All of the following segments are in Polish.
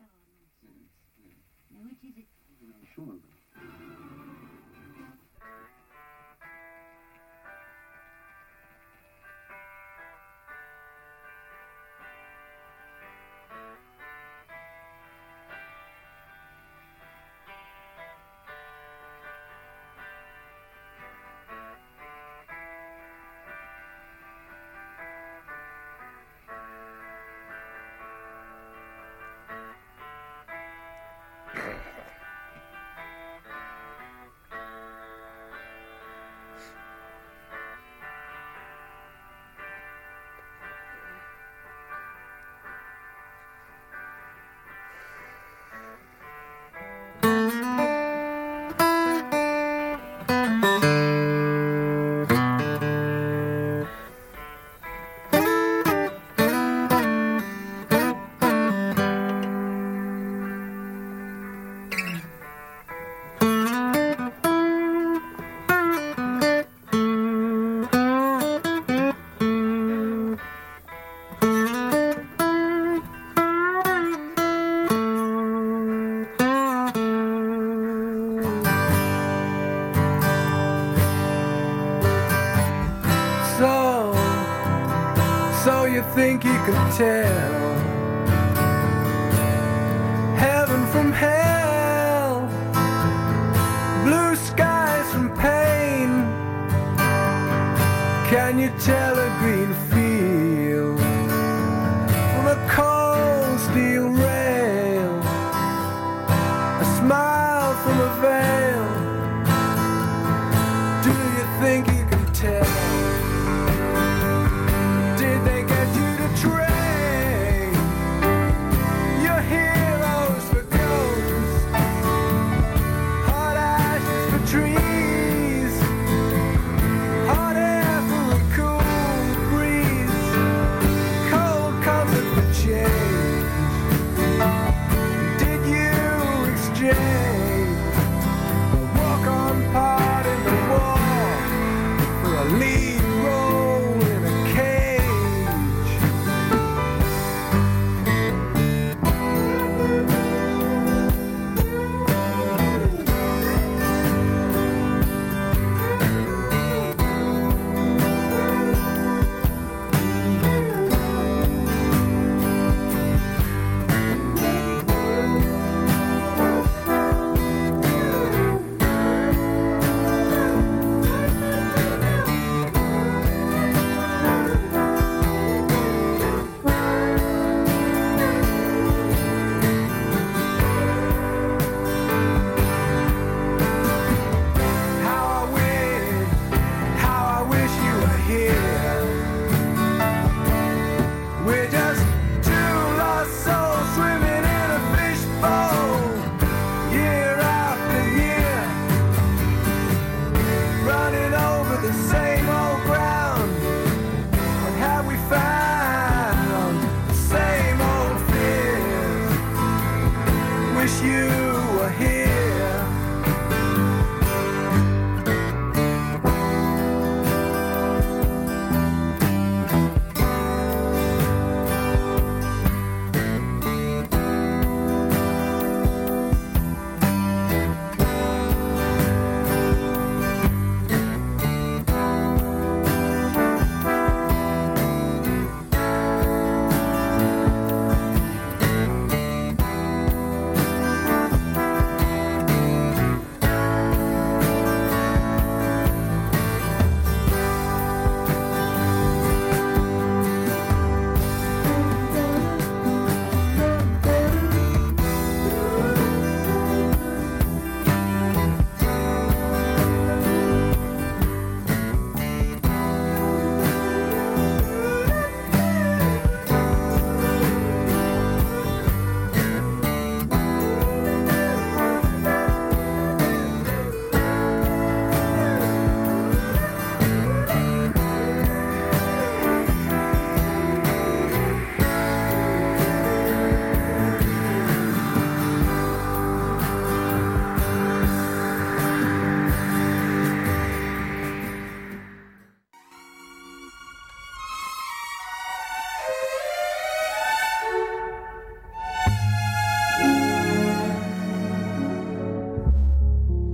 Oh, nonsense. Yeah. Now, which is it? I'm sure it.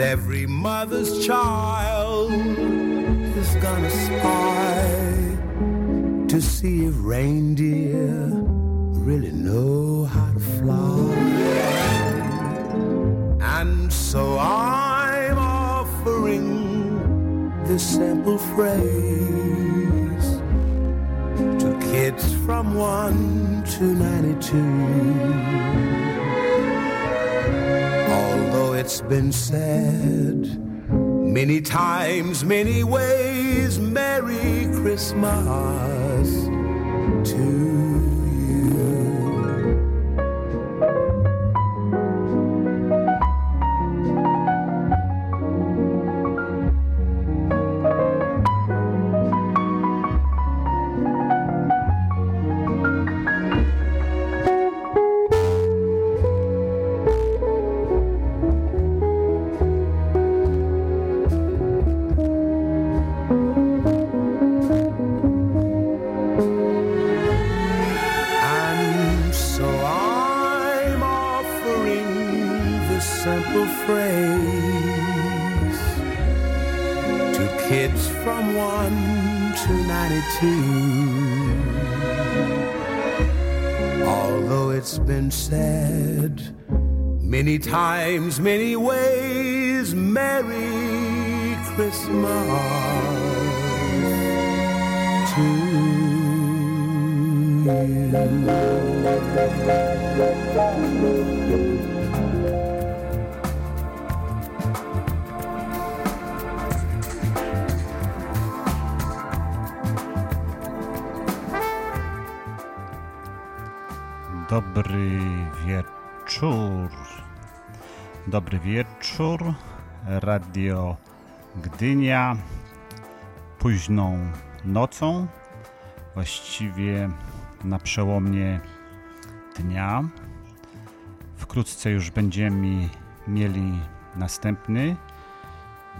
Every mother's child is gonna spy It's been said. Many times, many ways, Merry Christmas to many ways, Merry Christmas to you. Dobry wieczór. Radio Gdynia. Późną nocą, właściwie na przełomie dnia. Wkrótce już będziemy mieli następny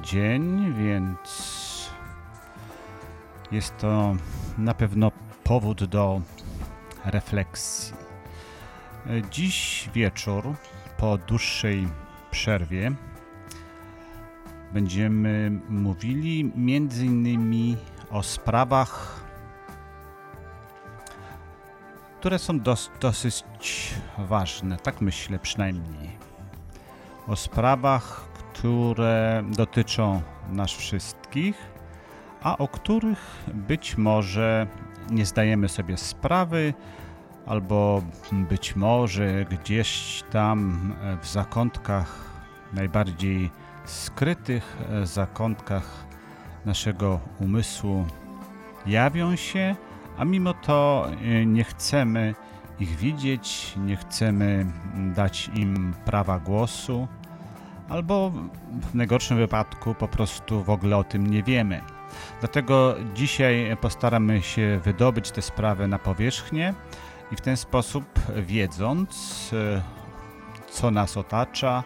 dzień, więc jest to na pewno powód do refleksji. Dziś wieczór, po dłuższej przerwie, będziemy mówili między innymi o sprawach, które są dos- dosyć ważne, tak myślę przynajmniej. O sprawach, które dotyczą nas wszystkich, a o których być może nie zdajemy sobie sprawy, albo być może gdzieś tam e, w zakątkach, najbardziej skrytych e, zakątkach naszego umysłu jawią się, a mimo to e, nie chcemy ich widzieć, nie chcemy dać im prawa głosu, albo w najgorszym wypadku po prostu w ogóle o tym nie wiemy. Dlatego dzisiaj postaramy się wydobyć te sprawy na powierzchnię i w ten sposób, wiedząc, e, co nas otacza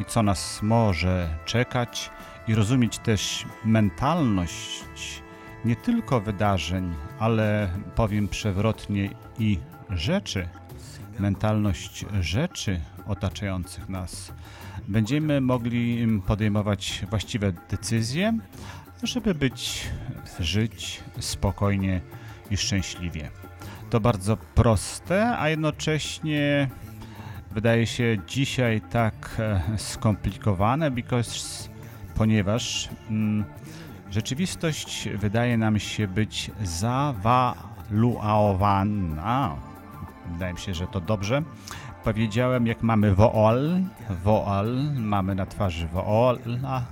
i co nas może czekać, i rozumieć też mentalność nie tylko wydarzeń, ale powiem przewrotnie i rzeczy, mentalność rzeczy otaczających nas, będziemy mogli podejmować właściwe decyzje, żeby być, żyć spokojnie i szczęśliwie. To bardzo proste, a jednocześnie wydaje się dzisiaj tak e, skomplikowane, because, ponieważ mm, rzeczywistość wydaje nam się być zawaluowana. Wydaje mi się, że to dobrze. Powiedziałem, jak mamy woal, woal, mamy na twarzy woala,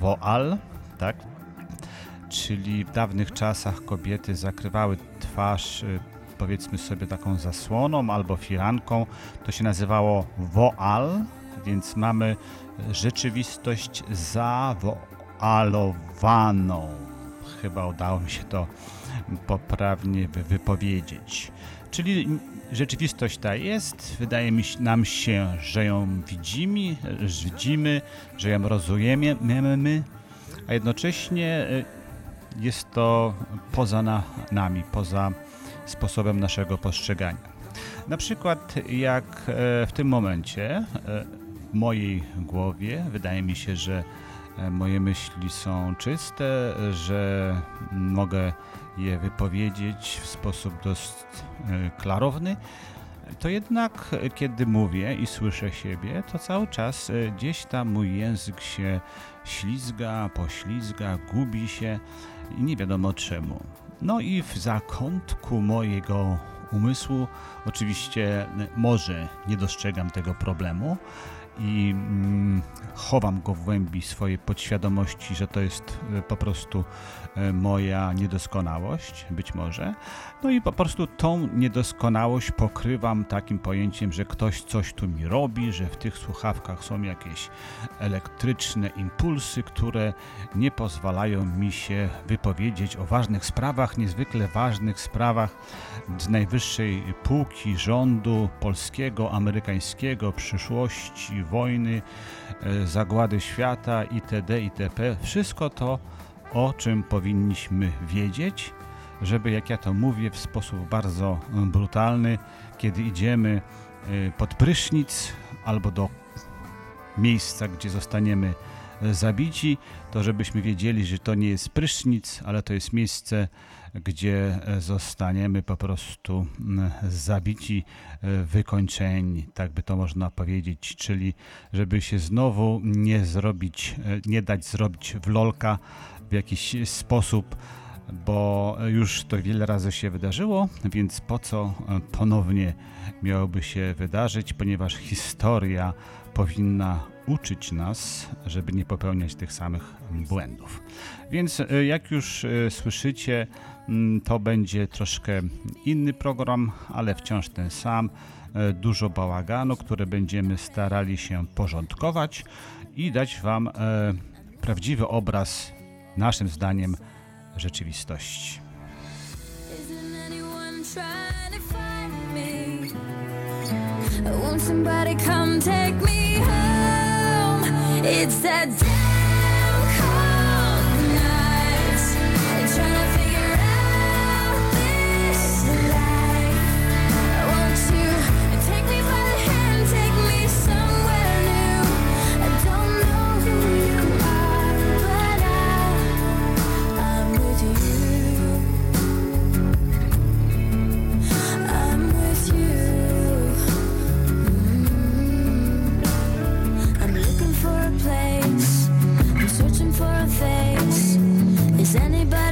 woal, tak? Czyli w dawnych czasach kobiety zakrywały twarz, y, powiedzmy sobie, taką zasłoną albo firanką. To się nazywało woal, więc mamy rzeczywistość zawoalowaną. Chyba udało mi się to poprawnie wypowiedzieć. Czyli rzeczywistość ta jest, wydaje mi się, nam się, że ją widzimy, że widzimy, że ją rozumiemy, a jednocześnie y, jest to poza na, nami, poza sposobem naszego postrzegania. Na przykład jak e, w tym momencie e, w mojej głowie wydaje mi się, że e, moje myśli są czyste, że mogę je wypowiedzieć w sposób dość klarowny, to jednak kiedy mówię i słyszę siebie, to cały czas gdzieś tam mój język się ślizga, poślizga, gubi się i nie wiadomo czemu. No i w zakątku mojego umysłu oczywiście może nie dostrzegam tego problemu, i mm, chowam go w głębi swojej podświadomości, że to jest e, po prostu moja niedoskonałość, być może. No i po prostu tą niedoskonałość pokrywam takim pojęciem, że ktoś coś tu mi robi, że w tych słuchawkach są jakieś elektryczne impulsy, które nie pozwalają mi się wypowiedzieć o ważnych sprawach, niezwykle ważnych sprawach z najwyższej półki rządu polskiego, amerykańskiego, przyszłości, wojny, e, zagłady świata itd. itp. Wszystko to, o czym powinniśmy wiedzieć, żeby, jak ja to mówię, w sposób bardzo brutalny, kiedy idziemy e, pod prysznic albo do miejsca, gdzie zostaniemy e, zabici, to żebyśmy wiedzieli, że to nie jest prysznic, ale to jest miejsce gdzie e, zostaniemy po prostu zabici, e, wykończeni, tak by to można powiedzieć, czyli żeby się znowu nie zrobić, e, nie dać zrobić w lolka w jakiś sposób, bo już to wiele razy się wydarzyło, więc po co ponownie miałoby się wydarzyć, ponieważ historia powinna uczyć nas, żeby nie popełniać tych samych błędów. Więc jak już słyszycie, Mm, to będzie troszkę inny program, ale wciąż ten sam. E, dużo bałaganu, które będziemy starali się porządkować i dać Wam e, prawdziwy obraz, naszym zdaniem, rzeczywistości. Won't somebody come take me home? It's that for a face. Is anybody?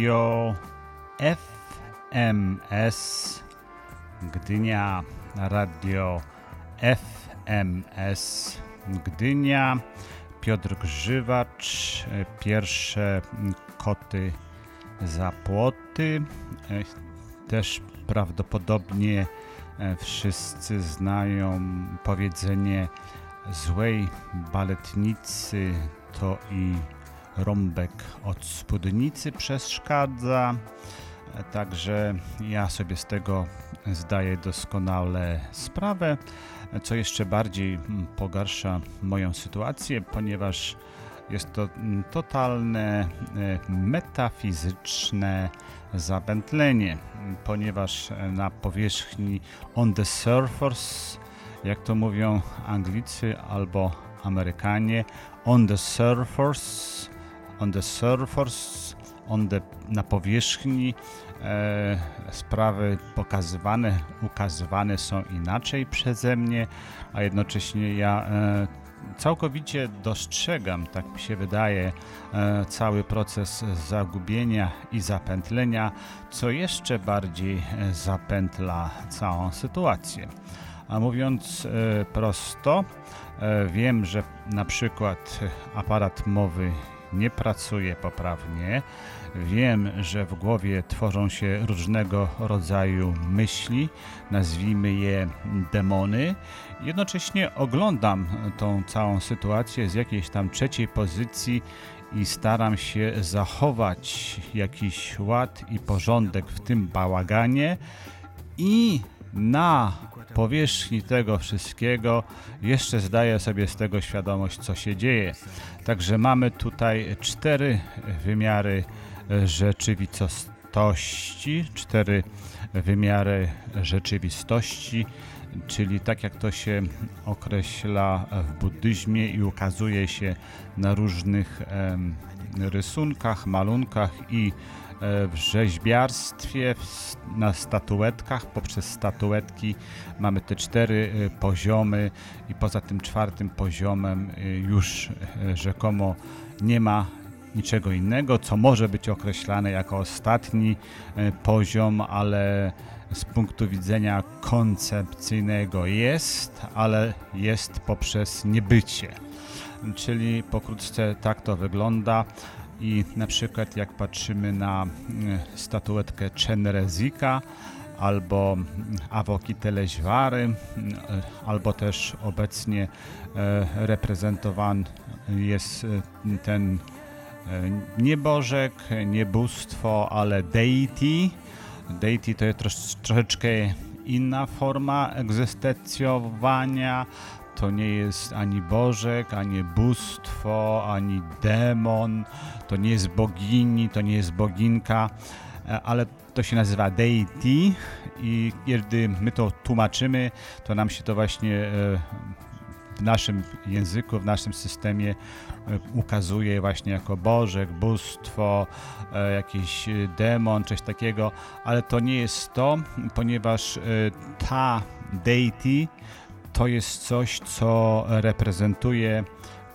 Radio FMS Gdynia, radio FMS Gdynia, Piotr Grzywacz, pierwsze koty za płoty. Też prawdopodobnie e, wszyscy znają powiedzenie złej baletnicy to i rąbek od spódnicy przeszkadza. Także ja sobie z tego zdaję doskonale sprawę, co jeszcze bardziej pogarsza moją sytuację, ponieważ jest to totalne e, metafizyczne zapętlenie, ponieważ na powierzchni on the surface, jak to mówią Anglicy albo Amerykanie, on the surface, on the surface, on the, na powierzchni e, sprawy pokazywane, ukazywane są inaczej przeze mnie, a jednocześnie ja e, całkowicie dostrzegam, tak mi się wydaje, e, cały proces zagubienia i zapętlenia, co jeszcze bardziej e, zapętla całą sytuację. A mówiąc e, prosto, wiem, że na przykład aparat mowy nie pracuje poprawnie. Wiem, że w głowie tworzą się różnego rodzaju myśli, nazwijmy je demony. Jednocześnie oglądam tą całą sytuację z jakiejś tam trzeciej pozycji i staram się zachować jakiś ład i porządek w tym bałaganie i na powierzchni tego wszystkiego jeszcze zdaję sobie z tego świadomość, co się dzieje. Także mamy tutaj cztery wymiary e, rzeczywistości, cztery wymiary rzeczywistości, czyli tak jak to się określa w buddyzmie i ukazuje się na różnych rysunkach, malunkach i w rzeźbiarstwie, w s- na statuetkach. Poprzez statuetki mamy te cztery e, poziomy i poza tym czwartym poziomem e, już e, rzekomo nie ma niczego innego, co może być określane jako ostatni e, poziom, ale z punktu widzenia koncepcyjnego jest, ale jest poprzez niebycie. Czyli pokrótce tak to wygląda. I na przykład jak patrzymy na mm, statuetkę Chenrezika albo Awokiteleźwary, mm, albo też obecnie e, reprezentowany jest e, ten e, nie Bożek, nie bóstwo, ale deity. Deity to jest trosz, troszeczkę inna forma egzystencjowania. To nie jest ani Bożek, ani bóstwo, ani demon. To nie jest bogini, to nie jest boginka, e, ale to się nazywa deity i kiedy my to tłumaczymy, to nam się to właśnie e, w naszym języku, w naszym systemie e, ukazuje właśnie jako Bożek, bóstwo, jakiś demon, coś takiego, ale to nie jest to, ponieważ ta deity to jest coś, co reprezentuje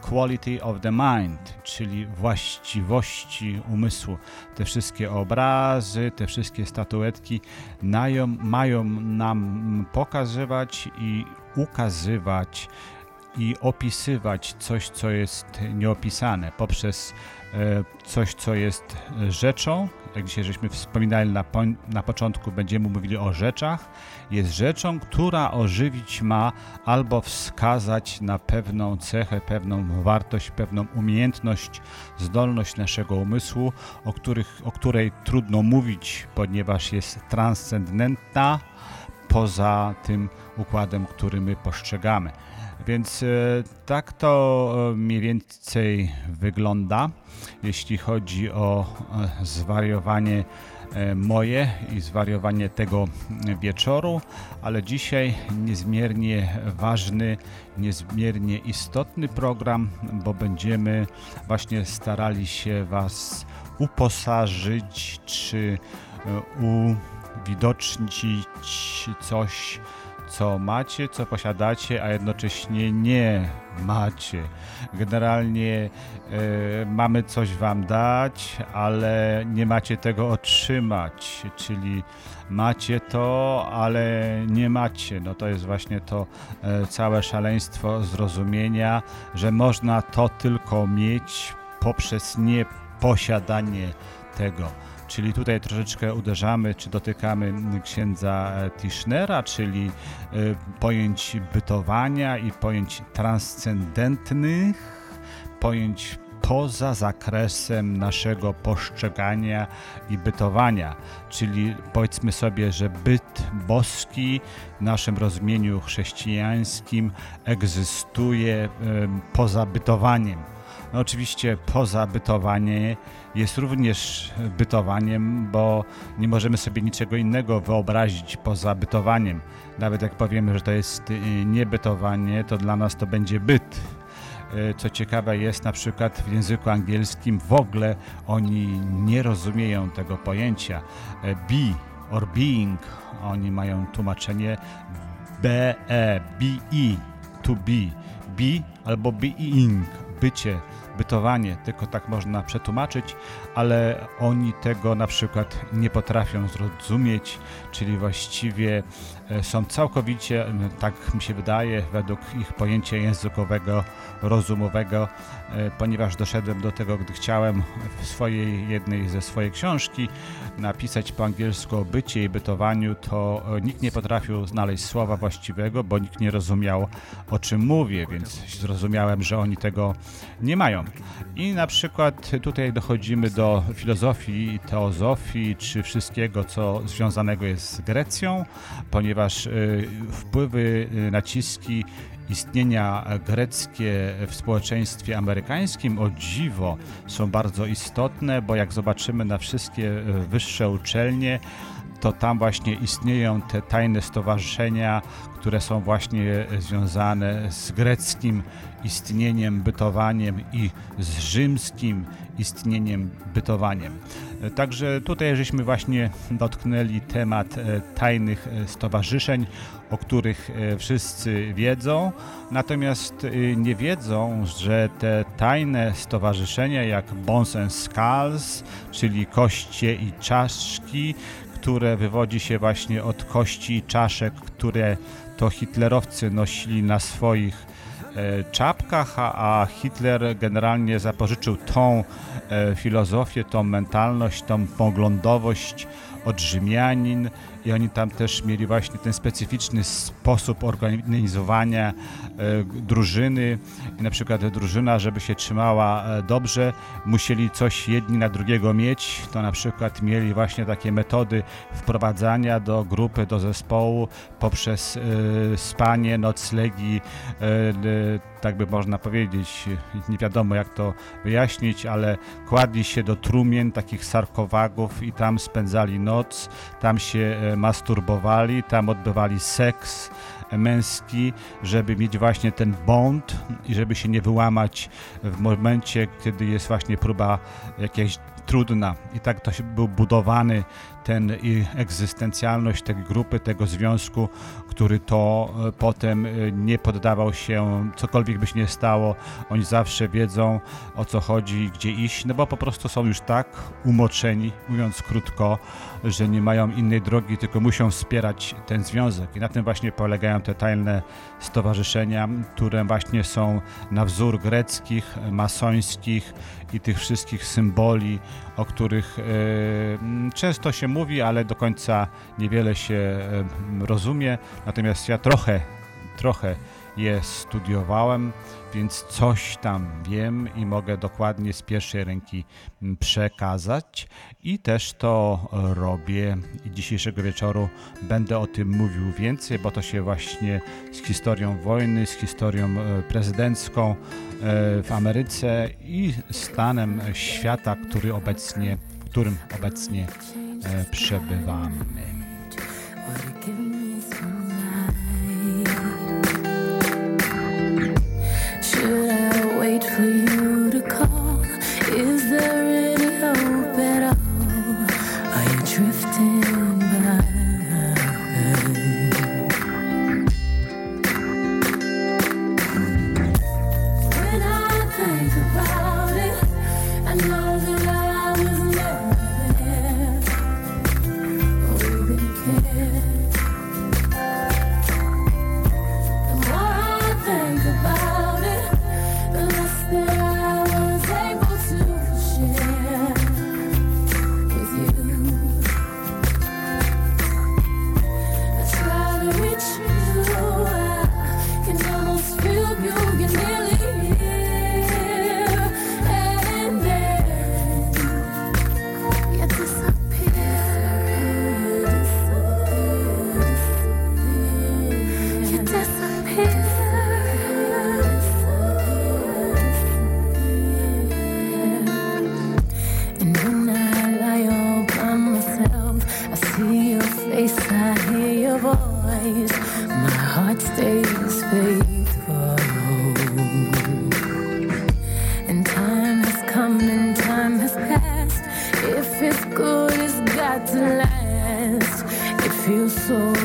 quality of the mind, czyli właściwości umysłu. Te wszystkie obrazy, te wszystkie statuetki nają, mają nam pokazywać i ukazywać i opisywać coś, co jest nieopisane, poprzez e, coś, co jest rzeczą. Jak dzisiaj żeśmy wspominali na, po, na początku, będziemy mówili o rzeczach. Jest rzeczą, która ożywić ma albo wskazać na pewną cechę, pewną wartość, pewną umiejętność, zdolność naszego umysłu, o, których, o której trudno mówić, ponieważ jest transcendentna poza tym układem, który my postrzegamy. Więc e, tak to e, mniej więcej wygląda, jeśli chodzi o e, zwariowanie moje i zwariowanie tego wieczoru, ale dzisiaj niezmiernie ważny, niezmiernie istotny program, bo będziemy właśnie starali się Was uposażyć czy e, uwidocznić coś, co macie, co posiadacie, a jednocześnie nie macie. Generalnie e, mamy coś wam dać, ale nie macie tego otrzymać, czyli macie to, ale nie macie. No to jest właśnie to e, całe szaleństwo zrozumienia, że można to tylko mieć poprzez nieposiadanie tego. Czyli tutaj troszeczkę uderzamy, czy dotykamy księdza e, Tischnera, czyli e, pojęć bytowania i pojęć transcendentnych, pojęć poza zakresem naszego postrzegania i bytowania. Czyli powiedzmy sobie, że byt boski w naszym rozumieniu chrześcijańskim egzystuje poza bytowaniem. No oczywiście poza bytowanie jest również bytowaniem, bo nie możemy sobie niczego innego wyobrazić poza bytowaniem. Nawet jak powiemy, że to jest y, niebytowanie, to dla nas to będzie byt. Y, Co ciekawe jest, na przykład w języku angielskim w ogóle oni nie rozumieją tego pojęcia. Y, Be or being, oni mają tłumaczenie be, be, to be, be albo being, bycie, bytowanie, tylko tak można przetłumaczyć, ale oni tego na przykład nie potrafią zrozumieć, czyli właściwie e, są całkowicie, tak mi się wydaje, według ich pojęcia językowego, rozumowego, e, ponieważ doszedłem do tego, gdy chciałem w swojej jednej ze swojej książki napisać po angielsku o bycie i bytowaniu, to e, nikt nie potrafił znaleźć słowa właściwego, bo nikt nie rozumiał o czym mówię, więc zrozumiałem, że oni tego nie mają. I na przykład tutaj dochodzimy do filozofii, teozofii, czy wszystkiego, co związanego jest z Grecją, ponieważ y, wpływy, y, naciski istnienia greckie w społeczeństwie amerykańskim o dziwo są bardzo istotne, bo jak zobaczymy na wszystkie y, wyższe uczelnie, to tam właśnie istnieją te tajne stowarzyszenia, które są właśnie związane z greckim istnieniem, bytowaniem i z rzymskim istnieniem, bytowaniem. Także tutaj żeśmy właśnie dotknęli temat e, tajnych e, stowarzyszeń, o których e, wszyscy wiedzą, natomiast nie wiedzą, że te tajne stowarzyszenia jak Bones and Skulls, czyli koście i czaszki, które wywodzi się właśnie od kości i czaszek, które to hitlerowcy nosili na swoich e, czapkach, a, Hitler generalnie zapożyczył tą e, filozofię, tą mentalność, tą poglądowość od Rzymianin i oni tam też mieli właśnie ten specyficzny sposób organizowania e, drużyny. I na przykład drużyna, żeby się trzymała e, dobrze, musieli coś jedni na drugiego mieć, to na przykład mieli właśnie takie metody wprowadzania do grupy, do zespołu poprzez e, spanie, noclegi, tak by można powiedzieć, nie wiadomo jak to wyjaśnić, ale kładli się do trumien takich sarkowagów i tam spędzali noc, tam się masturbowali, tam odbywali seks męski, żeby mieć właśnie ten bond i żeby się nie wyłamać w momencie, kiedy jest właśnie próba jakaś trudna. I tak to się był budowany ten i egzystencjalność tej grupy, tego związku, który to e, potem e, nie poddawał się, cokolwiek by się nie stało, oni zawsze wiedzą o co chodzi, gdzie iść, no bo po prostu są już tak umoczeni, mówiąc krótko, że nie mają innej drogi, tylko muszą wspierać ten związek. I na tym właśnie polegają te tajne stowarzyszenia, które właśnie są na wzór greckich, masońskich i tych wszystkich symboli, o których m, często się mówi, ale do końca niewiele się e, rozumie. Natomiast ja trochę, trochę je studiowałem, więc coś tam wiem i mogę dokładnie z pierwszej ręki m, przekazać. I też to robię. I dzisiejszego wieczoru będę o tym mówił więcej, bo to się właśnie z historią wojny, z historią e, prezydencką e, w Ameryce i stanem świata, który obecnie, w którym obecnie e, przebywamy. Should I wait for you to call? Is there soul.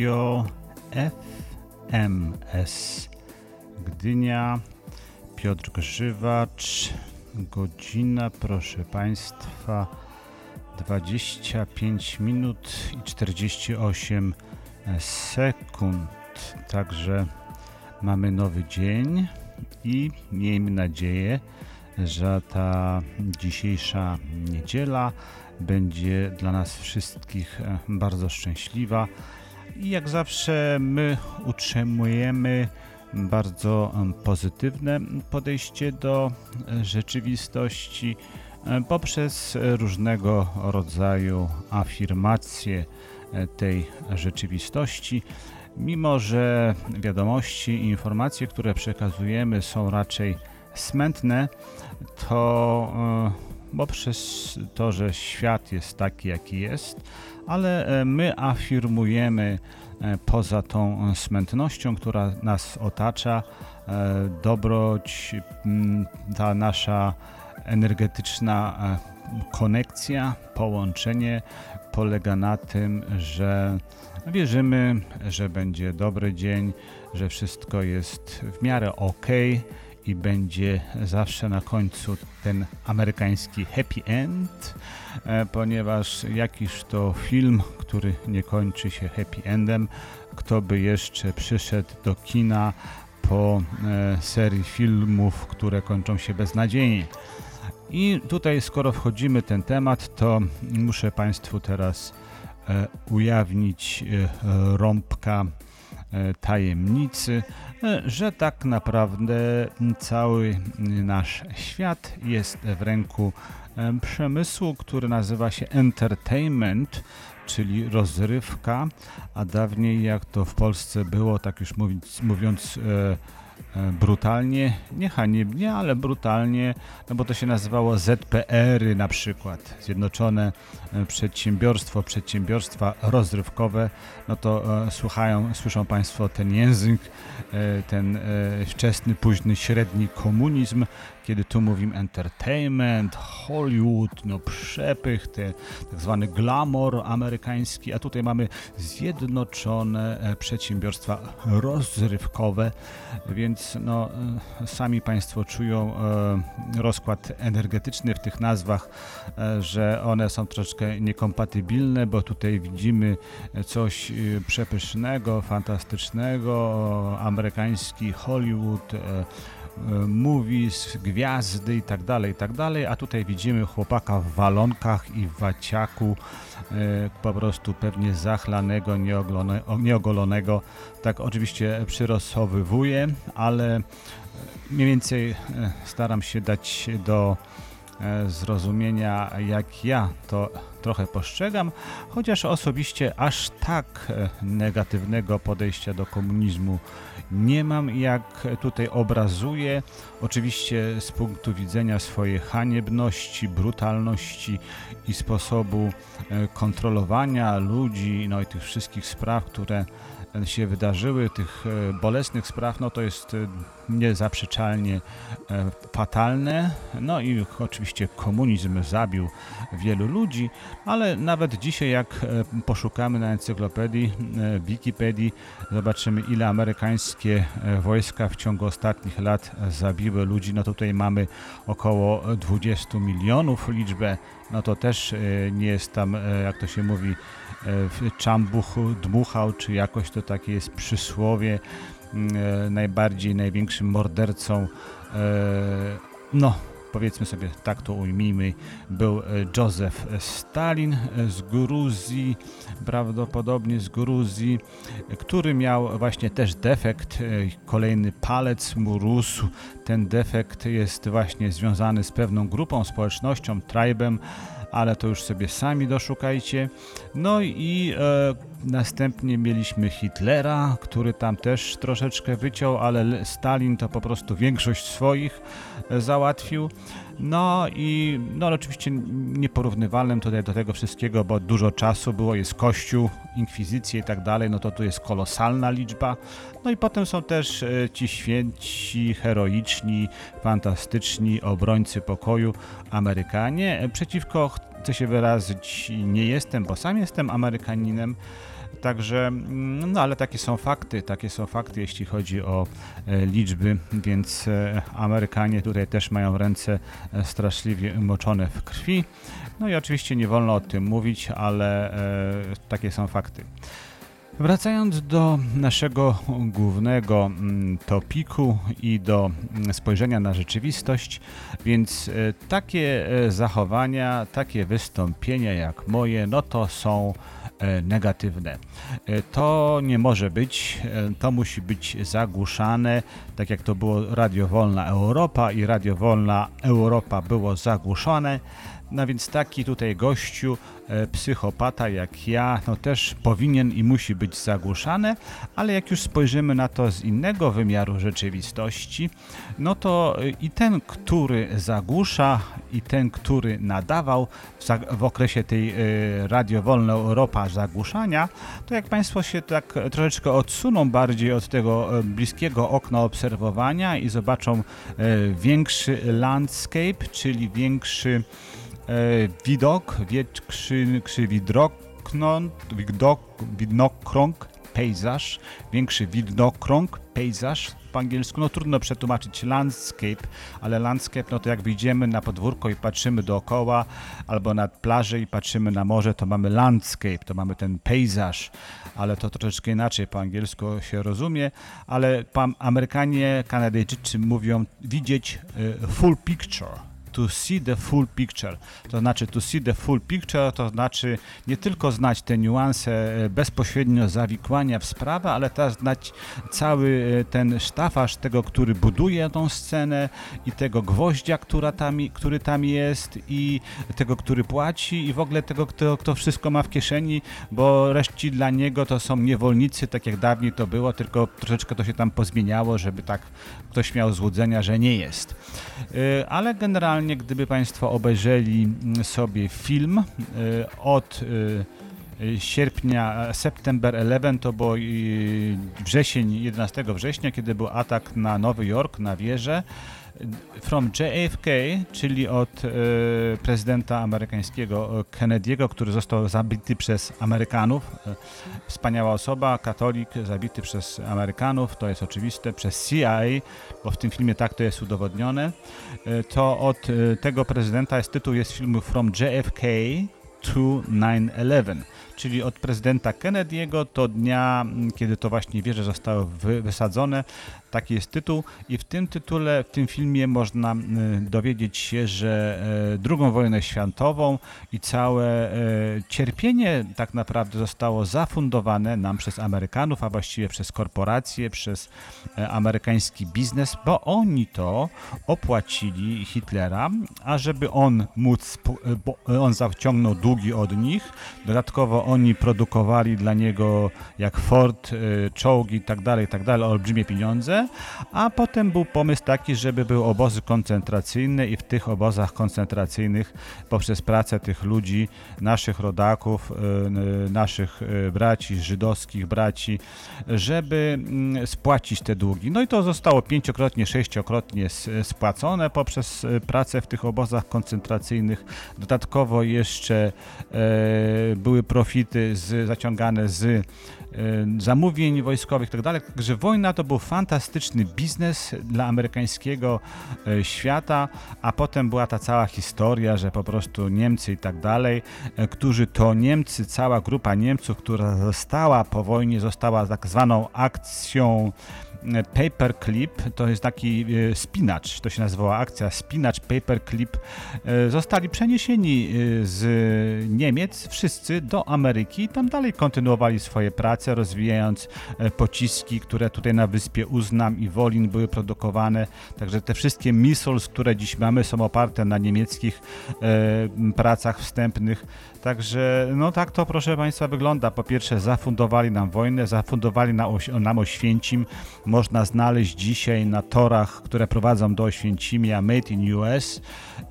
Radio FMS Gdynia. Piotr Grzywacz. Godzina, proszę Państwa, 25 minut i 48 sekund. Także mamy nowy dzień i miejmy nadzieję, że ta dzisiejsza niedziela będzie dla nas wszystkich bardzo szczęśliwa. I jak zawsze my utrzymujemy bardzo pozytywne podejście do rzeczywistości e, poprzez różnego rodzaju afirmacje e, tej rzeczywistości. Mimo, że wiadomości i informacje, które przekazujemy są raczej smętne, to e, poprzez to, że świat jest taki, jaki jest, ale e, my afirmujemy e, poza tą smętnością, która nas otacza, e, dobroć, ta nasza energetyczna e, konekcja, połączenie polega na tym, że wierzymy, że będzie dobry dzień, że wszystko jest w miarę ok i będzie zawsze na końcu ten amerykański happy end, e, ponieważ jakiż to film, który nie kończy się happy endem, kto by jeszcze przyszedł do kina po e, serii filmów, które kończą się beznadziejnie. I tutaj, skoro wchodzimy w ten temat, to muszę Państwu teraz e, ujawnić e, rąbka e, tajemnicy, e, że tak naprawdę cały nasz świat jest w ręku e, przemysłu, który nazywa się entertainment, czyli rozrywka, a dawniej jak to w Polsce było, tak już mówiąc, mówiąc e, e, brutalnie, nie haniebnie, ale brutalnie, no bo to się nazywało ZPR-y na przykład, Zjednoczone Przedsiębiorstwo, Przedsiębiorstwa Rozrywkowe, no to e, słuchają, słyszą Państwo ten język, e, ten e, wczesny, późny, średni komunizm, kiedy tu mówimy entertainment, Hollywood, no przepych, te, tak zwany glamour amerykański, a tutaj mamy Zjednoczone e, Przedsiębiorstwa Rozrywkowe, więc no, e, sami Państwo czują e, rozkład energetyczny w tych nazwach, e, że one są troszkę niekompatybilne, bo tutaj widzimy coś e, przepysznego, fantastycznego, amerykański Hollywood, e, e, movies, gwiazdy i tak dalej, i tak dalej, a tutaj widzimy chłopaka w walonkach i w waciaku, e, po prostu pewnie zachlanego, nieogolonego, tak oczywiście przyrosowywuje, ale mniej więcej e, staram się dać do e, zrozumienia, jak ja to trochę postrzegam, chociaż osobiście aż tak e, negatywnego podejścia do komunizmu nie mam, jak tutaj obrazuję. Oczywiście z punktu widzenia swojej haniebności, brutalności i sposobu e, kontrolowania ludzi, no i tych wszystkich spraw, które e, się wydarzyły, tych e, bolesnych spraw, no to jest e, niezaprzeczalnie e, fatalne. No i oczywiście komunizm zabił wielu ludzi, ale nawet dzisiaj jak poszukamy na encyklopedii, Wikipedii, zobaczymy ile amerykańskie wojska w ciągu ostatnich lat zabiły ludzi. No tutaj mamy około 20 milionów liczbę, no to też nie jest tam, jak to się mówi, czambuch dmuchał, czy jakoś to takie jest przysłowie, mm, e, najbardziej, największym mordercą, e, no powiedzmy sobie tak to ujmijmy, był e, Józef Stalin e, z Gruzji, prawdopodobnie z Gruzji, e, który miał właśnie też defekt, e, kolejny palec mu rósł. Ten defekt jest właśnie związany z pewną grupą, społecznością, tribem, ale to już sobie sami doszukajcie. No i e, następnie mieliśmy Hitlera, który tam też troszeczkę wyciął, ale Le- Stalin to po prostu większość swoich e, załatwił. No i no oczywiście nieporównywalnym tutaj do tego wszystkiego, bo dużo czasu było, jest Kościół, inkwizycje i tak dalej, no to tu jest kolosalna liczba. No i potem są też e, ci święci, heroiczni, fantastyczni obrońcy pokoju Amerykanie. E, Przeciwko, chcę się wyrazić, nie jestem, bo sam jestem Amerykaninem, Także, mm, no ale takie są fakty, takie są fakty, jeśli chodzi o e, liczby, więc e, Amerykanie tutaj też mają ręce e, straszliwie moczone w krwi. No i oczywiście nie wolno o tym mówić, ale takie są fakty. Wracając do naszego głównego mm, topiku i do mm, spojrzenia na rzeczywistość, więc takie zachowania, takie wystąpienia jak moje, no to są negatywne. E, To nie może być, e, to musi być zagłuszane, tak jak to było Radio Wolna Europa i Radio Wolna Europa było zagłuszone. No więc taki tutaj gościu, e, psychopata jak ja, no też powinien i musi być zagłuszany, ale jak już spojrzymy na to z innego wymiaru rzeczywistości, no to e, i ten, który zagłusza, i ten, który nadawał w, okresie tej e, Radio Wolna Europa zagłuszania, to jak Państwo się tak troszeczkę odsuną bardziej od tego bliskiego okna obserwowania i zobaczą większy landscape, czyli większy widok, większy, widoknon, widok, widnokrąg, pejzaż, większy widnokrąg, pejzaż. Po angielsku, no trudno przetłumaczyć landscape, ale landscape, no to jak wyjdziemy na podwórko i patrzymy dookoła, albo nad plażę i patrzymy na morze, to mamy landscape, to mamy ten pejzaż, ale to troszeczkę inaczej po angielsku się rozumie, ale Amerykanie, Kanadyjczycy mówią widzieć e, full picture, to see the full picture. To znaczy, to see the full picture to znaczy nie tylko znać te niuanse e, bezpośrednio zawikłania w sprawę, ale też znać cały e, ten sztafaż tego, który buduje tą scenę i tego gwoździa, która tam, który tam jest i tego, który płaci i w ogóle tego, kto, kto wszystko ma w kieszeni, bo reszci dla niego to są niewolnicy, tak jak dawniej to było, tylko troszeczkę to się tam pozmieniało, żeby tak ktoś miał złudzenia, że nie jest. Y, Ale generalnie, gdyby Państwo obejrzeli mm, sobie film y, od y, sierpnia, September 11, to było y, wrzesień, 11 września, kiedy był atak na Nowy Jork, na wieżę. From JFK, czyli od e, prezydenta amerykańskiego e, Kennedy'ego, który został zabity przez Amerykanów. E, Wspaniała osoba, katolik, zabity przez Amerykanów, to jest oczywiste, przez CIA, bo w tym filmie tak to jest udowodnione. To od tego prezydenta jest tytuł jest filmu From JFK to 9-11, czyli od prezydenta Kennedy'ego do dnia, kiedy to właśnie wieże zostały wy, wysadzone. Taki jest tytuł i w tym tytule, w tym filmie można m, dowiedzieć się, że II wojnę światową i całe e, cierpienie tak naprawdę zostało zafundowane nam przez Amerykanów, a właściwie przez korporacje, przez amerykański biznes, bo oni to opłacili Hitlera, a żeby on móc, on zaciągnął długi od nich, dodatkowo oni produkowali dla niego jak Ford, czołgi i tak dalej, tak dalej, olbrzymie pieniądze, a potem był pomysł taki, żeby były obozy koncentracyjne i w tych obozach koncentracyjnych poprzez pracę tych ludzi, naszych rodaków, e, naszych e, braci, żydowskich braci, żeby mm, spłacić te długi. No i to zostało pięciokrotnie, sześciokrotnie spłacone poprzez e, pracę w tych obozach koncentracyjnych. Dodatkowo jeszcze były profity z, zaciągane z zamówień wojskowych i tak. Także wojna to był fantastyczny biznes dla amerykańskiego e, świata, a potem była ta cała historia, że po prostu Niemcy i tak dalej, e, którzy to Niemcy, cała grupa Niemców, która została po wojnie, została tak zwaną akcją Paperclip, to jest taki e, spinacz, to się nazywała akcja Spinacz Paperclip, e, zostali przeniesieni e, z Niemiec wszyscy do Ameryki tam dalej kontynuowali swoje prace, rozwijając pociski, które tutaj na wyspie Uznam i Wolin były produkowane. Także te wszystkie missiles, które dziś mamy, są oparte na niemieckich pracach wstępnych. Także no tak to proszę Państwa wygląda. Po pierwsze zafundowali nam wojnę, zafundowali nam Oświęcim, można znaleźć dzisiaj na torach, które prowadzą do Oświęcimia Made in US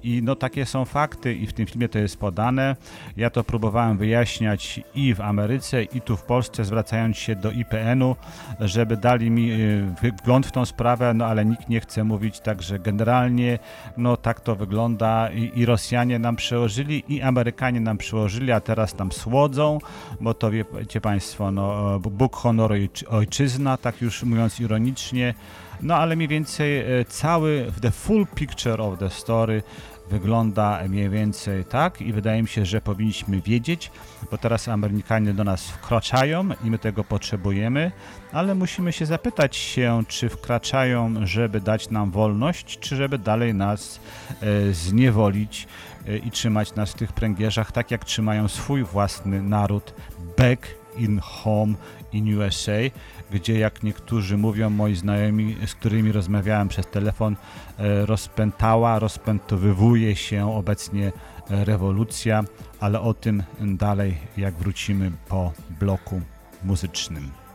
i no takie są fakty i w tym filmie to jest podane. Ja to próbowałem wyjaśniać i w Ameryce i tu w Polsce zwracając się do IPN-u, żeby dali mi y, wgląd w tą sprawę, no ale nikt nie chce mówić, także generalnie no tak to wygląda i, i Rosjanie nam przełożyli i Amerykanie nam przełożyli, a teraz nam słodzą, bo to wie, wiecie Państwo, no Bóg, honor, ojczy- ojczyzna, tak już mówiąc ironicznie, no ale mniej więcej e, cały, the full picture of the story wygląda mniej więcej tak i wydaje mi się, że powinniśmy wiedzieć, bo teraz Amerykanie do nas wkraczają i my tego potrzebujemy, ale musimy się zapytać się, czy wkraczają, żeby dać nam wolność, czy żeby dalej nas e, zniewolić e, i trzymać nas w tych pręgierzach, tak jak trzymają swój własny naród back in home in USA, gdzie jak niektórzy mówią, moi znajomi, z którymi rozmawiałem przez telefon, e, rozpętała, rozpętowywuje się obecnie e, rewolucja, ale o tym dalej, jak wrócimy po bloku muzycznym.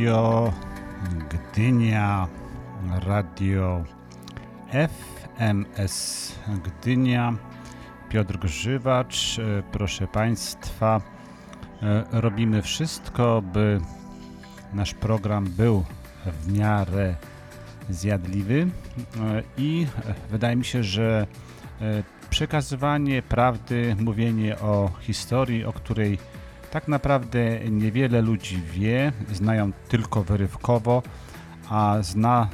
Radio Gdynia, Radio FMS Gdynia. Piotr Grzywacz, e, proszę Państwa, e, robimy wszystko, by nasz program był w miarę zjadliwy e, i wydaje mi się, że przekazywanie prawdy, mówienie o historii, o której tak naprawdę niewiele ludzi wie, znają tylko wyrywkowo, a zna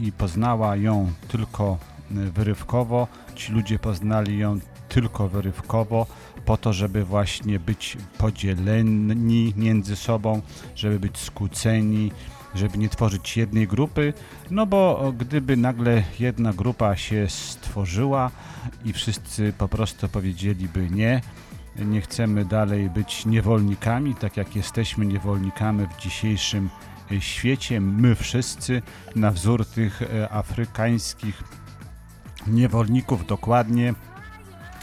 i poznała ją tylko y, wyrywkowo. Ci ludzie poznali ją tylko wyrywkowo, po to, żeby właśnie być podzieleni między sobą, żeby być skłóceni, żeby nie tworzyć jednej grupy, no bo gdyby nagle jedna grupa się stworzyła i wszyscy po prostu powiedzieliby nie, nie chcemy dalej być niewolnikami, tak jak jesteśmy niewolnikami w dzisiejszym e, świecie, my wszyscy, na wzór tych e, afrykańskich niewolników dokładnie,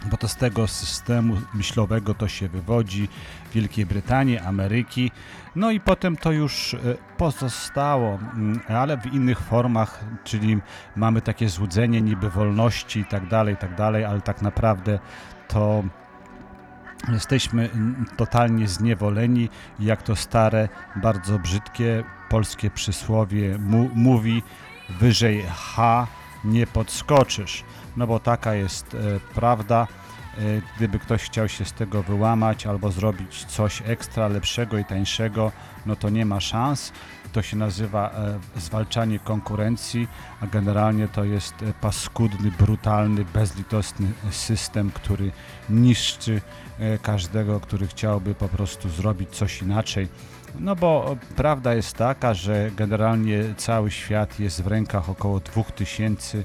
bo to z tego systemu myślowego to się wywodzi Wielkiej Brytanii, Ameryki, no i potem to już e, pozostało, mm, ale w innych formach, czyli mamy takie złudzenie niby wolności i tak dalej, tak dalej, ale tak naprawdę to jesteśmy totalnie zniewoleni, jak to stare, bardzo brzydkie polskie przysłowie mówi, wyżej H nie podskoczysz. No bo taka jest e, prawda. E, gdyby ktoś chciał się z tego wyłamać albo zrobić coś ekstra lepszego i tańszego, no to nie ma szans. To się nazywa e, zwalczanie konkurencji, a generalnie to jest e, paskudny, brutalny, bezlitosny system, który niszczy każdego, który chciałby po prostu zrobić coś inaczej. No bo prawda jest taka, że generalnie cały świat jest w rękach około 2000,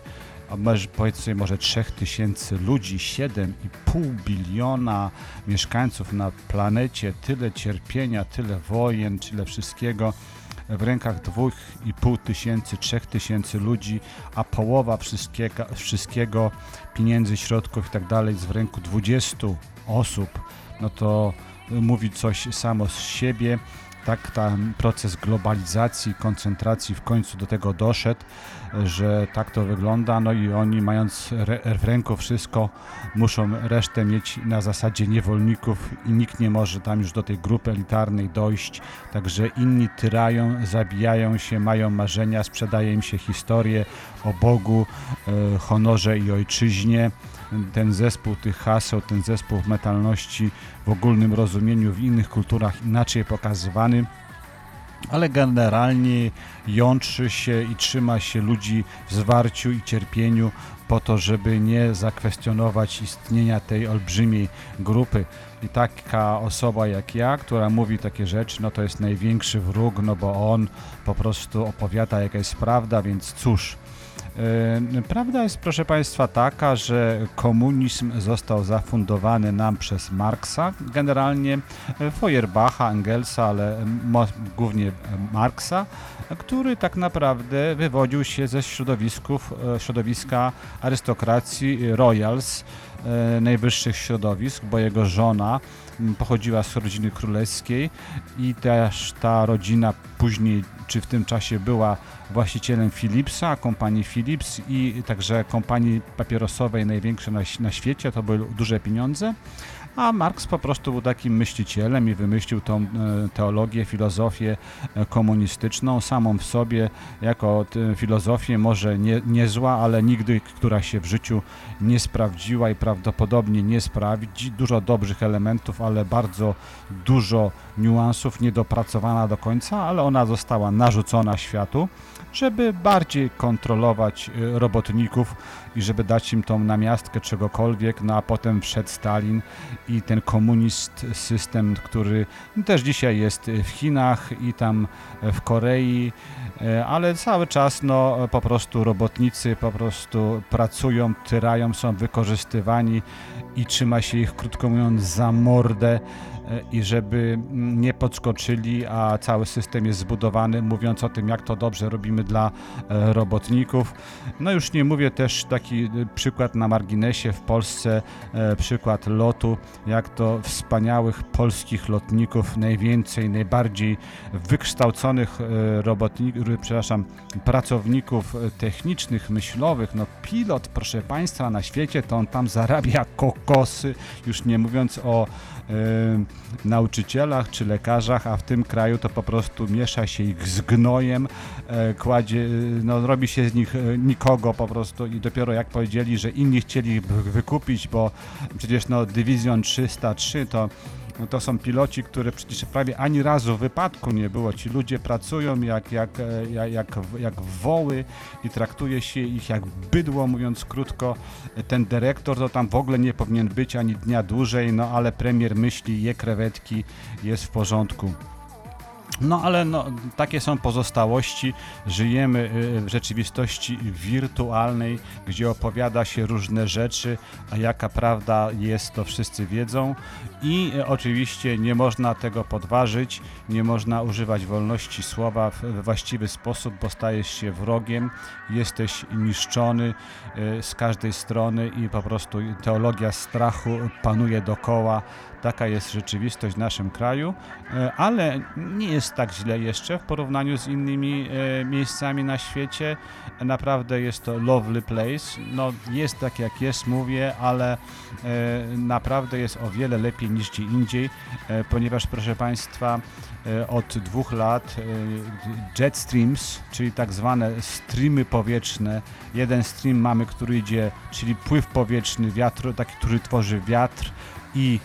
a może powiedzmy może 3000 ludzi, 7,5 biliona mieszkańców na planecie, tyle cierpienia, tyle wojen, tyle wszystkiego w rękach 2,5 tysięcy, 3 tysięcy ludzi, a połowa wszystkiego, wszystkiego pieniędzy, środków i tak dalej jest w ręku 20 osób, no to mówi coś samo z siebie. Tak ten proces globalizacji, koncentracji w końcu do tego doszedł, że tak to wygląda. No i oni mając w ręku wszystko, muszą resztę mieć na zasadzie niewolników i nikt nie może tam już do tej grupy elitarnej dojść. Także inni tyrają, zabijają się, mają marzenia, sprzedaje im się historię o Bogu, e, honorze i ojczyźnie. Ten zespół tych haseł, ten zespół metalności w ogólnym rozumieniu w innych kulturach inaczej pokazywany, ale generalnie jątrzy się i trzyma się ludzi w zwarciu i cierpieniu po to, żeby nie zakwestionować istnienia tej olbrzymiej grupy. I taka osoba jak ja, która mówi takie rzeczy, no to jest największy wróg, no bo on po prostu opowiada jaka jest prawda, więc cóż. E, Prawda jest, proszę Państwa, taka, że komunizm został zafundowany nam przez Marksa, generalnie Feuerbacha, Engelsa, ale głównie Marksa, który tak naprawdę wywodził się ze środowisków, e, środowiska arystokracji royals, e, najwyższych środowisk, bo jego żona pochodziła z rodziny królewskiej i też ta rodzina później, czy w tym czasie była właścicielem Philipsa, kompanii Philips i także kompanii papierosowej największej na, na świecie, to były duże pieniądze. A Marx po prostu był takim myślicielem i wymyślił tą e, teologię, filozofię e, komunistyczną, samą w sobie, jako t- filozofię może nie, niezła, ale nigdy, która się w życiu nie sprawdziła i prawdopodobnie nie sprawdzi. Dużo dobrych elementów, ale bardzo dużo niuansów, niedopracowana do końca, ale ona została narzucona światu, żeby bardziej kontrolować e, robotników i żeby dać im tą namiastkę czegokolwiek, no a potem wszedł Stalin i ten komunist system, który też dzisiaj jest w Chinach i tam w Korei, e, ale cały czas no po prostu robotnicy po prostu pracują, tyrają, są wykorzystywani i trzyma się ich krótko mówiąc za mordę i żeby nie podskoczyli, a cały system jest zbudowany mówiąc o tym jak to dobrze robimy dla e, robotników. No już nie mówię też taki e, przykład na marginesie w Polsce, e, przykład lotu, jak to wspaniałych polskich lotników, najwięcej, najbardziej wykształconych robotników, przepraszam, pracowników technicznych, myślowych. No pilot, proszę Państwa, na świecie to on tam zarabia kokosy, już nie mówiąc o nauczycielach czy lekarzach, a w tym kraju to po prostu miesza się ich z gnojem, e, kładzie, e, no robi się z nich nikogo po prostu i dopiero jak powiedzieli, że inni chcieli wykupić, bo przecież no Division 303 to no to są piloci, które przecież prawie ani razu wypadku nie było. Ci ludzie pracują jak, jak, e, jak, jak, jak woły i traktuje się ich jak bydło, mówiąc krótko. Ten dyrektor to tam w ogóle nie powinien być ani dnia dłużej, no ale premier myśli, je krewetki, jest w porządku. No ale no, takie są pozostałości. Żyjemy y, w rzeczywistości wirtualnej, gdzie opowiada się różne rzeczy, a jaka prawda jest, to wszyscy wiedzą. I y, oczywiście nie można tego podważyć, nie można używać wolności słowa w, właściwy sposób, bo stajesz się wrogiem, jesteś niszczony y, z każdej strony i po prostu teologia strachu panuje dokoła. Taka jest rzeczywistość w naszym kraju, e, ale nie jest tak źle jeszcze w porównaniu z innymi e, miejscami na świecie. Naprawdę jest to lovely place. No jest tak jak jest, mówię, ale e, naprawdę jest o wiele lepiej niż gdzie indziej, ponieważ proszę Państwa, od dwóch lat e, Jetstreams, czyli tak zwane streamy powietrzne, jeden stream mamy, który idzie, czyli pływ powietrzny, wiatr, taki, który tworzy wiatr i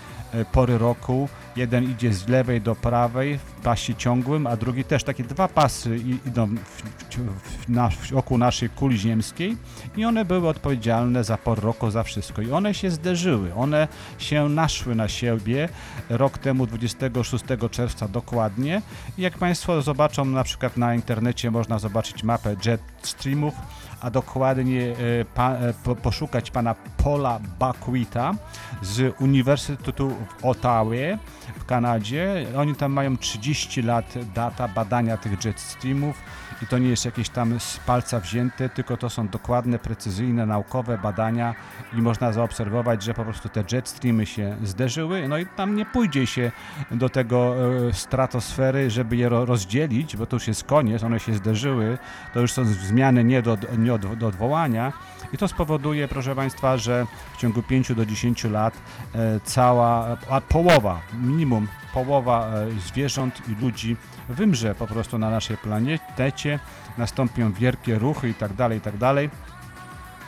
pory roku. Jeden idzie z lewej do prawej w pasie ciągłym, a drugi też takie dwa pasy idą w, na, wokół naszej kuli ziemskiej i one były odpowiedzialne za pory roku, za wszystko. I one się zderzyły, one się naszły na siebie rok temu, 26 czerwca dokładnie. I jak Państwo zobaczą, na przykład na internecie można zobaczyć mapę Jetstreamów, a dokładnie e, pa, e, po, poszukać pana Paula Buckwheata z Uniwersytetu w Ottawie w Kanadzie. Oni tam mają 30 lat data badania tych jetstreamów i to nie jest jakieś tam z palca wzięte, tylko to są dokładne, precyzyjne, naukowe badania i można zaobserwować, że po prostu te jetstreamy się zderzyły, no i tam nie pójdzie się do tego e, stratosfery, żeby je ro- rozdzielić, bo to już jest koniec, one się zderzyły, to już są zmiany nie do, nie do odwołania. I to spowoduje, proszę Państwa, że w ciągu 5 do 10 lat e, cała, a połowa, minimum połowa e, zwierząt i ludzi wymrze po prostu na naszej planecie, nastąpią wielkie ruchy i tak dalej, i tak dalej.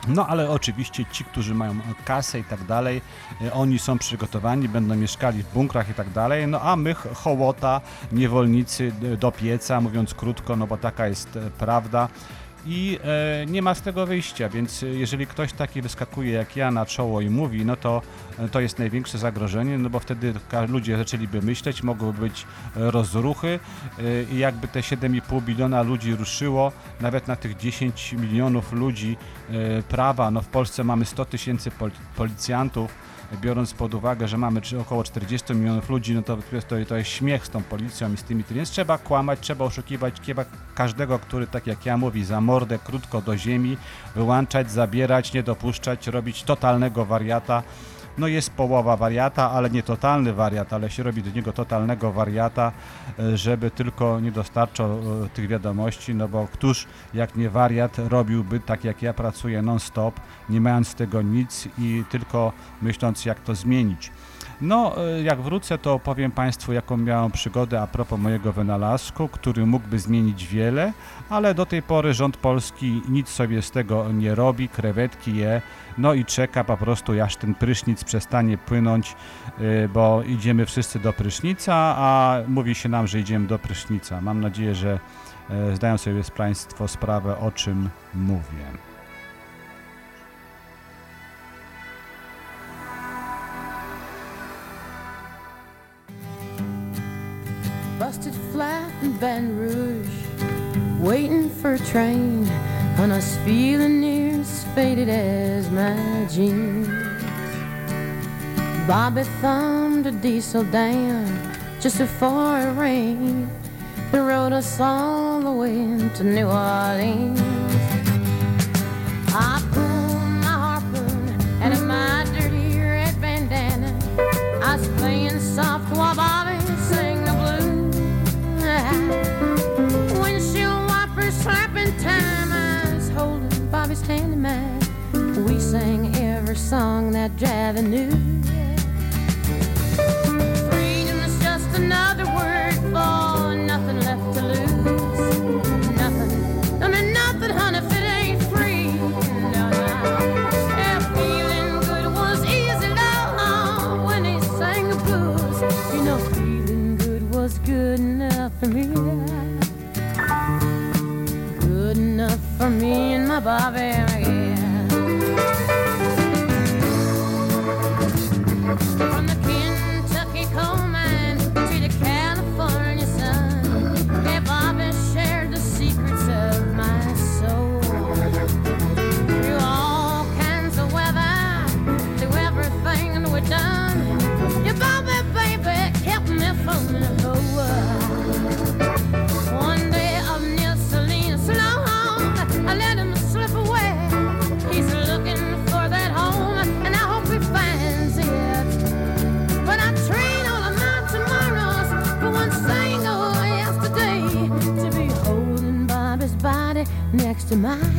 No ale oczywiście ci, którzy mają kasę i tak dalej, e, oni są przygotowani, będą mieszkali w bunkrach i tak dalej, no a my, hołota, niewolnicy do pieca, mówiąc krótko, no bo taka jest e, prawda. I e, nie ma z tego wyjścia, więc e, jeżeli ktoś taki wyskakuje jak ja na czoło i mówi, no to e, to jest największe zagrożenie, no bo wtedy ludzie zaczęliby myśleć, mogłyby być e, rozruchy i jakby te 7,5 biliona ludzi ruszyło, nawet na tych 10 milionów ludzi e, prawa, no w Polsce mamy 100 tysięcy pol- policjantów, biorąc pod uwagę, że mamy około 40 milionów ludzi, no to, to, to jest śmiech z tą policją i z tymi, więc trzeba kłamać, trzeba oszukiwać trzeba każdego, który tak jak ja mówi, za mordę krótko do ziemi, wyłączać, zabierać, nie dopuszczać, robić totalnego wariata. No jest połowa wariata, ale nie totalny wariat, ale się robi do niego totalnego wariata, e, żeby tylko nie dostarczał e, tych wiadomości, no bo któż jak nie wariat robiłby tak jak ja pracuję non-stop, nie mając z tego nic i tylko myśląc jak to zmienić. No, e, jak wrócę, to opowiem Państwu, jaką miałem przygodę a propos mojego wynalazku, który mógłby zmienić wiele, ale do tej pory rząd polski nic sobie z tego nie robi, krewetki je, no i czeka po prostu, aż ten prysznic przestanie płynąć, y, bo idziemy wszyscy do prysznica, a mówi się nam, że idziemy do prysznica. Mam nadzieję, że e, zdają sobie Państwo sprawę, o czym mówię. Train, I was feeling near as faded as my jeans. Bobby thumbed a diesel down just before it rained and rode us all the way to New Orleans. her song that driving knew. Freedom is just another word for nothing left to lose. Nothing. I mean nothing, honey, if it ain't free. No, no. Yeah, feeling good was easy long when he sang the blues. You know, feeling good was good enough for me. Good enough for me and my Bobby. to.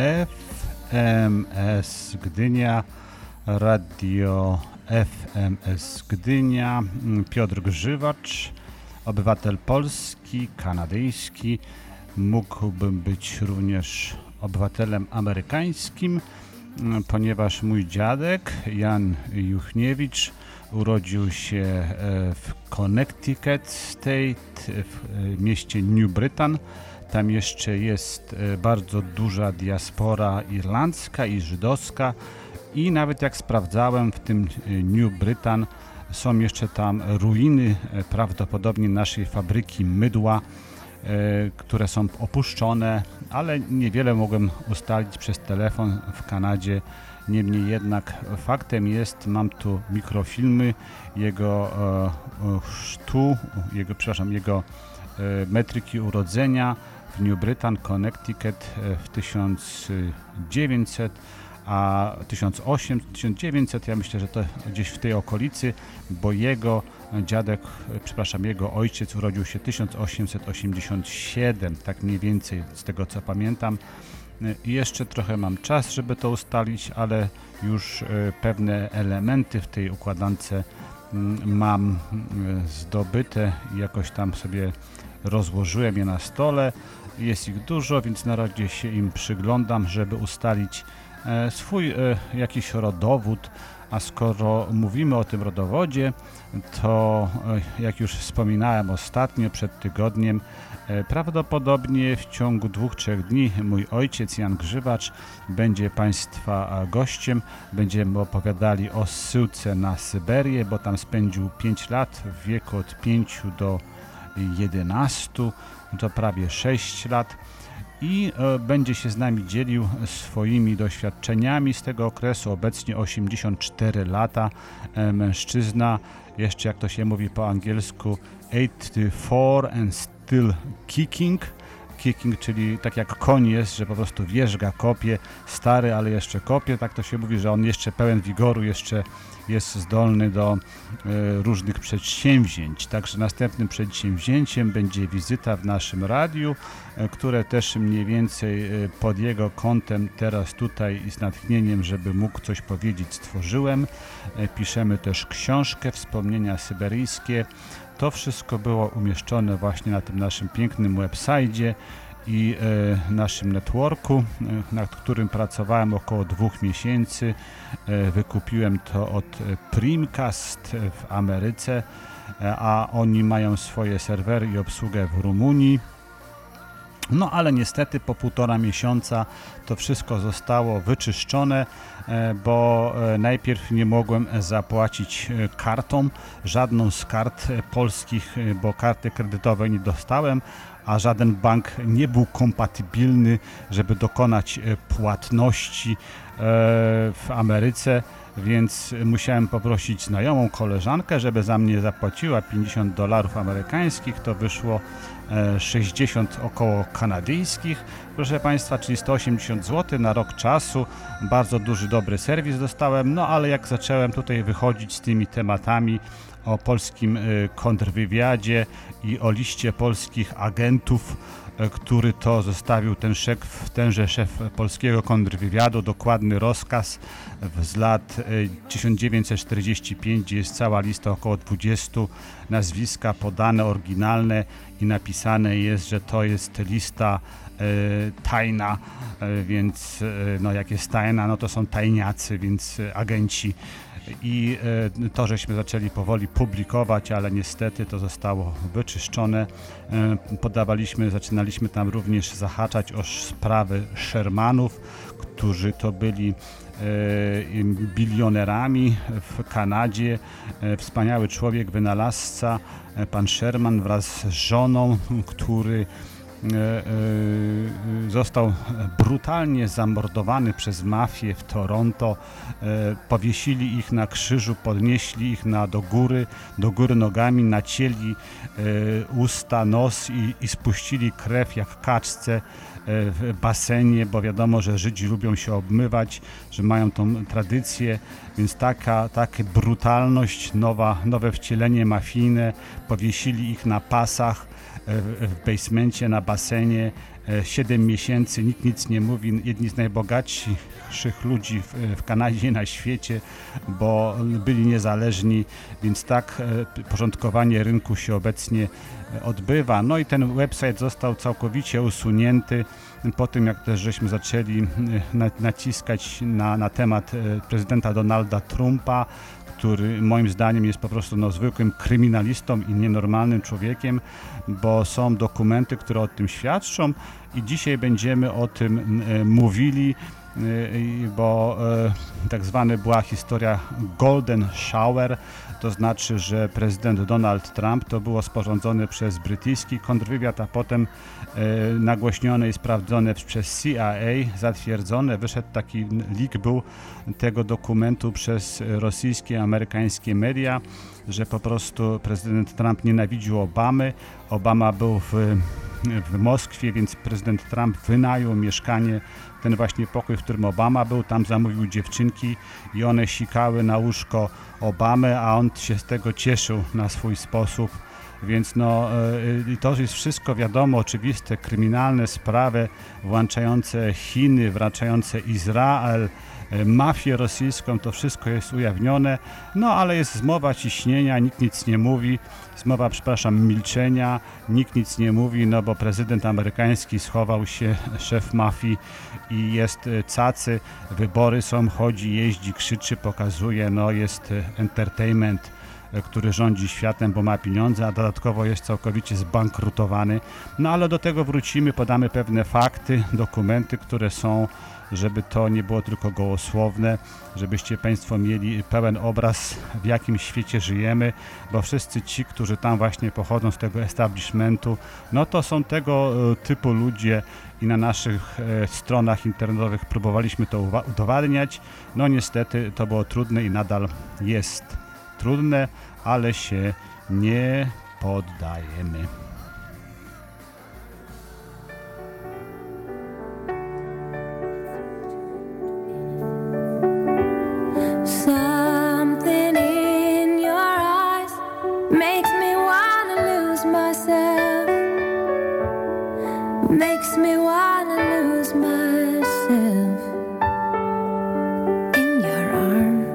FMS Gdynia, Radio FMS Gdynia, Piotr Grzywacz, obywatel polski, kanadyjski, mógłbym być również obywatelem amerykańskim, ponieważ mój dziadek Jan Juchniewicz urodził się e, w Connecticut State, w e, mieście New Britain. Tam jeszcze jest e, bardzo duża diaspora irlandzka i żydowska i nawet jak sprawdzałem w tym e, New Britain są jeszcze tam ruiny e, prawdopodobnie naszej fabryki mydła, które są opuszczone, ale niewiele mogłem ustalić przez telefon w Kanadzie. Niemniej jednak faktem jest, mam tu mikrofilmy jego chrztu, jego, przepraszam, jego metryki urodzenia w New Britain, Connecticut e, w 1900 a 1800, 1900, ja myślę, że to gdzieś w tej okolicy, bo jego dziadek, e, przepraszam, jego ojciec urodził się 1887, tak mniej więcej z tego co pamiętam. E, I jeszcze trochę mam czas, żeby to ustalić, ale już pewne elementy w tej układance mm, mam zdobyte i jakoś tam sobie rozłożyłem je na stole. Jest ich dużo, więc na razie się im przyglądam, żeby ustalić e, swój e, jakiś rodowód. A skoro mówimy o tym rodowodzie, to e, jak już wspominałem ostatnio, przed tygodniem, prawdopodobnie w ciągu dwóch, trzech dni mój ojciec Jan Grzywacz będzie Państwa gościem. Będziemy opowiadali o zsyłce na Syberię, bo tam spędził 5 lat w wieku od 5 do 11, to prawie 6 lat i e, będzie się z nami dzielił swoimi doświadczeniami z tego okresu. Obecnie 84 lata, e, mężczyzna, jeszcze jak to się mówi po angielsku, 84 and still kicking. Kicking, czyli tak jak koń jest, że po prostu wierzga, kopie, stary, ale jeszcze kopie, tak to się mówi, że on jeszcze pełen wigoru, jeszcze jest zdolny do e, różnych przedsięwzięć. Także następnym przedsięwzięciem będzie wizyta w naszym radiu, e, które też mniej więcej e, pod jego kątem teraz tutaj z natchnieniem, żeby mógł coś powiedzieć, stworzyłem. Piszemy też książkę, wspomnienia syberyjskie. To wszystko było umieszczone właśnie na tym naszym pięknym websajdzie i e, naszym networku, e, nad którym pracowałem około dwóch miesięcy. E, wykupiłem to od Primcast w Ameryce, a oni mają swoje serwery i obsługę w Rumunii. No ale niestety po półtora miesiąca to wszystko zostało wyczyszczone, bo najpierw nie mogłem zapłacić kartą, żadną z kart polskich, bo karty kredytowej nie dostałem, a żaden bank nie był kompatybilny, żeby dokonać e, płatności e, w Ameryce, więc musiałem poprosić znajomą koleżankę, żeby za mnie zapłaciła 50 dolarów amerykańskich, to wyszło e, 60 około kanadyjskich, proszę Państwa, czyli 180 zł na rok czasu, bardzo duży, dobry serwis dostałem, no ale jak zacząłem tutaj wychodzić z tymi tematami o polskim e, kontrwywiadzie i o liście polskich agentów, e, który to zostawił ten szef, tenże szef polskiego kontrwywiadu, dokładny rozkaz z lat e, 1945, gdzie jest cała lista około 20 nazwiska podane, oryginalne i napisane jest, że to jest lista tajna, więc no jak jest tajna, no to są tajniacy, więc agenci i e, to, żeśmy zaczęli powoli publikować, ale niestety to zostało wyczyszczone. E, Podawaliśmy, zaczynaliśmy tam również zahaczać o sprawy Shermanów, którzy to byli e, bilionerami w Kanadzie. Wspaniały człowiek, wynalazca, pan Sherman wraz z żoną, który został brutalnie zamordowany przez mafię w Toronto. E, Powiesili ich na krzyżu, podnieśli ich na, do góry, do góry nogami, nacięli e, usta, nos i, i spuścili krew jak kaczce e, w basenie, bo wiadomo, że Żydzi lubią się obmywać, że mają tą tradycję, więc taka, taka brutalność, nowa, nowe wcielenie mafijne, powiesili ich na pasach. e, w basemencie, na basenie, 7 miesięcy, nikt nic nie mówi, jedni z najbogatszych ludzi w, w Kanadzie na świecie, bo byli niezależni, więc tak e, porządkowanie rynku się obecnie e, odbywa. No i ten website został całkowicie usunięty po tym, jak też żeśmy zaczęli e, na, naciskać na, na temat e, prezydenta Donalda Trumpa, który moim zdaniem jest po prostu no, zwykłym kryminalistą i nienormalnym człowiekiem, bo są dokumenty, które o tym świadczą i dzisiaj będziemy o tym e, mówili, e, bo e, tak zwana była historia Golden Shower, to znaczy, że prezydent Donald Trump to było sporządzone przez brytyjski kontrwywiad, a potem nagłośnione i sprawdzone przez CIA, zatwierdzone. Wyszedł taki leak był tego dokumentu przez rosyjskie, amerykańskie media, że po prostu prezydent Trump nienawidził Obamy. Obama był w, w Moskwie, więc prezydent Trump wynajął mieszkanie, ten właśnie pokój, w którym Obama był, tam zamówił dziewczynki i one sikały na łóżko Obamy, a on się z tego cieszył na swój sposób. Więc no, e, to jest wszystko wiadomo, oczywiste, kryminalne sprawy włączające Chiny, włączające Izrael, mafię rosyjską, to wszystko jest ujawnione, no ale jest zmowa ciśnienia, nikt nic nie mówi, zmowa, przepraszam, milczenia, nikt nic nie mówi, no bo prezydent amerykański schował się, szef mafii i jest e, cacy, wybory są, chodzi, jeździ, krzyczy, pokazuje, no jest e, entertainment, e, który rządzi światem, bo ma pieniądze, a dodatkowo jest całkowicie zbankrutowany. No ale do tego wrócimy, podamy pewne fakty, dokumenty, które są, żeby to nie było tylko gołosłowne, żebyście Państwo mieli pełen obraz, w jakim świecie żyjemy, bo wszyscy ci, którzy tam właśnie pochodzą z tego establishmentu, no to są tego e, typu ludzie i na naszych e, stronach internetowych próbowaliśmy to udowadniać. No niestety to było trudne i nadal jest trudne, ale się nie poddajemy. Makes me wanna lose myself. Makes me wanna lose myself in your arms.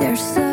There's something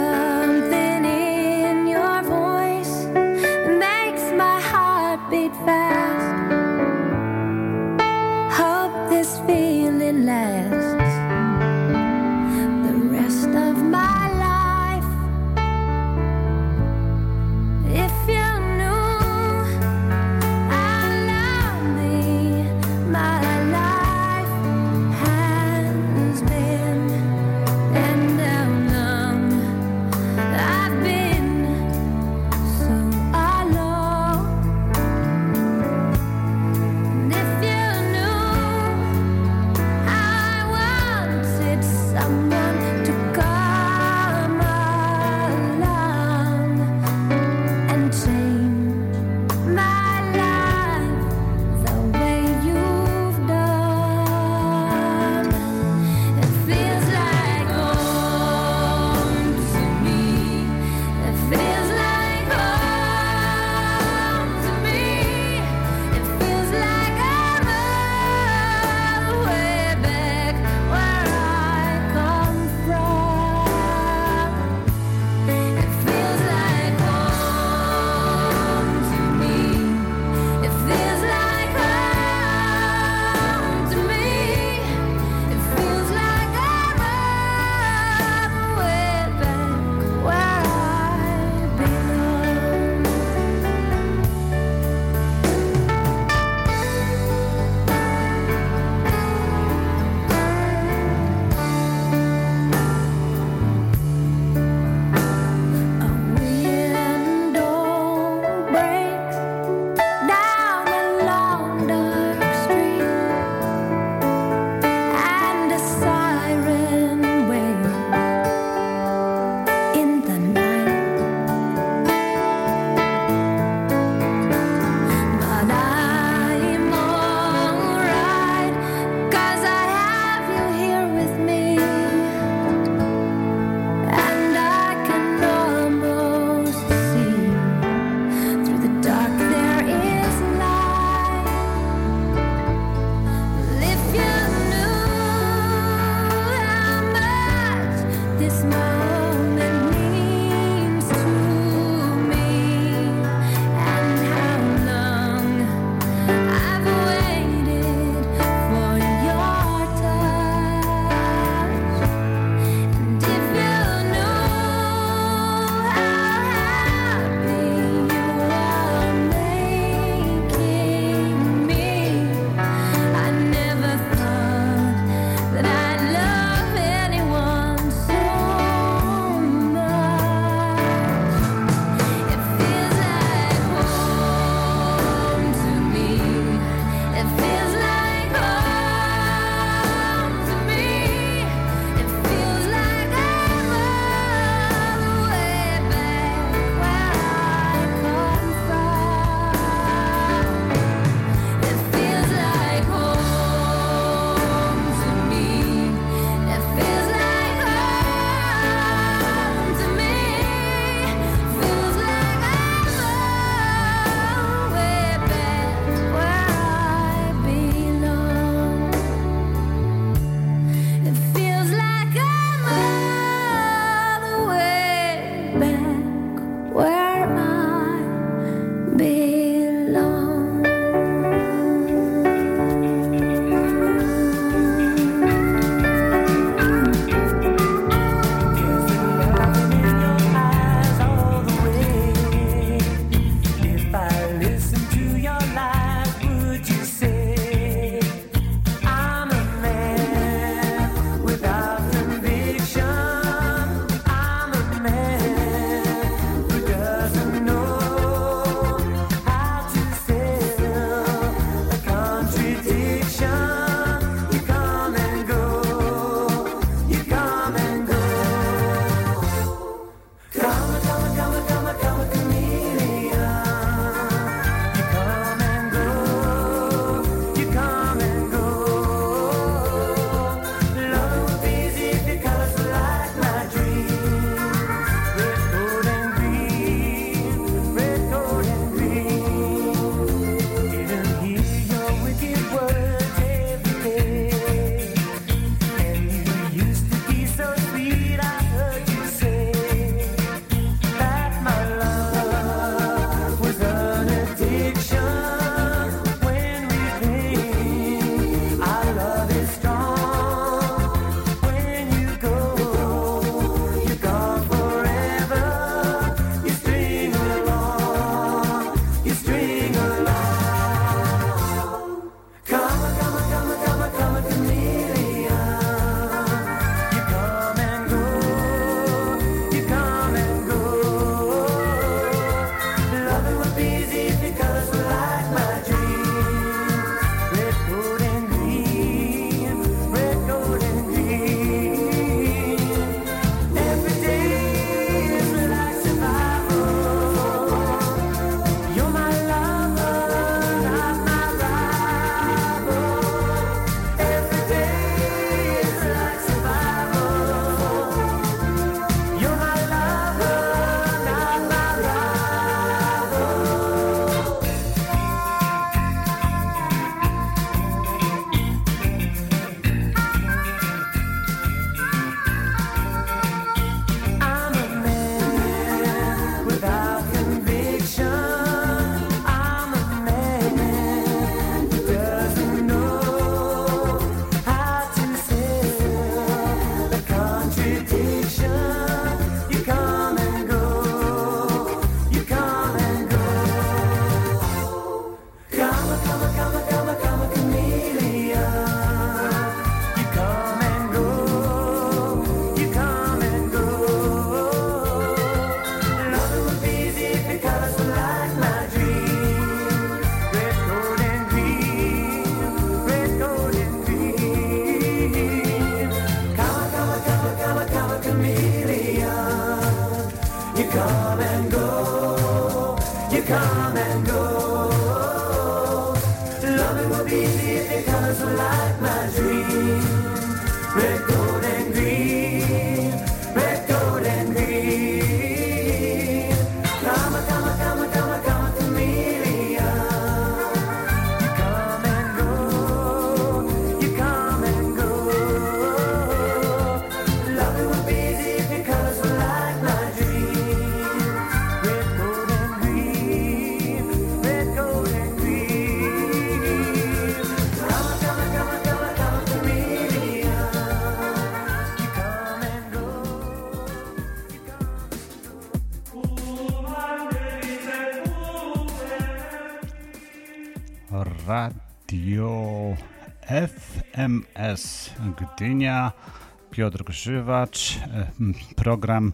Piotr Grzywacz. E, program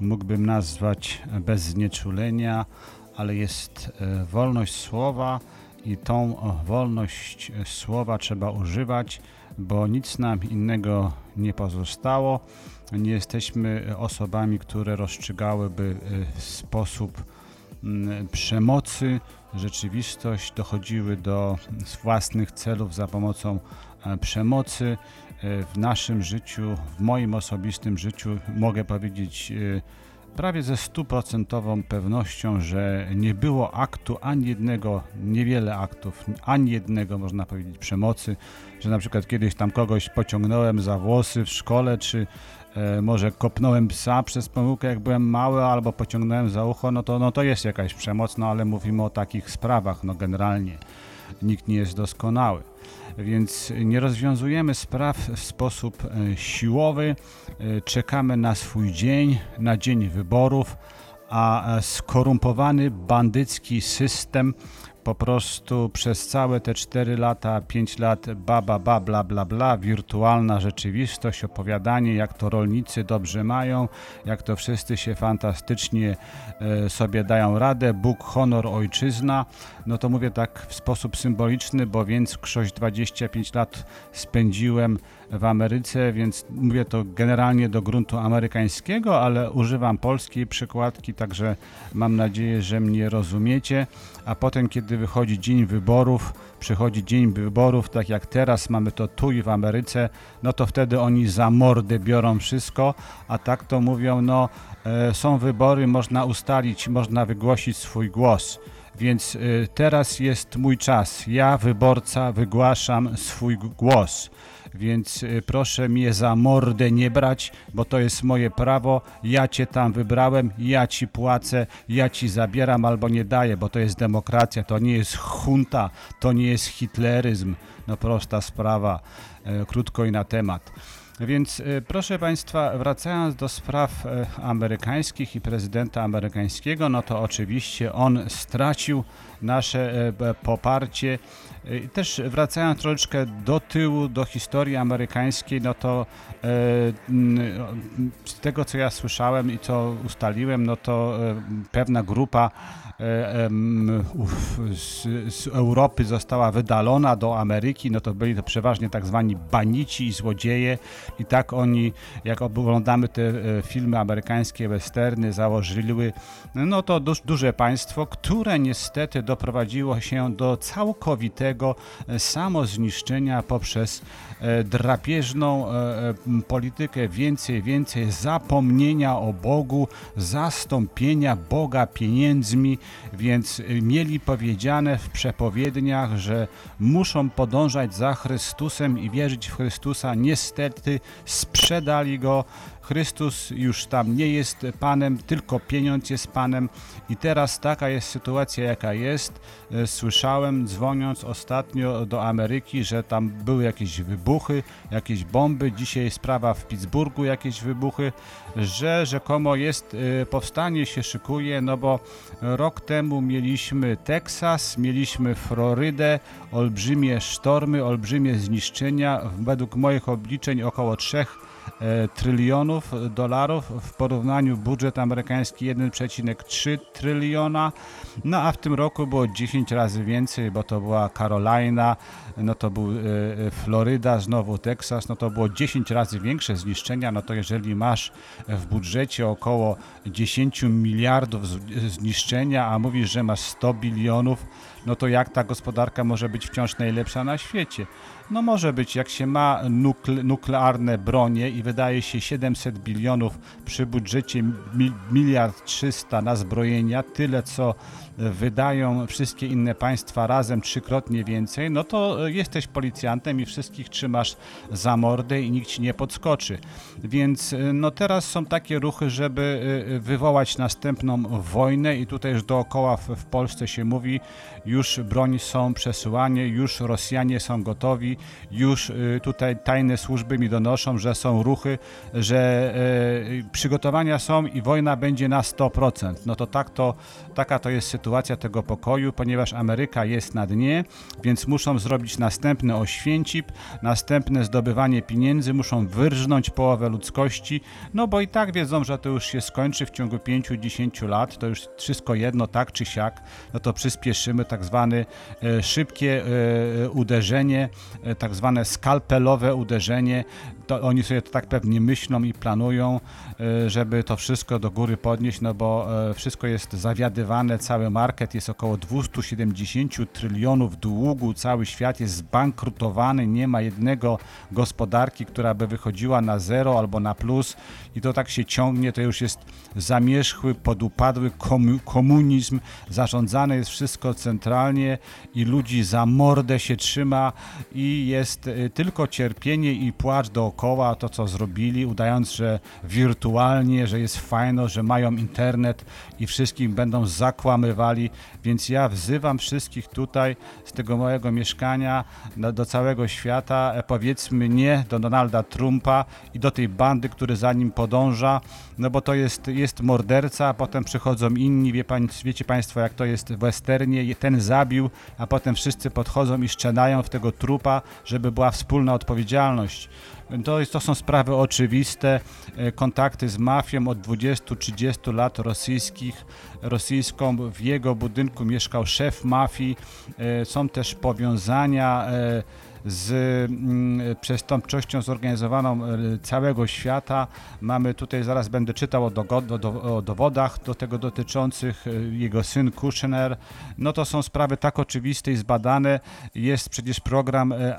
mógłbym nazwać bez znieczulenia, ale jest e, wolność słowa i tą wolność e, słowa trzeba używać, bo nic nam innego nie pozostało. Nie jesteśmy osobami, które rozstrzygałyby sposób Mm, przemocy rzeczywistość, dochodziły do własnych celów za pomocą e, przemocy. E, w naszym życiu, w moim osobistym życiu mogę powiedzieć e, prawie ze stuprocentową pewnością, że nie było aktu ani jednego, niewiele aktów, ani jednego można powiedzieć przemocy, że na przykład kiedyś tam kogoś pociągnąłem za włosy w szkole, czy może kopnąłem psa przez pomyłkę, jak byłem mały, albo pociągnąłem za ucho, no to, no to jest jakaś przemoc, no ale mówimy o takich sprawach, no generalnie nikt nie jest doskonały. Więc nie rozwiązujemy spraw w sposób e, siłowy, e, czekamy na swój dzień, na dzień wyborów, a e, skorumpowany bandycki system po prostu przez całe te 4 lata, 5 lat ba, ba, ba, bla, bla, bla, wirtualna rzeczywistość, opowiadanie, jak to rolnicy dobrze mają, jak to wszyscy się fantastycznie e, sobie dają radę, Bóg, honor, ojczyzna, no to mówię tak w sposób symboliczny, bo większość 25 lat spędziłem w Ameryce, więc mówię to generalnie do gruntu amerykańskiego, ale używam polskiej przykładki, także mam nadzieję, że mnie rozumiecie. A potem, kiedy wychodzi dzień wyborów, przychodzi dzień wyborów, tak jak teraz mamy to tu i w Ameryce, no to wtedy oni za mordę biorą wszystko, a tak to mówią, no e, są wybory, można ustalić, można wygłosić swój głos. Więc y, teraz jest mój czas. Ja, wyborca, wygłaszam swój głos. Więc y, proszę mnie za mordę nie brać, bo to jest moje prawo. Ja cię tam wybrałem, ja ci płacę, ja ci zabieram albo nie daję, bo to jest demokracja, to nie jest junta, to nie jest hitleryzm. No prosta sprawa, e, krótko i na temat. Więc e, proszę Państwa, wracając do spraw e, amerykańskich i prezydenta amerykańskiego, no to oczywiście on stracił nasze e, poparcie. I Też wracając troszeczkę do tyłu, do historii amerykańskiej, no to z tego co ja słyszałem i co ustaliłem, no to pewna grupa z, z Europy została wydalona do Ameryki, no to byli to przeważnie tak zwani banici i złodzieje. I tak oni, jak oglądamy te e, filmy amerykańskie, westerny, założyły, no to duż, duże państwo, które niestety doprowadziło się do całkowitego e, samozniszczenia poprzez e, drapieżną e, e, politykę więcej, więcej zapomnienia o Bogu, zastąpienia Boga pieniędzmi, więc mieli powiedziane w przepowiedniach, że muszą podążać za Chrystusem i wierzyć w Chrystusa. Niestety sprzedali go. Chrystus już tam nie jest Panem, tylko pieniądz jest Panem i teraz taka jest sytuacja, jaka jest. E, Słyszałem, dzwoniąc ostatnio do Ameryki, że tam były jakieś wybuchy, jakieś bomby. Dzisiaj sprawa w Pittsburghu, jakieś wybuchy, że rzekomo jest, e, powstanie się szykuje, no bo rok temu mieliśmy Teksas, mieliśmy Florydę, olbrzymie sztormy, olbrzymie zniszczenia. Według moich obliczeń około 3 e, trylionów dolarów, w porównaniu budżet amerykański 1,3 tryliona, no a w tym roku było 10 razy więcej, bo to była Carolina, no to był e, e, Floryda, znowu Teksas, no to było 10 razy większe zniszczenia, no to jeżeli masz w budżecie około 10 miliardów zniszczenia, a mówisz, że masz 100 bilionów, no to jak ta gospodarka może być wciąż najlepsza na świecie? No może być, jak się ma nukle, nuklearne bronie i wydaje się 700 bilionów przy budżecie mi, miliard 300 na zbrojenia, tyle co wydają wszystkie inne państwa razem trzykrotnie więcej, no to jesteś policjantem i wszystkich trzymasz za mordę i nikt ci nie podskoczy. Więc y, no teraz są takie ruchy, żeby y, y, wywołać następną wojnę i tutaj już dookoła w, w Polsce się mówi, już broń są przesyłanie, już Rosjanie są gotowi, już tutaj tajne służby mi donoszą, że są ruchy, że przygotowania są i wojna będzie na 100%. No to tak to, taka to jest sytuacja tego pokoju, ponieważ Ameryka jest na dnie, więc muszą zrobić następny oświęcip, następne zdobywanie pieniędzy, muszą wyrżnąć połowę ludzkości, no bo i tak wiedzą, że to już się skończy w ciągu 5-10 lat, to już wszystko jedno, tak czy siak, no to przyspieszymy tak zwane e, szybkie e, uderzenie, e, tak zwane skalpelowe uderzenie, to oni sobie to tak pewnie myślą i planują, e, żeby to wszystko do góry podnieść, no bo e, wszystko jest zawiadywane, cały market jest około 270 trylionów długu, cały świat jest zbankrutowany, nie ma jednego gospodarki, która by wychodziła na zero albo na plus i to tak się ciągnie, to już jest zamierzchły, podupadły komu- komunizm, zarządzane jest wszystko centralnie, i ludzi za mordę się trzyma i jest y, tylko cierpienie i płacz dookoła, to co zrobili, udając, że wirtualnie, że jest fajno, że mają internet i wszystkich będą zakłamywali, więc ja wzywam wszystkich tutaj z tego mojego mieszkania na, do całego świata, e, powiedzmy nie do Donalda Trumpa i do tej bandy, który za nim podąża, no bo to jest, jest morderca, a potem przychodzą inni, wie pań, wiecie Państwo jak to jest w westernie, ten zabił, a potem wszyscy podchodzą i szczenają w tego trupa, żeby była wspólna odpowiedzialność. To, jest, to są sprawy oczywiste, e, kontakty z mafią od 20-30 lat rosyjskich, rosyjską. W jego budynku mieszkał szef mafii. E, Są też powiązania e, z mm, przestępczością zorganizowaną e, całego świata. Mamy tutaj, zaraz będę czytał o, dogo- o, do- o dowodach do tego dotyczących, e, jego syn Kushner. No to są sprawy tak oczywiste i zbadane. Jest przecież program e,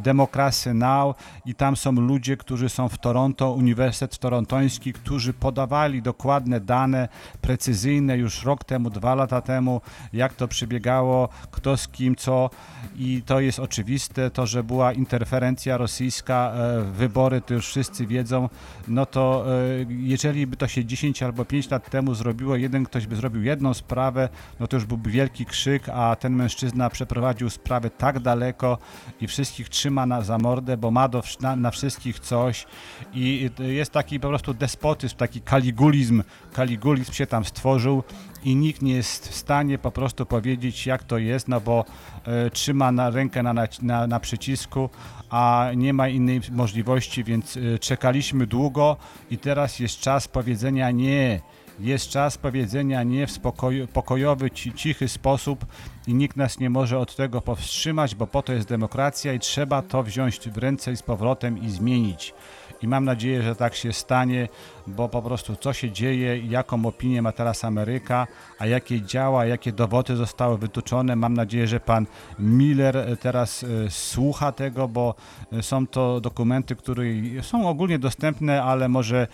Democracy Now i tam są ludzie, którzy są w Toronto, Uniwersytet Torontoński, którzy podawali dokładne dane, precyzyjne już rok temu, dwa lata temu, jak to przebiegało, kto z kim, co i to jest oczywiste, to, że była interferencja rosyjska e, wybory, to już wszyscy wiedzą, no to e, jeżeli by to się 10 albo 5 lat temu zrobiło, jeden ktoś by zrobił jedną sprawę, no to już byłby wielki krzyk, a ten mężczyzna przeprowadził sprawę tak daleko i wszystkich trzyma na, za mordę, bo ma do, na, na wszystkich coś. I y, jest taki po prostu despotyzm, taki kaligulizm, kaligulizm się tam stworzył i nikt nie jest w stanie po prostu powiedzieć jak to jest, no bo e, trzyma na rękę na, na, na przycisku, a nie ma innej możliwości, więc e, czekaliśmy długo i teraz jest czas powiedzenia nie. Jest czas powiedzenia nie w spokoju, pokojowy, ci, cichy sposób i nikt nas nie może od tego powstrzymać, bo po to jest demokracja i trzeba to wziąć w ręce i z powrotem i zmienić. I mam nadzieję, że tak się stanie, bo po prostu co się dzieje, jaką opinię ma teraz Ameryka, a jakie działa, jakie dowody zostały wytuczone. Mam nadzieję, że pan Miller e, teraz e, słucha tego, bo e, są to dokumenty, które są ogólnie dostępne, ale może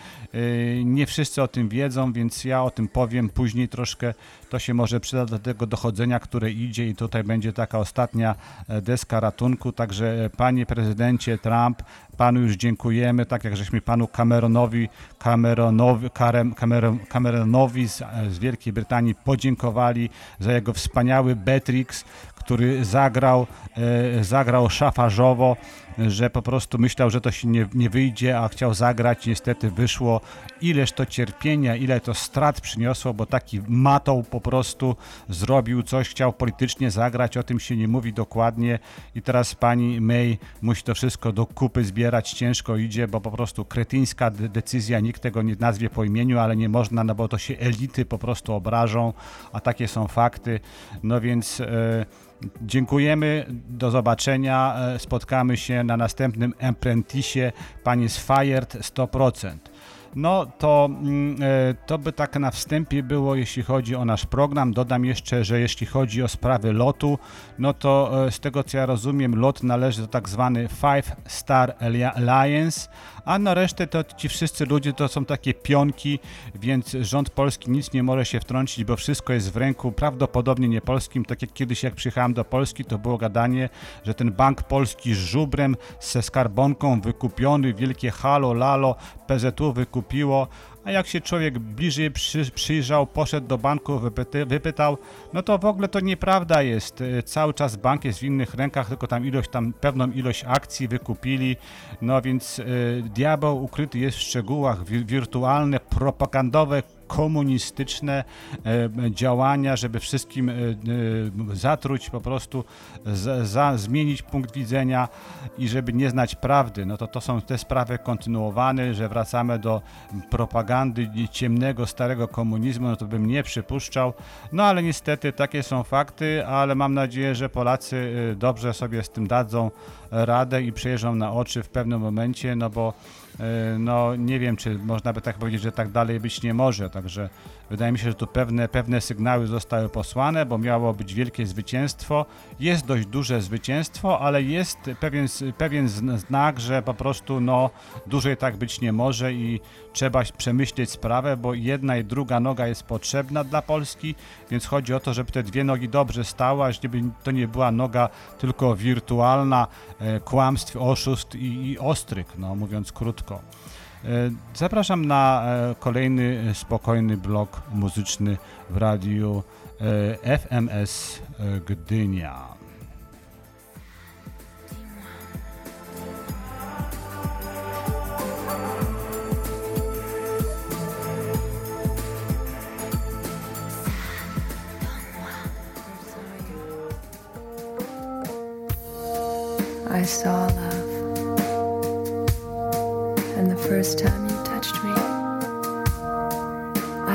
nie wszyscy o tym wiedzą, więc ja o tym powiem później troszkę. To się może przyda do tego dochodzenia, które idzie i tutaj będzie taka ostatnia deska ratunku. Także panie prezydencie Trump, panu już dziękujemy, tak jak żeśmy panu Cameronowi, Cameronowi, Cameron, Cameronowi z, z Wielkiej Brytanii podziękowali za jego wspaniały Betrix, który zagrał, e, zagrał szafarzowo, że po prostu myślał, że to się nie, nie wyjdzie, a chciał zagrać, niestety wyszło. Ileż to cierpienia, ile to strat przyniosło, bo taki matą po prostu zrobił coś, chciał politycznie zagrać, o tym się nie mówi dokładnie. I teraz pani May musi to wszystko do kupy zbierać, ciężko idzie, bo po prostu kretyńska de- decyzja, nikt tego nie nazwie po imieniu, ale nie można, no bo to się elity po prostu obrażą, a takie są fakty, no więc... E, Dziękujemy, do zobaczenia. E, Spotkamy się na następnym Apprentice. Pani z Fired 100%. No to, mm, e, to by tak na wstępie było, jeśli chodzi o nasz program. Dodam jeszcze, że jeśli chodzi o sprawy lotu, no to e, z tego co ja rozumiem, lot należy do tak zwany Five Star Alliance, a na resztę to ci wszyscy ludzie to są takie pionki, więc rząd polski nic nie może się wtrącić, bo wszystko jest w ręku prawdopodobnie nie polskim. Tak jak kiedyś jak przyjechałem do Polski, to było gadanie, że ten bank polski z żubrem, ze skarbonką wykupiony, wielkie halo, lalo, PZU wykupiło, a jak się człowiek bliżej przy, przyjrzał, poszedł do banku, wypyty, wypytał, no to w ogóle to nieprawda jest. E, Cały czas bank jest w innych rękach, tylko tam ilość, tam pewną ilość akcji wykupili. No więc e, diabeł ukryty jest w szczegółach, wi- wirtualne, propagandowe, komunistyczne e, działania, żeby wszystkim e, e, zatruć po prostu, za, zmienić punkt widzenia i żeby nie znać prawdy. No to to są te sprawy kontynuowane, że wracamy do propagandy ciemnego, starego komunizmu, no to bym nie przypuszczał. No ale niestety takie są fakty, ale mam nadzieję, że Polacy dobrze sobie z tym dadzą radę i przyjeżdżą na oczy w pewnym momencie, no bo No nie wiem, czy można by tak powiedzieć, że tak dalej być nie może, także wydaje mi się, że tu pewne, pewne sygnały zostały posłane, bo miało być wielkie zwycięstwo. Jest dość duże zwycięstwo, ale jest pewien, pewien zn- znak, że po prostu no dłużej tak być nie może i trzeba przemyśleć sprawę, bo jedna i druga noga jest potrzebna dla Polski, więc chodzi o to, żeby te dwie nogi dobrze stały, żeby to nie była noga tylko wirtualna, e, kłamstw, oszustw i, i ostryk, no mówiąc krótko. E, Zapraszam na e, kolejny e, spokojny blok muzyczny w radiu FMS Gdynia. I saw love. First time you touched me,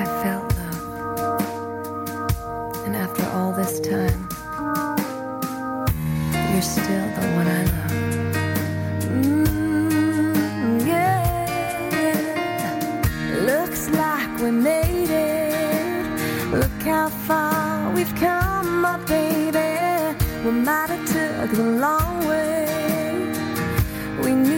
I felt love. And after all this time, you're still the one I love. Mm, yeah. Looks like we made it. Look how far we've come, my baby. We might have took the long way. We knew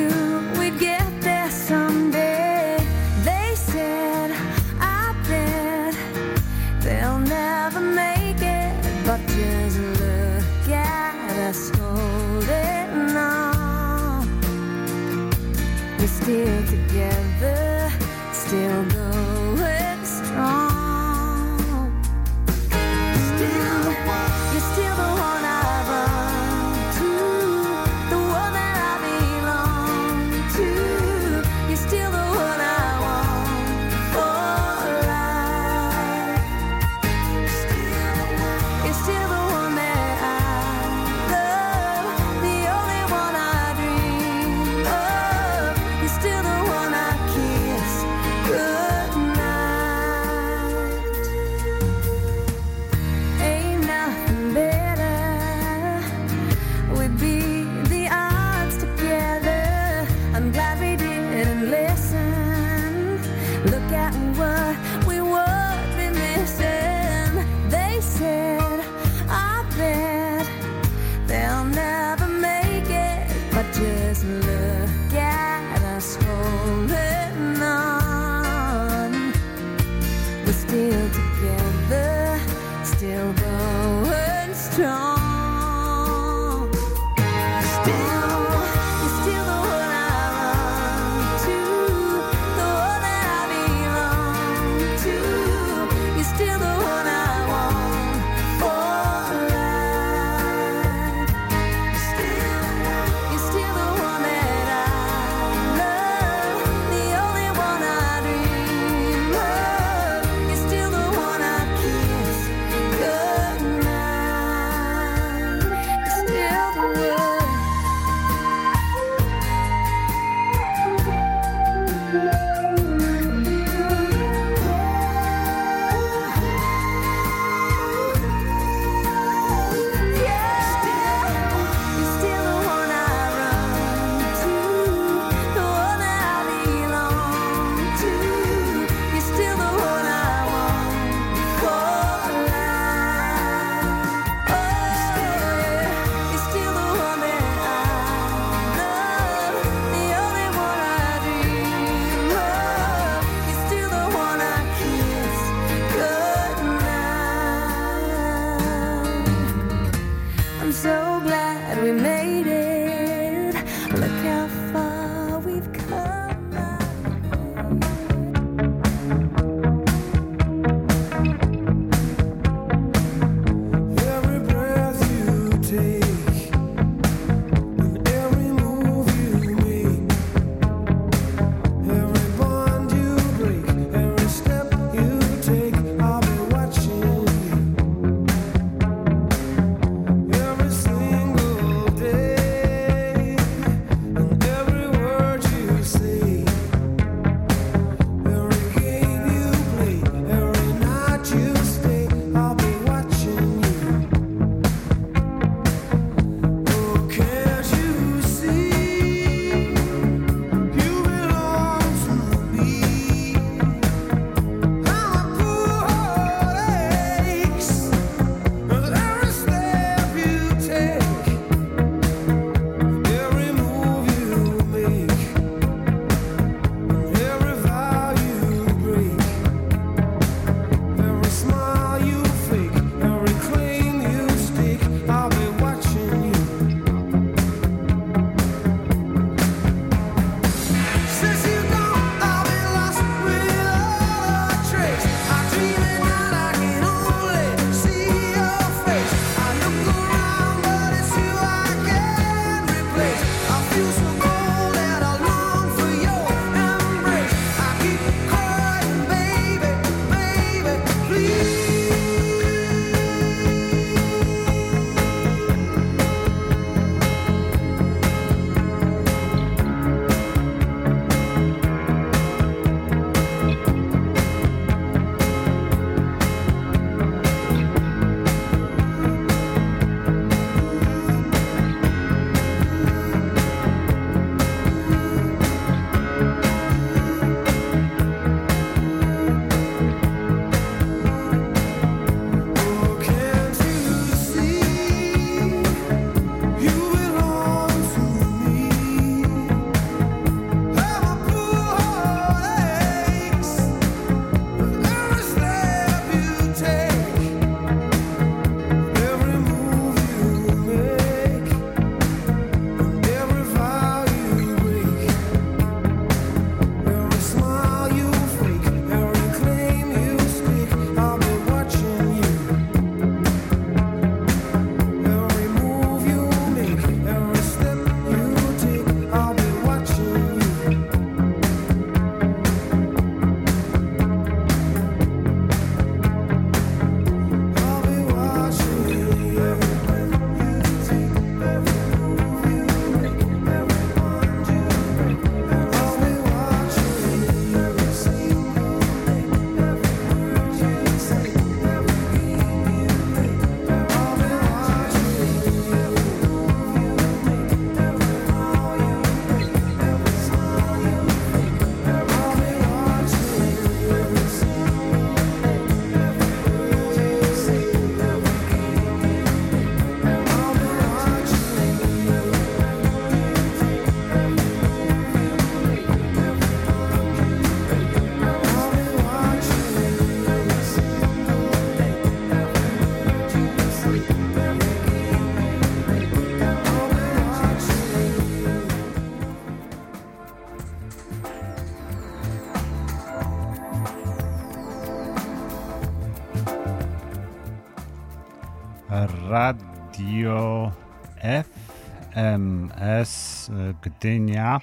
FMS Gdynia.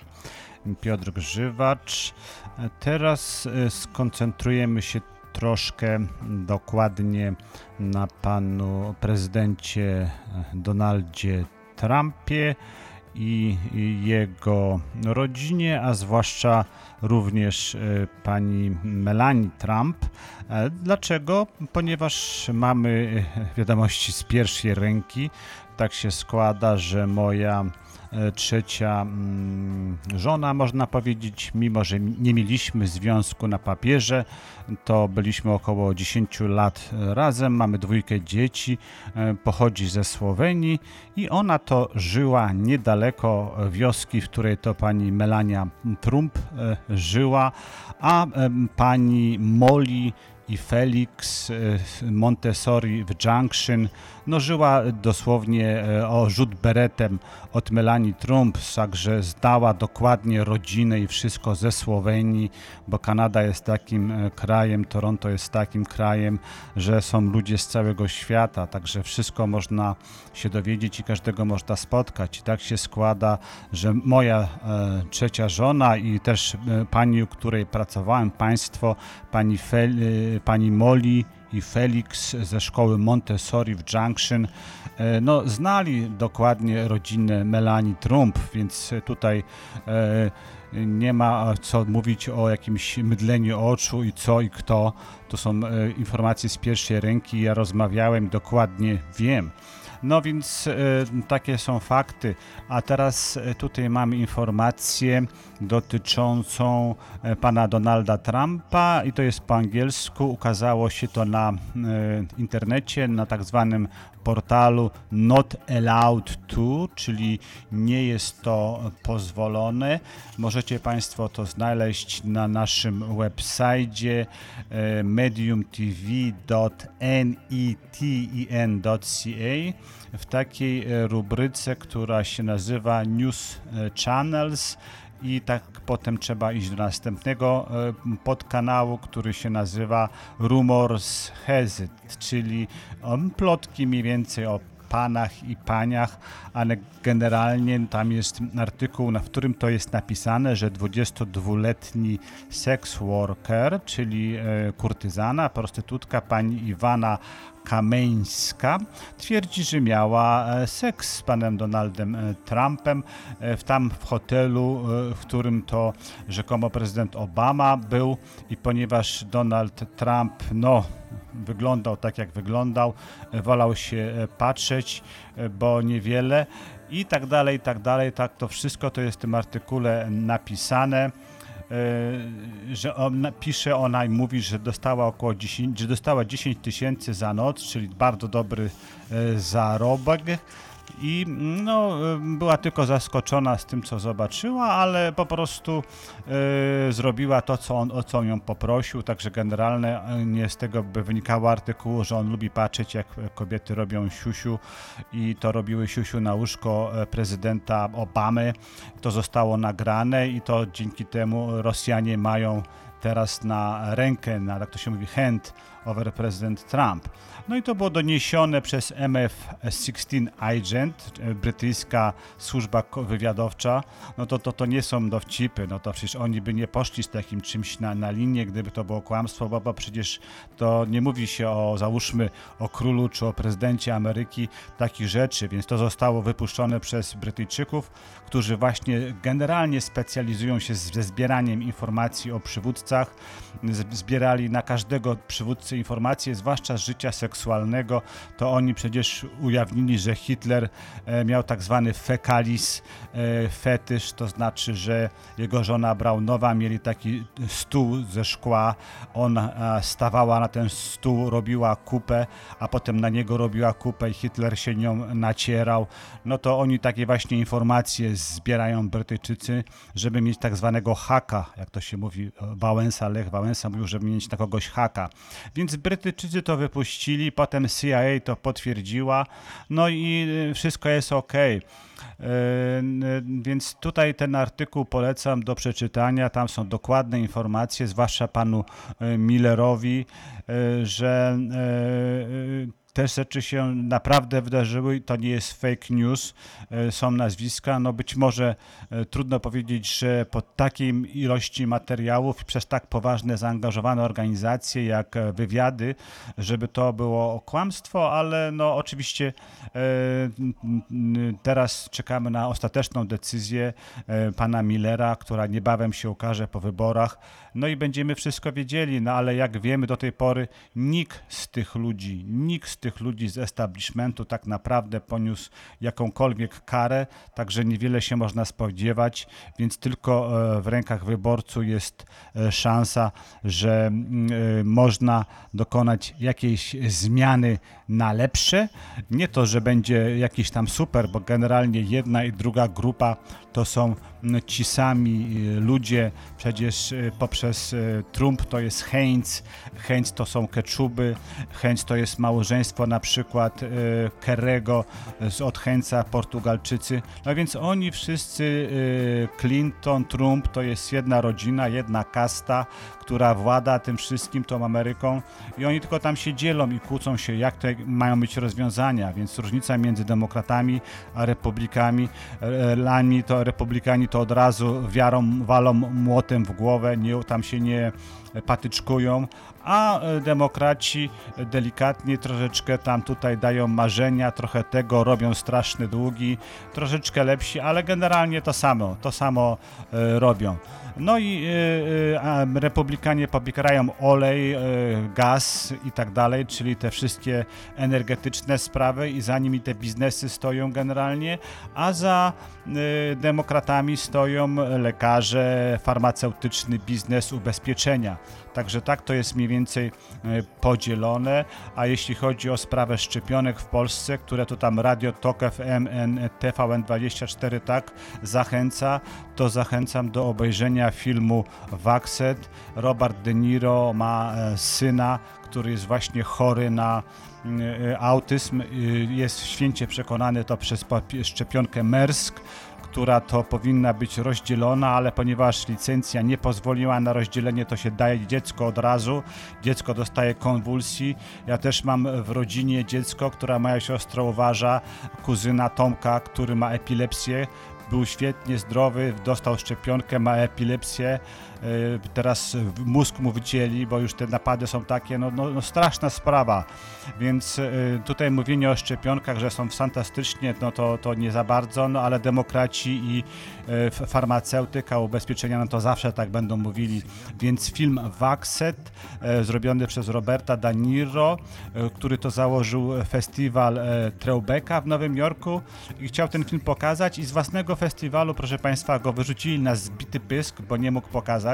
Piotr Grzywacz. Teraz e, skoncentrujemy się troszkę dokładnie na panu prezydencie Donaldzie Trumpie i jego rodzinie, a zwłaszcza również e, pani Melanie Trump. Dlaczego? Ponieważ mamy wiadomości z pierwszej ręki. Tak się składa, że moja trzecia mm, żona, można powiedzieć, mimo że nie mieliśmy związku na papierze, to byliśmy około 10 lat razem, mamy dwójkę dzieci, e, pochodzi ze Słowenii i ona to żyła niedaleko wioski, w której to pani Melania Trump e, żyła, a pani Molly i Felix e, Montessori w Junction no żyła dosłownie e, o rzut beretem od Melanie Trump, także zdała dokładnie rodzinę i wszystko ze Słowenii, bo Kanada jest takim e, krajem, Toronto jest takim krajem, że są ludzie z całego świata, także wszystko można się dowiedzieć i każdego można spotkać. I tak się składa, że moja e, trzecia żona i też pani, u której pracowałem, państwo, pani, Fel, pani Molly i Felix ze szkoły Montessori w Junction, e, no, znali dokładnie rodzinę Melanie Trump, więc tutaj e, nie ma co mówić o jakimś mydleniu oczu i co i kto. To są e, informacje z pierwszej ręki, ja rozmawiałem, dokładnie wiem. No więc e, takie są fakty. A teraz e, tutaj mamy informację dotyczącą e, pana Donalda Trumpa i to jest po angielsku. Ukazało się to na internecie, na tak zwanym portalu Not Allowed To, czyli nie jest to pozwolone. Możecie Państwo to znaleźć na naszym website e, mediumtv.neten.ca w takiej rubryce, która się nazywa News Channels i tak potem trzeba iść do następnego e, podkanału, który się nazywa Rumors Has It, czyli um, plotki mniej więcej o panach i paniach, ale generalnie tam jest artykuł, na którym to jest napisane, że 22-letni sex worker, czyli e, kurtyzana, prostytutka pani Iwana Kameńska twierdzi, że miała e, seks z panem Donaldem e, Trumpem w tam w hotelu, w którym to rzekomo prezydent Obama był. I ponieważ Donald Trump no wyglądał tak jak wyglądał, wolał się patrzeć, bo niewiele i tak dalej, i tak dalej, tak to wszystko to jest w tym artykule napisane e, że ona, pisze ona i mówi, że dostała około 10, że dostała 10 tysięcy za noc, czyli bardzo dobry e, zarobek i no, była tylko zaskoczona z tym, co zobaczyła, ale po prostu e, zrobiła to, co on, o co ją poprosił, także generalnie e, nie z tego by wynikało artykułu, że on lubi patrzeć, jak kobiety robią siusiu i to robiły siusiu na łóżko e, prezydenta Obamy. To zostało nagrane i to dzięki temu Rosjanie mają teraz na rękę, na jak to się mówi, hand over prezydent Trump. No i to było doniesione przez MF-16 Agent, e, brytyjska służba wywiadowcza. No to, to, to nie są dowcipy, no to przecież oni by nie poszli z takim czymś na, na linię, gdyby to było kłamstwo, bo, bo przecież to nie mówi się o, załóżmy, o królu czy o prezydencie Ameryki takich rzeczy, więc to zostało wypuszczone przez Brytyjczyków, którzy właśnie generalnie specjalizują się ze zbieraniem informacji o przywódcach. Zbierali na każdego przywódcę informacje, zwłaszcza z życia seksualnego. To oni przecież ujawnili, że Hitler e, miał tak zwany fekalis, fetysz, to znaczy, że jego żona Braunowa mieli taki stół ze szkła. Ona stawała na ten stół, robiła kupę, a potem na niego robiła kupę i Hitler się nią nacierał. No to oni takie właśnie informacje zbierają Brytyjczycy, żeby mieć tak zwanego haka, jak to się mówi, Wałęsa, Lech Wałęsa mówił, żeby mieć na kogoś haka. Więc Brytyjczycy to wypuścili, potem CIA to potwierdziła, no i y, wszystko jest ok. Więc tutaj ten artykuł polecam do przeczytania. Tam są dokładne informacje, zwłaszcza panu y, Millerowi, y, że te rzeczy się naprawdę wydarzyły to nie jest fake news, e, są nazwiska. No być może e, trudno powiedzieć, że po takiej ilości materiałów przez tak poważne, zaangażowane organizacje jak e, wywiady, żeby to było kłamstwo, ale no oczywiście teraz czekamy na ostateczną decyzję pana Millera, która niebawem się ukaże po wyborach. No i będziemy wszystko wiedzieli, no ale jak wiemy do tej pory nikt z tych ludzi, nikt z tych ludzi z establishmentu tak naprawdę poniósł jakąkolwiek karę, także niewiele się można spodziewać, więc tylko e, w rękach wyborców jest e, szansa, że e, można dokonać jakiejś zmiany na lepsze. Nie to, że będzie jakiś tam super, bo generalnie jedna i druga grupa to są mm, ci sami y, ludzie, przecież y, poprzez y, Trump to jest Heinz, Heinz to są keczuby, Heinz to jest małżeństwo na przykład Kerrego z od Heinza, Portugalczycy, no więc oni wszyscy, Clinton, Trump to jest jedna rodzina, jedna kasta, która włada tym wszystkim, tą Ameryką. I oni tylko tam się dzielą i kłócą się, jak te mają być rozwiązania, więc różnica między demokratami a republikami, lani to republikani to od razu wiarą walą młotem w głowę, nie, tam się nie patyczkują, a e, demokraci delikatnie troszeczkę tam tutaj dają marzenia, trochę tego, robią straszne długi, troszeczkę lepsi, ale generalnie to samo, to samo e, robią. No i e, a republikanie pobierają olej, e, gaz i tak dalej, czyli te wszystkie energetyczne sprawy i za nimi te biznesy stoją generalnie, a za demokratami stoją lekarze, farmaceutyczny biznes, ubezpieczenia. Także tak to jest mniej więcej podzielone, a jeśli chodzi o sprawę szczepionek w Polsce, które to tam Radio Tok FM, N- TVN24 tak zachęca, to zachęcam do obejrzenia filmu Vaxed. Robert De Niro ma e, syna, który jest właśnie chory na e, autyzm, e, jest święcie przekonany to przez szczepionkę Mersk, która to powinna być rozdzielona, ale ponieważ licencja nie pozwoliła na rozdzielenie, to się daje dziecko od razu. Dziecko dostaje konwulsji. Ja też mam w rodzinie dziecko, która moja siostra uważa, kuzyna Tomka, który ma epilepsję. Był świetnie zdrowy, dostał szczepionkę, ma epilepsję. Yy, Teraz mózg mu wycięli, bo już te napady są takie, no, no, no straszna sprawa. Więc y, tutaj mówienie o szczepionkach, że są fantastycznie, no to, to nie za bardzo, no ale demokraci i f- farmaceutyka, ubezpieczenia, no to zawsze tak będą mówili. Więc film Vaxet, y, zrobiony przez Roberta Daniro, który to założył festiwal Treubeca w Nowym Jorku i chciał ten film pokazać i z własnego festiwalu, proszę Państwa, go wyrzucili na zbity pysk, bo nie mógł pokazać,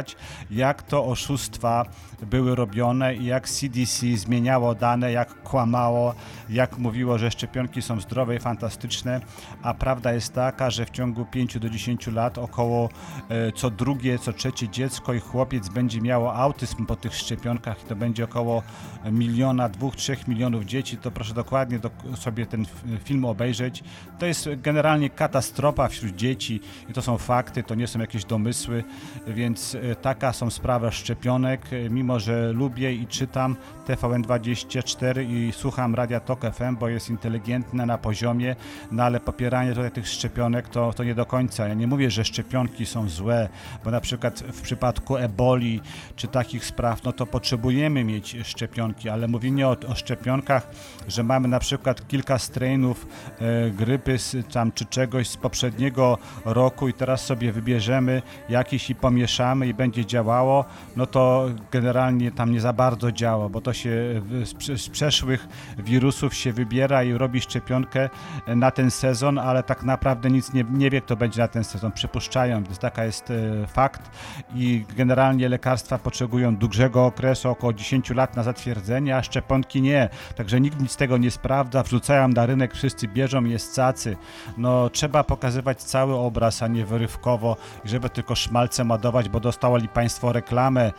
jak to oszustwa były robione i jak CDC zmieniało dane, jak kłamało, jak mówiło, że szczepionki są zdrowe i fantastyczne, a prawda jest taka, że w ciągu 5 do 10 lat około e, co drugie, co trzecie dziecko i chłopiec będzie miało autyzm po tych szczepionkach i to będzie około miliona, dwóch, trzech milionów dzieci, to proszę dokładnie do, sobie ten film obejrzeć. To jest generalnie katastrofa wśród dzieci i to są fakty, to nie są jakieś domysły, więc e, taka są sprawa szczepionek, E, mimo że lubię i czytam TVN24 i słucham Radia Tok FM, bo jest inteligentne na poziomie, no ale popieranie tutaj tych szczepionek to, to nie do końca. Ja nie mówię, że szczepionki są złe, bo na przykład w przypadku eboli czy takich spraw, no to potrzebujemy mieć szczepionki, ale mówienie o, o szczepionkach, że mamy na przykład kilka strainów e, grypy z, tam czy czegoś z poprzedniego roku i teraz sobie wybierzemy jakiś i pomieszamy i będzie działało, no to generalnie tam nie za bardzo działa, bo to się w- z, prze- z przeszłych wirusów się wybiera i robi szczepionkę e, na ten sezon, ale tak naprawdę nic nie, nie wie, kto będzie na ten sezon. Przypuszczają, więc taka jest e, fakt i generalnie lekarstwa potrzebują dużego okresu, około 10 lat na zatwierdzenie, a szczepionki nie. Także nikt nic z tego nie sprawdza, wrzucają na rynek, wszyscy bierzą, jest cacy. No trzeba pokazywać cały obraz, a nie wyrywkowo, żeby tylko szmalcem ładować, bo dostali Państwo reklamę.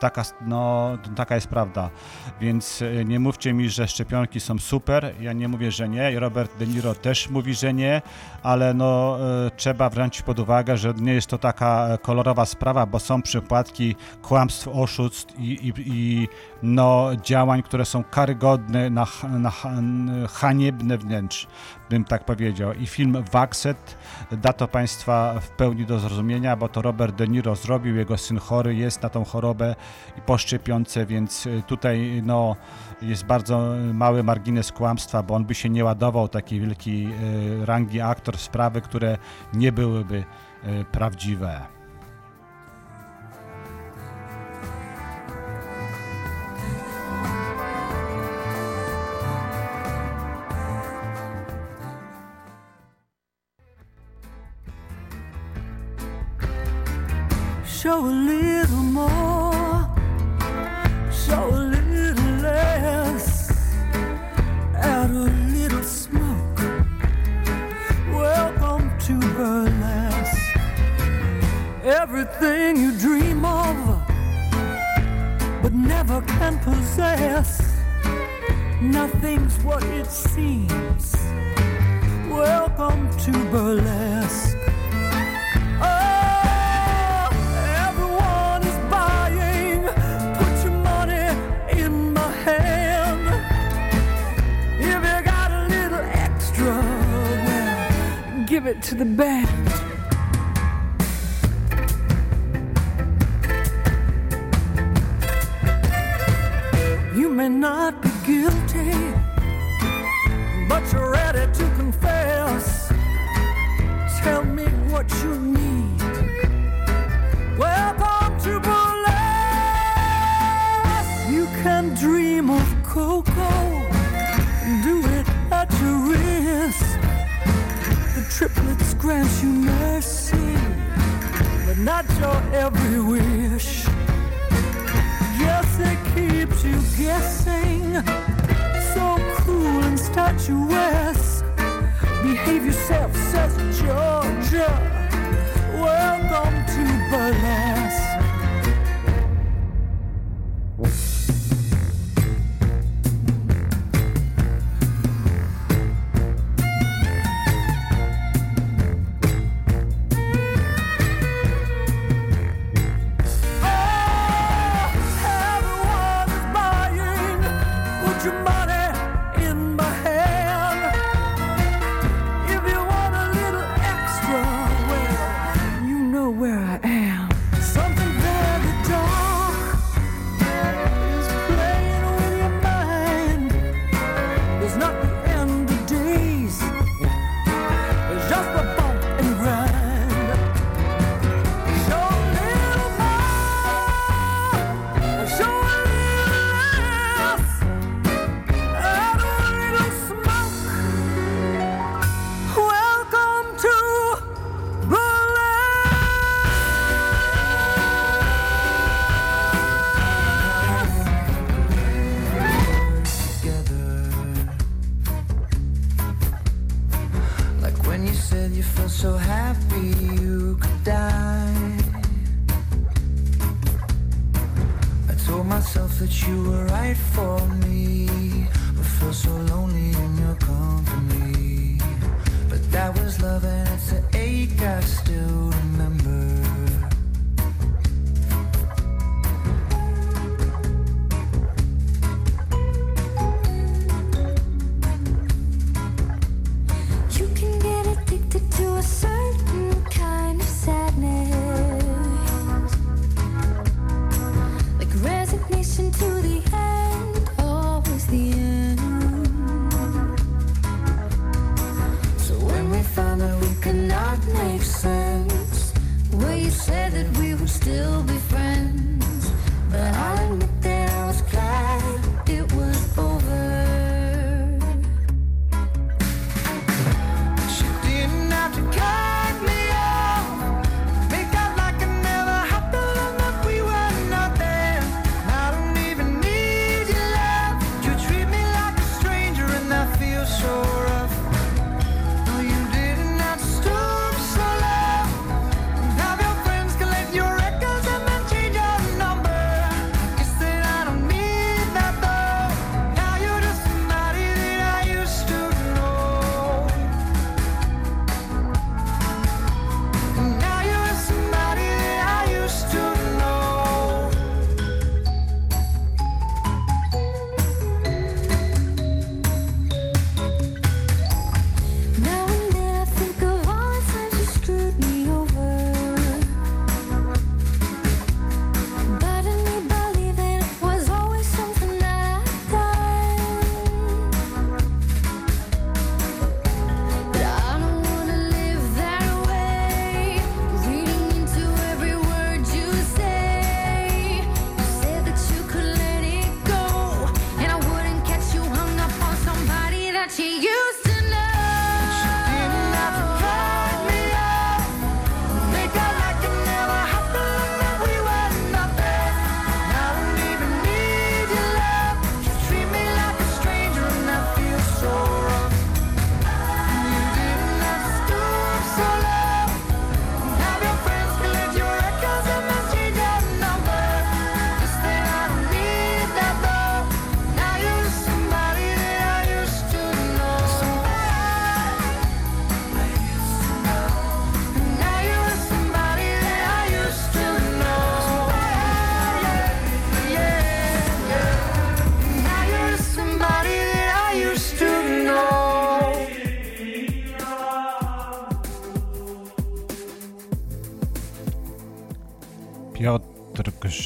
Taka, no, taka jest prawda. Więc e, nie mówcie mi, że szczepionki są super. Ja nie mówię, że nie. Robert De Niro też mówi, że nie, ale no, e, trzeba wziąć pod uwagę, że nie jest to taka e, kolorowa sprawa, bo są przypadki kłamstw, oszustw i, i, i no, działań, które są karygodne, na, na, haniebne wręcz, bym tak powiedział. I film Waxet da to Państwa w pełni do zrozumienia, bo to Robert De Niro zrobił, jego syn chory jest na tą chorobę i po szczepionce, więc y, tutaj no, jest bardzo mały margines kłamstwa, bo on by się nie ładował takiej wielkiej y, rangi aktor sprawy, które nie byłyby y, prawdziwe. Show a little more, show a little less, add a little smoke. Welcome to burlesque. Everything you dream of, but never can possess. Nothing's what it seems. Welcome to burlesque. Give it to the band. You may not be guilty, but you're ready to confess. Tell me what you need. Welcome to burlesque. You can dream of cocoa, triplets grant you mercy, but not your every wish. Yes, it keeps you guessing. So cool and statuesque. Behave yourself, says Georgia. Welcome to burlesque.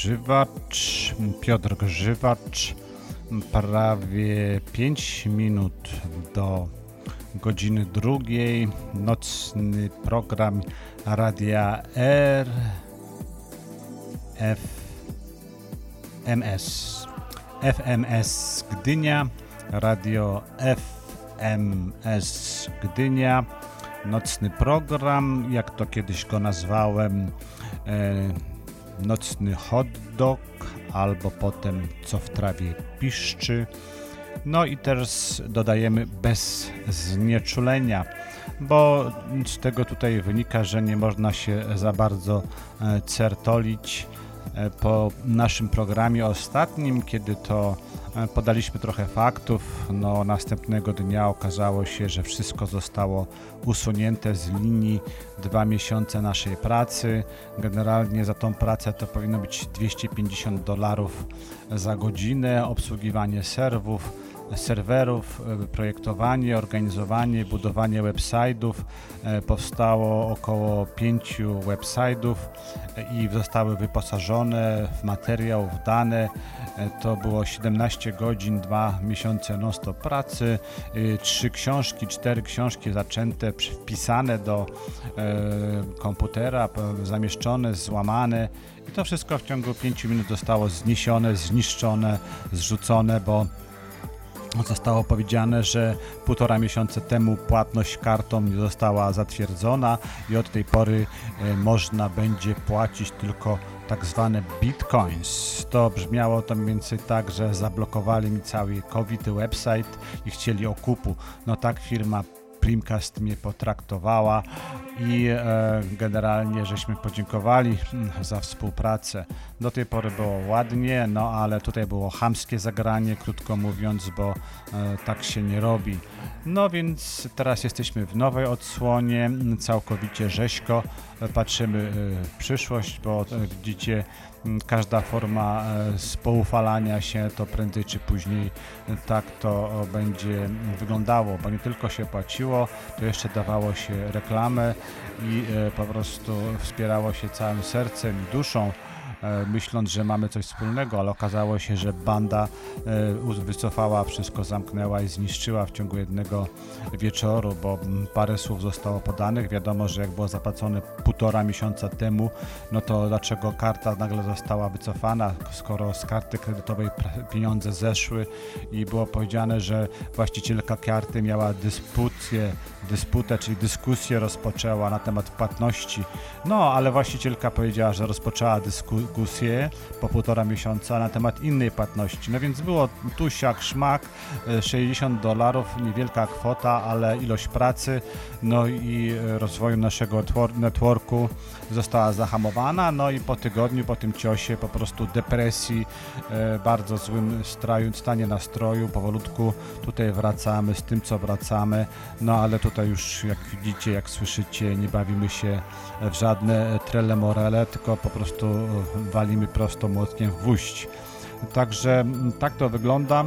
Grzywacz, Piotr Grzywacz, prawie 5 minut do godziny drugiej, nocny program Radia R, F, MS, FMS Gdynia, Radio FMS Gdynia, nocny program, jak to kiedyś go nazwałem, e, nocny hot dog, albo potem co w trawie piszczy. No i teraz dodajemy bez znieczulenia, bo z tego tutaj wynika, że nie można się za bardzo e, certolić e, po naszym programie ostatnim, kiedy to podaliśmy trochę faktów, no następnego dnia okazało się, że wszystko zostało usunięte z linii dwa miesiące naszej pracy. Generalnie za tą pracę to powinno być 250 dolarów za godzinę, obsługiwanie serwów, serwerów, e, projektowanie, organizowanie, budowanie website'ów. E, Powstało około pięciu website'ów e, i zostały wyposażone w materiał, w dane. To było 17 godzin, dwa miesiące non-stop pracy, trzy książki, cztery książki zaczęte, wpisane do komputera, zamieszczone, złamane. I to wszystko w ciągu 5 minut zostało zniesione, zniszczone, zrzucone, bo zostało powiedziane, że półtora miesiąca temu płatność kartą nie została zatwierdzona i od tej pory e, można będzie płacić tylko tak zwane bitcoins. To brzmiało to mniej więcej tak, że zablokowali mi cały COVID website i chcieli okupu. No tak firma Primcast mnie potraktowała i e, generalnie żeśmy podziękowali mm, za współpracę. Do tej pory było ładnie, no ale tutaj było chamskie zagranie, krótko mówiąc, bo e, tak się nie robi. No więc teraz jesteśmy w nowej odsłonie, całkowicie rzeźko e, patrzymy w przyszłość, bo widzicie każda forma e, spoufalania się to prędzej czy później tak to będzie wyglądało, bo nie tylko się płaciło, to jeszcze dawało się reklamę i e, po prostu wspierało się całym sercem i duszą myśląc, że mamy coś wspólnego, ale okazało się, że banda e, wycofała, wszystko zamknęła i zniszczyła w ciągu jednego wieczoru, bo parę słów zostało podanych. Wiadomo, że jak było zapłacone półtora miesiąca temu, no to dlaczego karta nagle została wycofana, skoro z karty kredytowej pieniądze zeszły i było powiedziane, że właścicielka karty miała dyspucję, dysputę, czyli dyskusję rozpoczęła na temat płatności. No, ale właścicielka powiedziała, że rozpoczęła dyskusję po półtora miesiąca na temat innej płatności. No więc było tu siak szmak, e, 60 dolarów, niewielka kwota, ale ilość pracy, no i e, rozwoju naszego twor- networku została zahamowana, no i po tygodniu, po tym ciosie, po prostu depresji, e, bardzo złym straju, stanie nastroju, powolutku tutaj wracamy z tym, co wracamy, no ale tutaj już jak widzicie, jak słyszycie, nie bawimy się w żadne trele morele, tylko po prostu walimy prosto młotkiem w gwóźdź. Także tak to wygląda.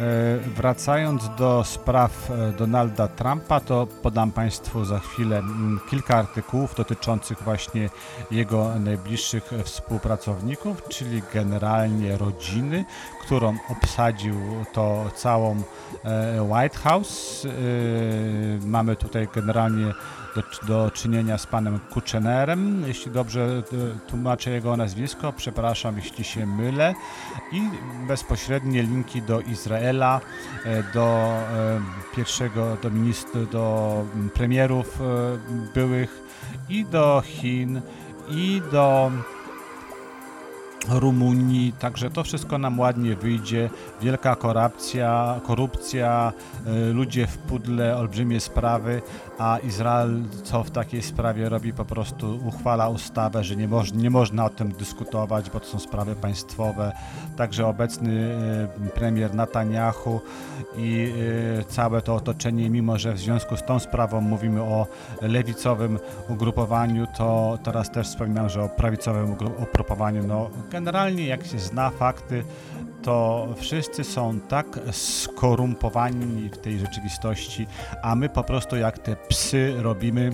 E, Wracając do spraw e, Donalda Trumpa, to podam Państwu za chwilę mm, kilka artykułów dotyczących właśnie jego najbliższych współpracowników, czyli generalnie rodziny, którą obsadził to całą e, White House. Mamy tutaj generalnie do, do czynienia z panem Kuchenerem, jeśli dobrze e, tłumaczę jego nazwisko, przepraszam jeśli się mylę. I bezpośrednie linki do Izraela, e, do e, pierwszego, do ministrów, do premierów byłych i do Chin i do Rumunii, także to wszystko nam ładnie wyjdzie. Wielka korupcja, korupcja, ludzie w pudle, olbrzymie sprawy, a Izrael co w takiej sprawie robi? Po prostu uchwala ustawę, że nie, moż, nie można o tym dyskutować, bo to są sprawy państwowe. Także obecny y, premier Netanyahu i y, całe to otoczenie, mimo że w związku z tą sprawą mówimy o lewicowym ugrupowaniu, to teraz też wspominam, że o prawicowym ugru- ugrupowaniu. No, generalnie jak się zna fakty, to wszyscy są tak skorumpowani w tej rzeczywistości, a my po prostu jak te psy robimy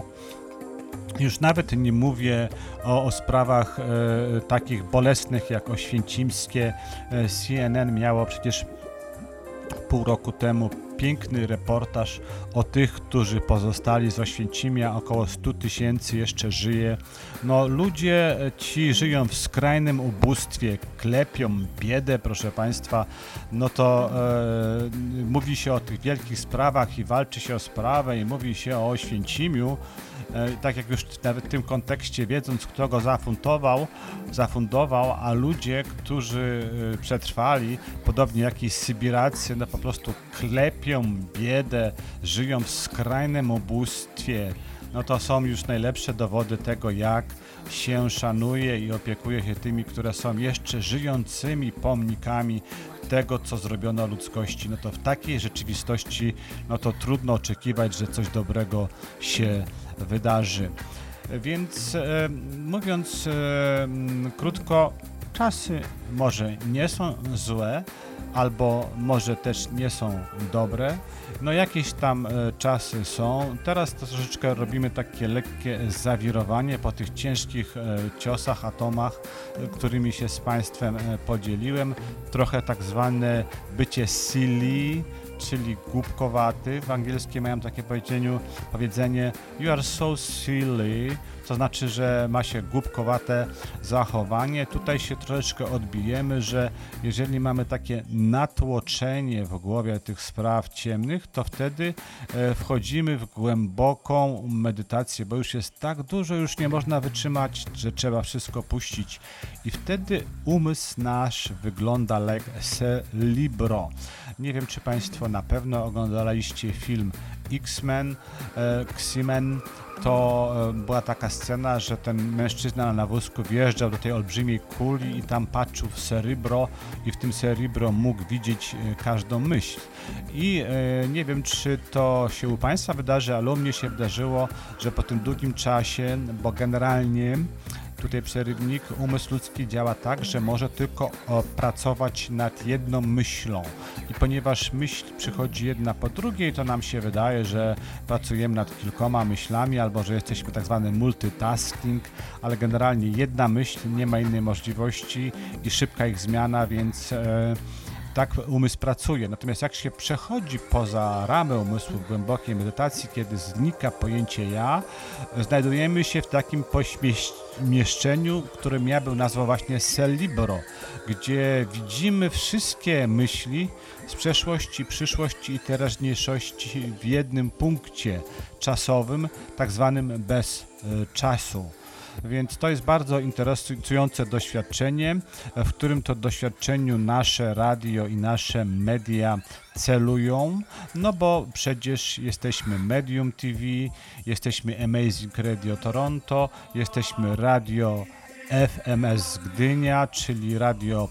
już nawet nie mówię o, o sprawach e, takich bolesnych jak oświęcimskie. E, CNN miało przecież pół roku temu piękny reportaż o tych, którzy pozostali z Oświęcimia, około 100 tysięcy jeszcze żyje. No ludzie e, ci żyją w skrajnym ubóstwie, klepią biedę, proszę Państwa, no to e, mówi się o tych wielkich sprawach i walczy się o sprawę i mówi się o Oświęcimiu, tak jak już nawet w tym kontekście, wiedząc kto go zafundował, zafundował, a ludzie, którzy e, przetrwali, podobnie jak i Sybiracy, no po prostu klepią biedę, żyją w skrajnym ubóstwie. No to są już najlepsze dowody tego, jak się szanuje i opiekuje się tymi, które są jeszcze żyjącymi pomnikami tego, co zrobiono ludzkości. No to w takiej rzeczywistości, no to trudno oczekiwać, że coś dobrego się wydarzy. Więc e, mówiąc e, krótko, czasy może nie są złe, albo może też nie są dobre. No jakieś tam e, czasy są. Teraz to troszeczkę robimy takie lekkie zawirowanie po tych ciężkich e, ciosach, atomach, e, którymi się z Państwem podzieliłem. Trochę tak zwane bycie silly, czyli głupkowaty. W angielskim mają takie powiedzeniu, powiedzenie you are so silly, to znaczy, że ma się głupkowate zachowanie. Tutaj się troszeczkę odbijemy, że jeżeli mamy takie natłoczenie w głowie tych spraw ciemnych, to wtedy e, wchodzimy w głęboką medytację, bo już jest tak dużo, już nie można wytrzymać, że trzeba wszystko puścić. I wtedy umysł nasz wygląda jak se libro. Nie wiem, czy Państwo na pewno oglądaliście film X-Men, e, X-Men, to e, była taka scena, że ten mężczyzna na wózku wjeżdżał do tej olbrzymiej kuli i tam patrzył w cerebro i w tym cerebro mógł widzieć e, każdą myśl. I e, nie wiem, czy to się u Państwa wydarzy, ale u mnie się wydarzyło, że po tym długim czasie, bo generalnie tutaj przerywnik, umysł ludzki działa tak, że może tylko o, pracować nad jedną myślą. I ponieważ myśl przychodzi jedna po drugiej, to nam się wydaje, że pracujemy nad kilkoma myślami albo że jesteśmy tak zwany multitasking, ale generalnie jedna myśl, nie ma innej możliwości i szybka ich zmiana, więc e, tak umysł pracuje. Natomiast jak się przechodzi poza ramy umysłu w głębokiej medytacji, kiedy znika pojęcie ja, znajdujemy się w takim pośmieszczeniu, którym ja bym nazwał właśnie cel libero, gdzie widzimy wszystkie myśli z przeszłości, przyszłości i teraźniejszości w jednym punkcie czasowym, tak zwanym bez y, czasu. Więc to jest bardzo interesujące doświadczenie, w którym to doświadczeniu nasze radio i nasze media celują, no bo przecież jesteśmy Medium TV, jesteśmy Amazing Radio Toronto, jesteśmy radio FMS Gdynia, czyli radio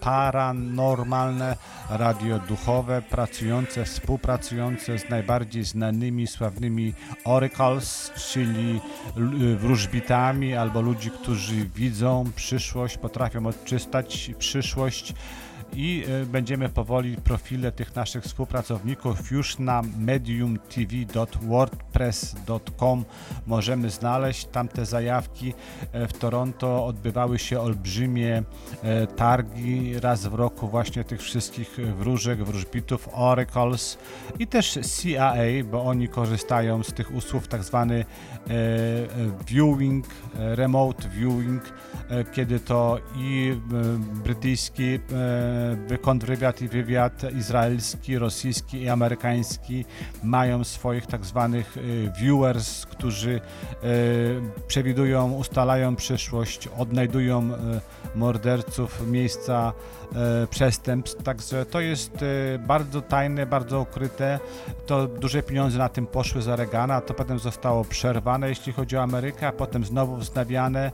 paranormalne, radio duchowe, pracujące, współpracujące z najbardziej znanymi, sławnymi oracles, czyli wróżbitami albo ludzi, którzy widzą przyszłość, potrafią odczystać przyszłość i e, będziemy powoli profile tych naszych współpracowników już na mediumtv.wordpress.com możemy znaleźć. Tamte zajawki. E, w Toronto odbywały się olbrzymie e, targi. Raz w roku właśnie tych wszystkich wróżek, wróżbitów, oracles i też CIA, bo oni korzystają z tych usług tak zwany e, viewing, remote viewing, kiedy to i e, brytyjski e, kontrwywiad i wywiad izraelski, rosyjski i amerykański mają swoich tak zwanych e, viewers, którzy e, przewidują, ustalają przyszłość, odnajdują e, morderców, miejsca e, przestępstw, także to jest e, bardzo tajne, bardzo ukryte. To duże pieniądze na tym poszły za Reagana, to potem zostało przerwane, jeśli chodzi o Amerykę, a potem znowu wznawiane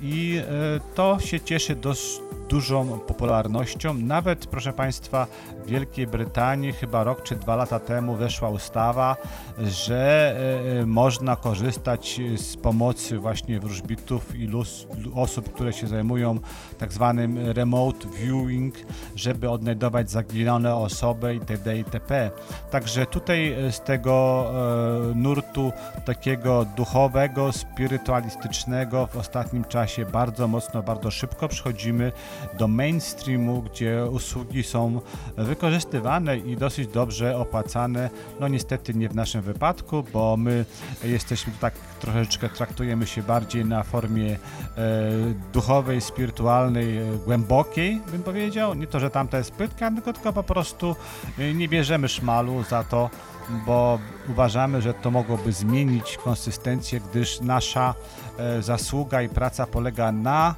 i e, to się cieszy dość dużą popularnością. Nawet, proszę Państwa, w Wielkiej Brytanii chyba rok czy dwa lata temu weszła ustawa, że e, e, można korzystać z pomocy właśnie wróżbitów i osób, które się zajmują tak zwanym remote viewing, żeby odnajdować zaginione osoby itd. itp. Także tutaj e, z tego e, nurtu takiego duchowego, spirytualistycznego w ostatnim czasie bardzo mocno, bardzo szybko przechodzimy do mainstreamu, gdzie usługi są wykorzystywane i dosyć dobrze opłacane. No niestety nie w naszym wypadku, bo my jesteśmy tak troszeczkę traktujemy się bardziej na formie e, duchowej, spirytualnej, e, głębokiej, bym powiedział. Nie to, że tamta jest płytka, tylko, tylko po prostu e, nie bierzemy szmalu za to, bo uważamy, że to mogłoby zmienić konsystencję, gdyż nasza e, zasługa i praca polega na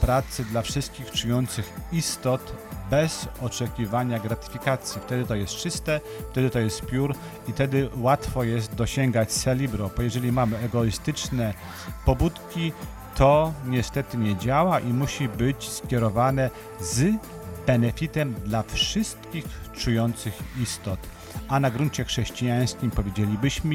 pracy dla wszystkich czujących istot bez oczekiwania gratyfikacji. Wtedy to jest czyste, wtedy to jest piór i wtedy łatwo jest dosięgać celibro, bo jeżeli mamy egoistyczne pobudki, to niestety nie działa i musi być skierowane z benefitem dla wszystkich czujących istot. A na gruncie chrześcijańskim powiedzielibyśmy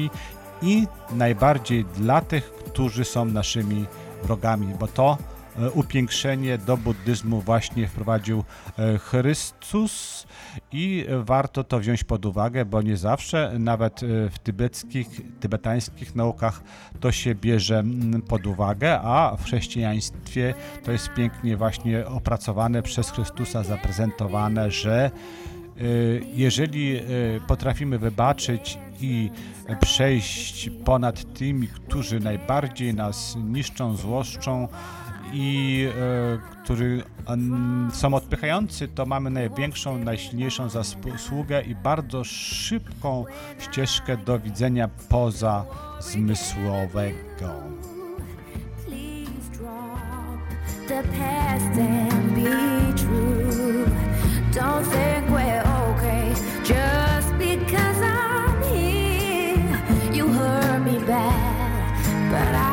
i najbardziej dla tych, którzy są naszymi wrogami, bo to e, upiększenie do buddyzmu właśnie wprowadził e, Chrystus i e, warto to wziąć pod uwagę, bo nie zawsze, nawet e, w tybeckich, tybetańskich naukach to się bierze pod uwagę, a w chrześcijaństwie to jest pięknie właśnie opracowane przez Chrystusa, zaprezentowane, że y, jeżeli y, potrafimy wybaczyć i przejść ponad tymi, którzy najbardziej nas niszczą, złoszczą i y, którzy mm, są odpychający, to mamy największą, najsilniejszą zasługę i bardzo szybką ścieżkę do widzenia poza zmysłowego. But I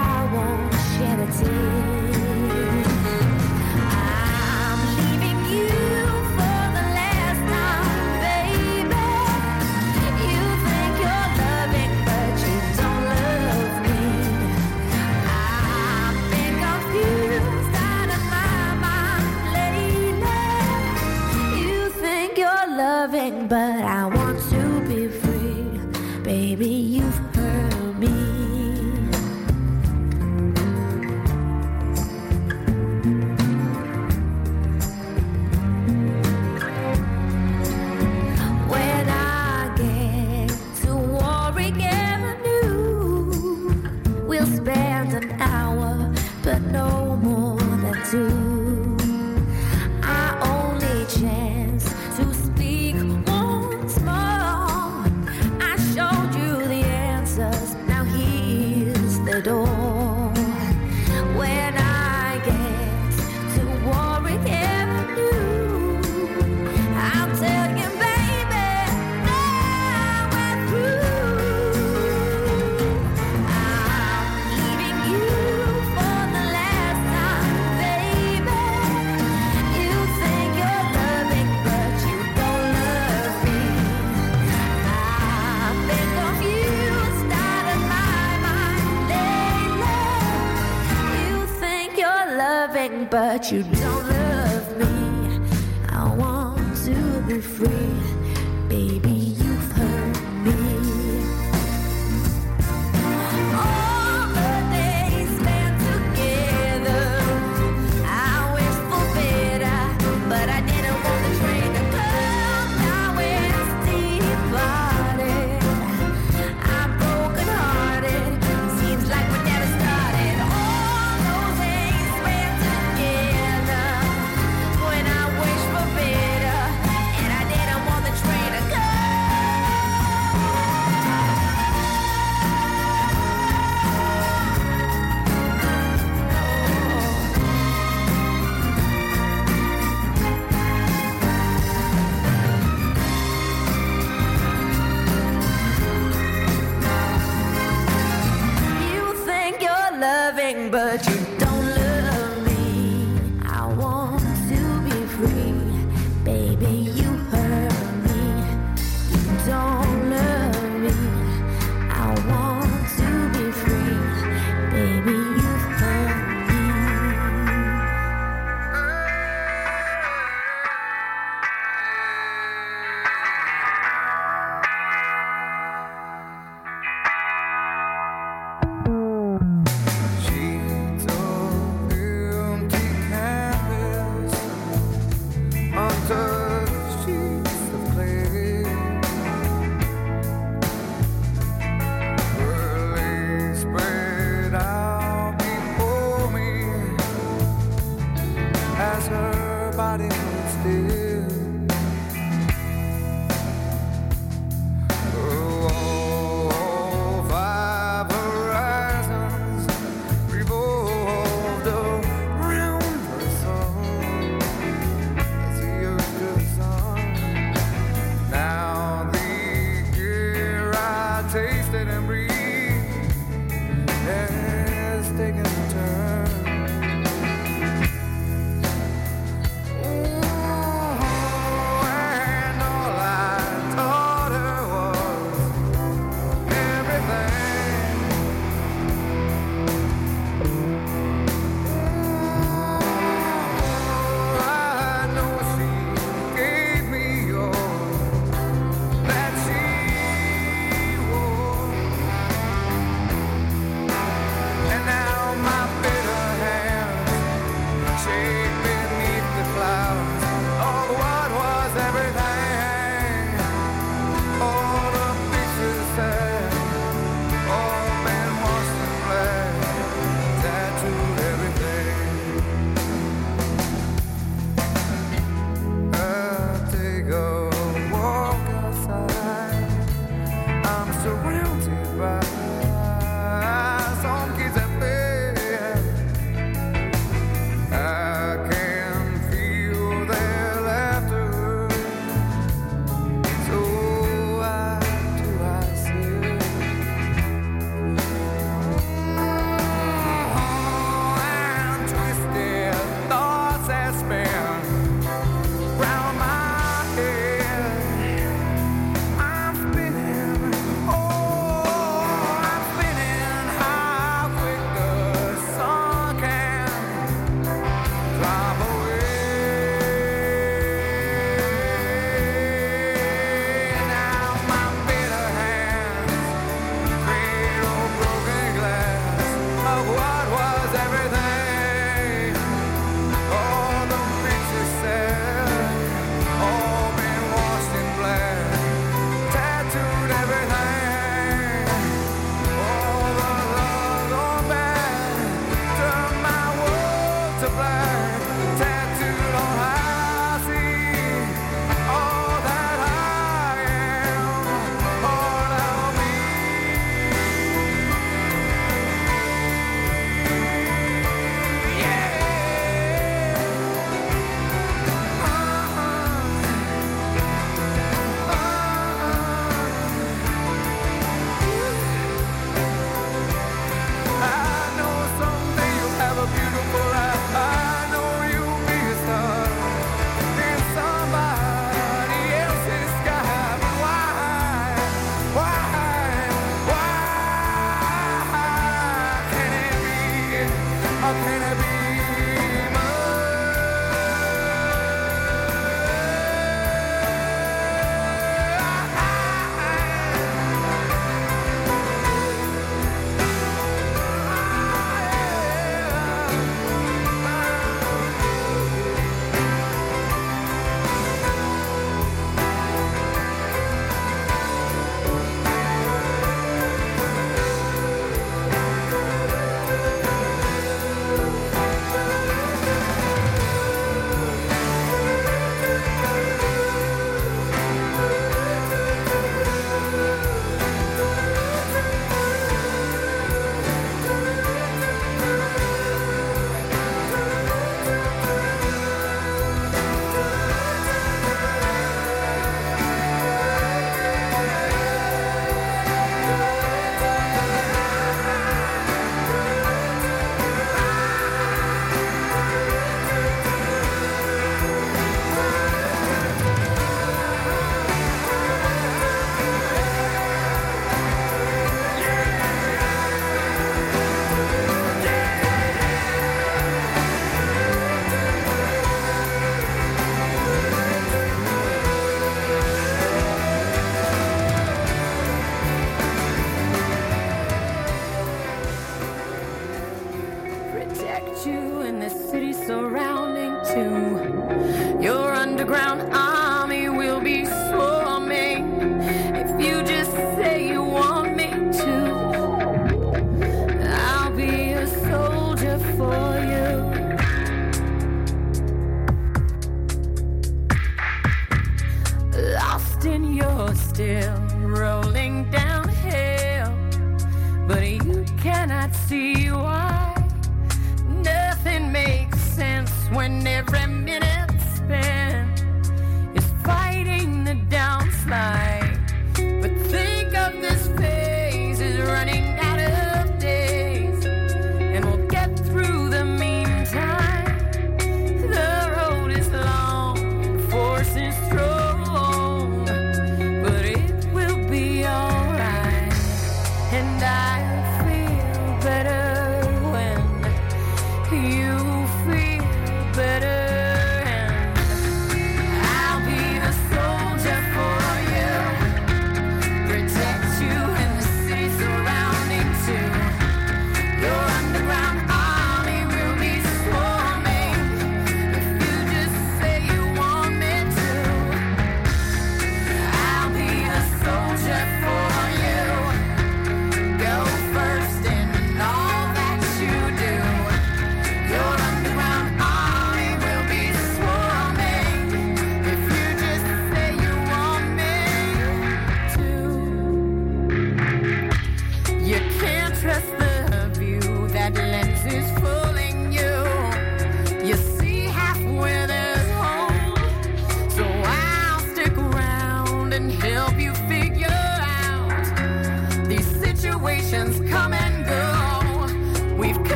loving, but I want to be free. Baby, think you're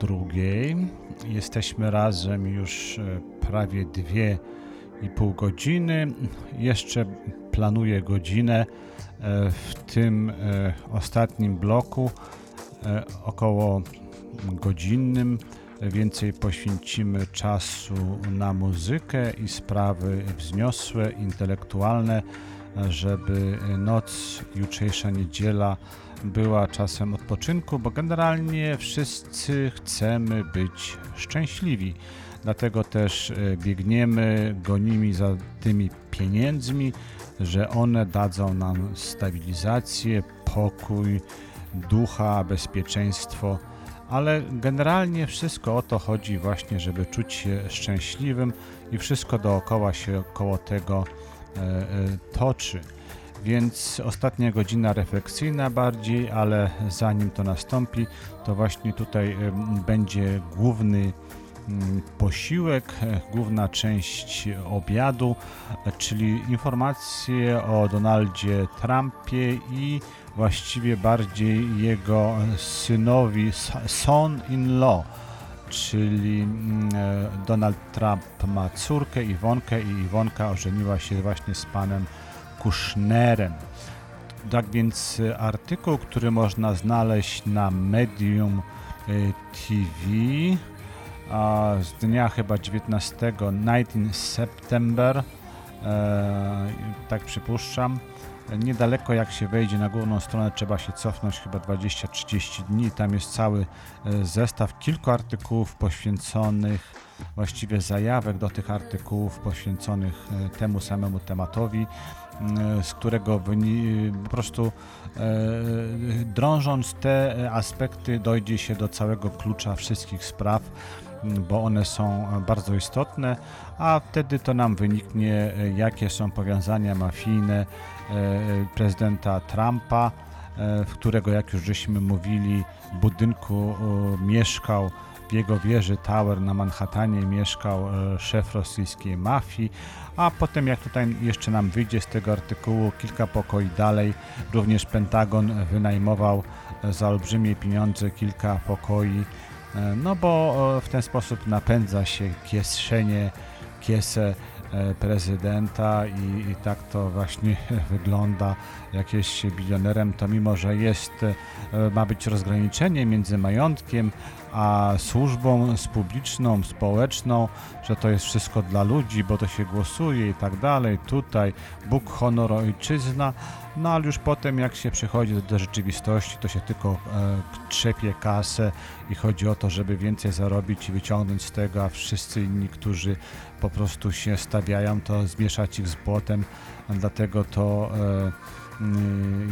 drugiej. Jesteśmy razem już e, prawie dwie i pół godziny. Jeszcze planuję godzinę e, w tym e, ostatnim bloku około godzinnym. Więcej poświęcimy czasu na muzykę i sprawy wzniosłe, intelektualne, żeby noc, jutrzejsza niedziela była czasem odpoczynku, bo generalnie wszyscy chcemy być szczęśliwi. Dlatego też e, biegniemy gonimi za tymi pieniędzmi, że one dadzą nam stabilizację, pokój ducha, bezpieczeństwo, ale generalnie wszystko o to chodzi właśnie, żeby czuć się szczęśliwym i wszystko dookoła się koło tego e, e, toczy. Więc ostatnia godzina refleksyjna bardziej, ale zanim to nastąpi, to właśnie tutaj będzie główny mm, posiłek, główna część obiadu, czyli informacje o Donaldzie Trumpie i właściwie bardziej jego synowi son-in-law, czyli mm, e, Donald Trump ma córkę Iwonkę i Iwonka ożeniła się właśnie z panem Kushnerem. Tak więc e, artykuł, który można znaleźć na Medium e, TV z dnia chyba 19, 19 September, e, tak przypuszczam. Niedaleko jak się wejdzie na główną stronę trzeba się cofnąć chyba 20-30 dni. Tam jest cały e, zestaw kilku artykułów poświęconych, właściwie zajawek do tych artykułów poświęconych e, temu samemu tematowi, m, z którego po prostu e, drążąc te e, aspekty dojdzie się do całego klucza wszystkich spraw, bo one są e, bardzo istotne, a wtedy to nam wyniknie, e, jakie są powiązania mafijne e, prezydenta Trumpa, e, w którego, jak już żeśmy mówili, budynku e, mieszkał w jego wieży Tower na Manhattanie mieszkał e, szef rosyjskiej mafii, a potem jak tutaj jeszcze nam wyjdzie z tego artykułu kilka pokoi dalej, również Pentagon wynajmował e, za olbrzymie pieniądze kilka pokoi, e, no bo e, w ten sposób napędza się kieszenie, kiesę e, prezydenta i, i tak to właśnie wygląda. Jak jest się bilionerem, to mimo, że jest, e, ma być rozgraniczenie między majątkiem a służbą publiczną, społeczną, że to jest wszystko dla ludzi, bo to się głosuje i tak dalej. Tutaj Bóg, honor, ojczyzna. No ale już potem, jak się przychodzi do, rzeczywistości, to się tylko e, trzepie kasę i chodzi o to, żeby więcej zarobić i wyciągnąć z tego, a wszyscy inni, którzy po prostu się stawiają, to zmieszać ich z błotem. Dlatego to e,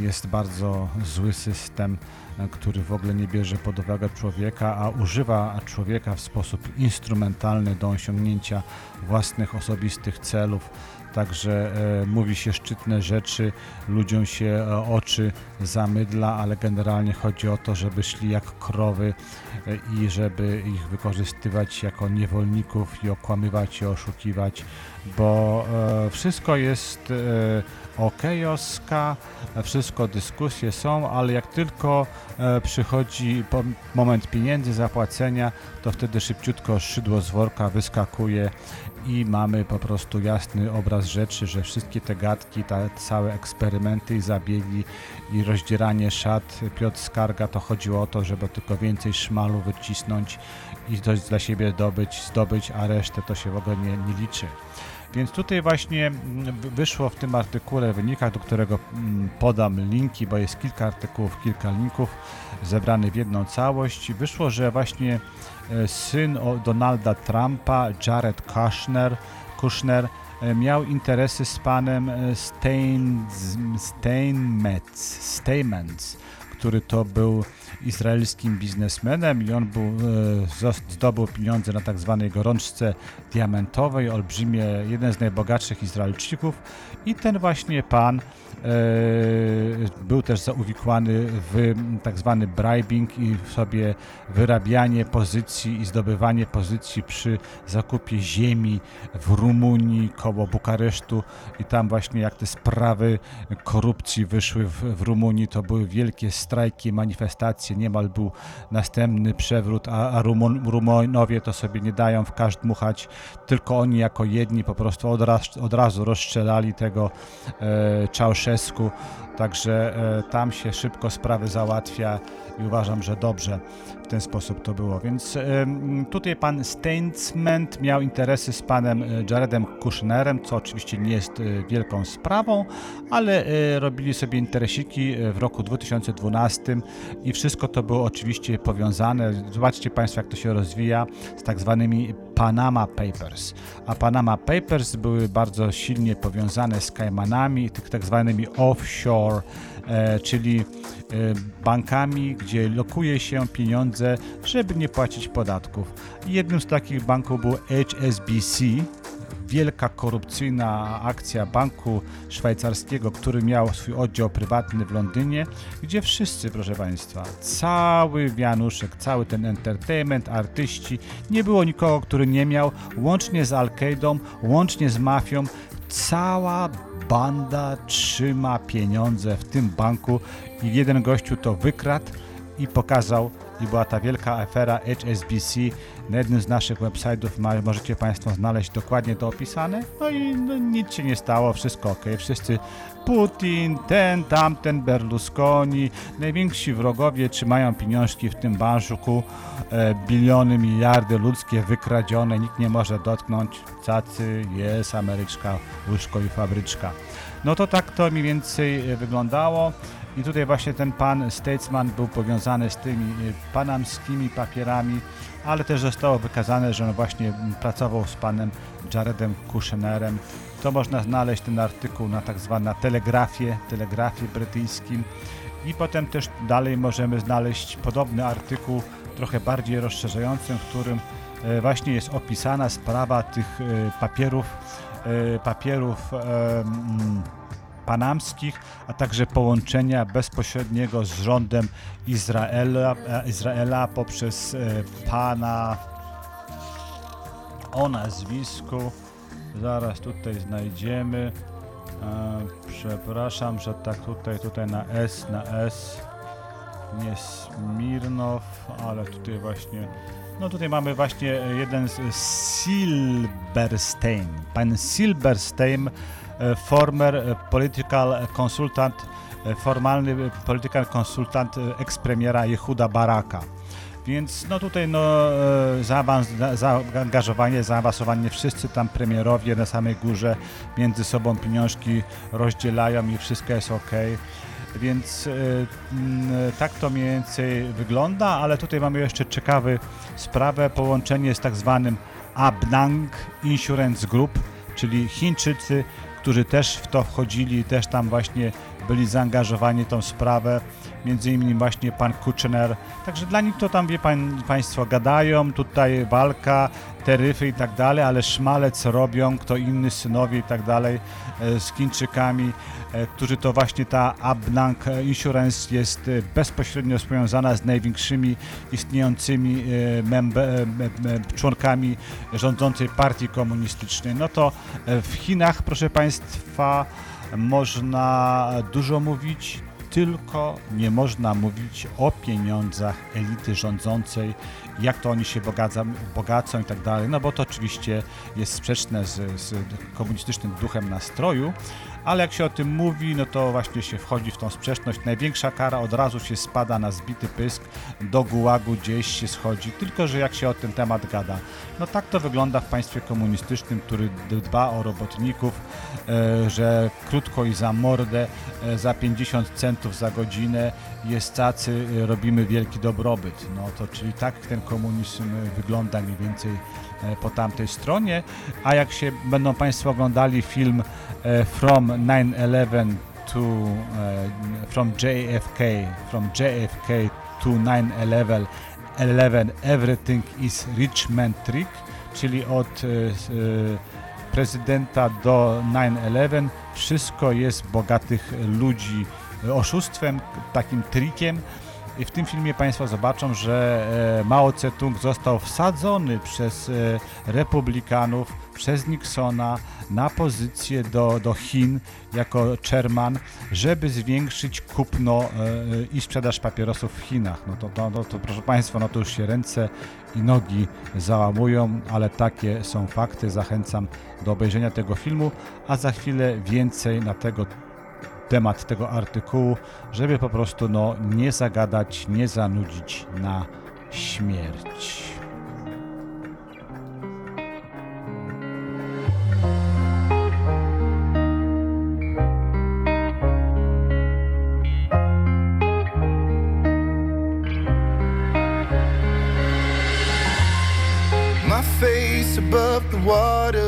jest bardzo zły system, który w ogóle nie bierze pod uwagę człowieka, a używa człowieka w sposób instrumentalny do osiągnięcia własnych osobistych celów. Także e, mówi się szczytne rzeczy, ludziom się e, oczy zamydla, ale generalnie chodzi o to, żeby szli jak krowy e, i żeby ich wykorzystywać jako niewolników i okłamywać i oszukiwać, bo e, wszystko jest okejowska, wszystko dyskusje są, ale jak tylko e, przychodzi moment pieniędzy, zapłacenia, to wtedy szybciutko szydło z worka wyskakuje i mamy po prostu jasny obraz rzeczy, że wszystkie te gadki, te całe eksperymenty i zabiegi i rozdzieranie szat Piotr Skarga to chodziło o to, żeby tylko więcej szmalu wycisnąć i coś dla siebie zdobyć, zdobyć, a resztę to się w ogóle nie, nie liczy. Więc tutaj właśnie mm, wy- wyszło w tym artykule, wynikach, do którego mm, podam linki, bo jest kilka artykułów, kilka linków zebrany w jedną całość. Wyszło, że właśnie e, syn Donalda Trumpa, Jared Kushner, Kushner e, miał interesy z panem e, Stein, Steinmetz, Steinmetz, który to był izraelskim biznesmenem i on był, e, zdobył pieniądze na tak zwanej gorączce diamentowej, olbrzymie, jeden z najbogatszych Izraelczyków. I ten właśnie pan był też zauwikłany w tak zwany bribing i w sobie wyrabianie pozycji i zdobywanie pozycji przy zakupie ziemi w Rumunii koło Bukaresztu. I tam właśnie jak te sprawy korupcji wyszły w, w Rumunii, to były wielkie strajki, manifestacje, niemal był następny przewrót, a, a Rumun, Rumunowie to sobie nie dają w każd dmuchać, tylko oni jako jedni po prostu od, raz, od razu rozstrzelali tego e, Czałszewsku, także e, tam się szybko sprawy załatwia i uważam, że dobrze ten sposób to było. Więc tutaj pan Steinsment miał interesy z panem e, Jaredem Kushnerem, co oczywiście nie jest e, wielką sprawą, ale e, robili sobie interesiki w roku 2012 i wszystko to było oczywiście powiązane. Zobaczcie Państwo, jak to się rozwija z tak zwanymi Panama Papers. A Panama Papers były bardzo silnie powiązane z Kajmanami i tych tak zwanymi offshore, czyli e, bankami, gdzie lokuje się pieniądze, żeby nie płacić podatków. Jednym z takich banków był HSBC, wielka korupcyjna akcja banku szwajcarskiego, który miał swój oddział prywatny w Londynie, gdzie wszyscy, proszę Państwa, cały wianuszek, cały ten entertainment, artyści, nie było nikogo, który nie miał, łącznie z Al-Kaidą, łącznie z mafią, cała banda trzyma pieniądze w tym banku i jeden gościu to wykradł i pokazał i była ta wielka afera HSBC. Na jednym z naszych website'ów możecie Państwo znaleźć dokładnie to opisane. No i no, nic się nie stało, wszystko ok. Wszyscy Putin, ten, tamten, Berlusconi, najwięksi wrogowie trzymają pieniążki w tym banku, e, biliony, miliardy ludzkie wykradzione, nikt nie może dotknąć. Cacy jest Ameryczka, łyżko i fabryczka. No to tak to mniej więcej e, wyglądało. I tutaj właśnie ten pan Statesman był powiązany z tymi e, panamskimi papierami, ale też zostało wykazane, że on właśnie pracował z panem Jaredem Kushnerem. To można znaleźć ten artykuł na tak zwaną telegrafię, telegrafie brytyjskim. I potem też dalej możemy znaleźć podobny artykuł, trochę bardziej rozszerzający, w którym e, właśnie jest opisana sprawa tych e, papierów, e, papierów mm, panamskich, a także połączenia bezpośredniego z rządem Izraela, Izraela poprzez pana o nazwisku. Zaraz tutaj znajdziemy. E, przepraszam, że tak tutaj, tutaj na S, na S. Nie Smirnow, ale tutaj właśnie. No tutaj mamy właśnie jeden z Silberstein. Pan Silberstein, e, former political consultant, e, formalny e, political consultant ekspremiera Jehuda Baraka. Więc no tutaj no, e, zaawans- za- zaangażowanie, zaawansowanie, wszyscy tam premierowie na samej górze między sobą pieniążki rozdzielają i wszystko jest ok. Więc mm, tak to mniej więcej wygląda, ale tutaj mamy jeszcze ciekawy sprawę, połączenie z tak zwanym Abnang Insurance Group, czyli Chińczycy, którzy też w to wchodzili, też tam właśnie byli zaangażowani w tą sprawę, między innymi właśnie pan Kuchner. Także dla nich to tam, wie pan, państwo, gadają, tutaj walka, taryfy i tak dalej, ale szmalec robią, kto inny, synowie i tak dalej, e, z Chińczykami, e, którzy to właśnie ta Abnang Insurance jest e, bezpośrednio powiązana z największymi istniejącymi członkami rządzącej partii komunistycznej. No to w Chinach, proszę Państwa, można dużo mówić, tylko nie można mówić o pieniądzach elity rządzącej, jak to oni się bogacą, bogacą i tak dalej, no bo to oczywiście jest sprzeczne z, z komunistycznym duchem nastroju, ale jak się o tym mówi, no to właśnie się wchodzi w tą sprzeczność. Największa kara od razu się spada na zbity pysk, do gułagu gdzieś się schodzi, tylko że jak się o ten temat gada. No tak to wygląda w państwie komunistycznym, który dba o robotników, e, że krótko i za mordę, e, za 50 centów za godzinę jest tacy, e, robimy wielki dobrobyt. No to czyli tak ten komunizm wygląda mniej więcej po tamtej stronie, a jak się będą Państwo oglądali film e, From 9-11 to e, From JFK, From JFK to 9-11 11 Everything is Rich Man Trick, czyli od e, e, prezydenta do 9-11 wszystko jest bogatych ludzi e, oszustwem, takim trikiem. I w tym filmie Państwo zobaczą, że e, Mao Tse-tung został wsadzony przez e, republikanów, przez Nixona na pozycję do, do Chin jako chairman, żeby zwiększyć kupno e, i sprzedaż papierosów w Chinach. No to, to, to, to proszę Państwa, no to już się ręce i nogi załamują, ale takie są fakty. Zachęcam do obejrzenia tego filmu, a za chwilę więcej na tego temat tego artykułu, żeby po prostu no, nie zagadać, nie zanudzić na śmierć. above the water.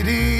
it is.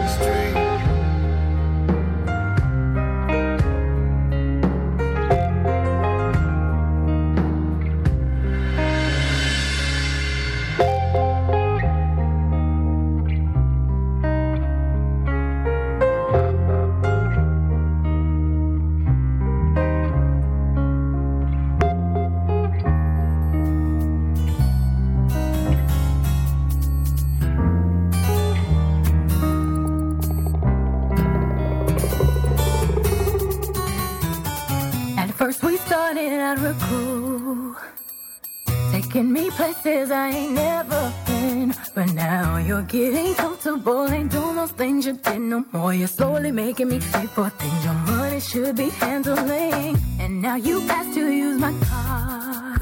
getting comfortable, ain't doing those things you did no more. You're slowly making me pay for things your money should be handling. And now you ask to use my car,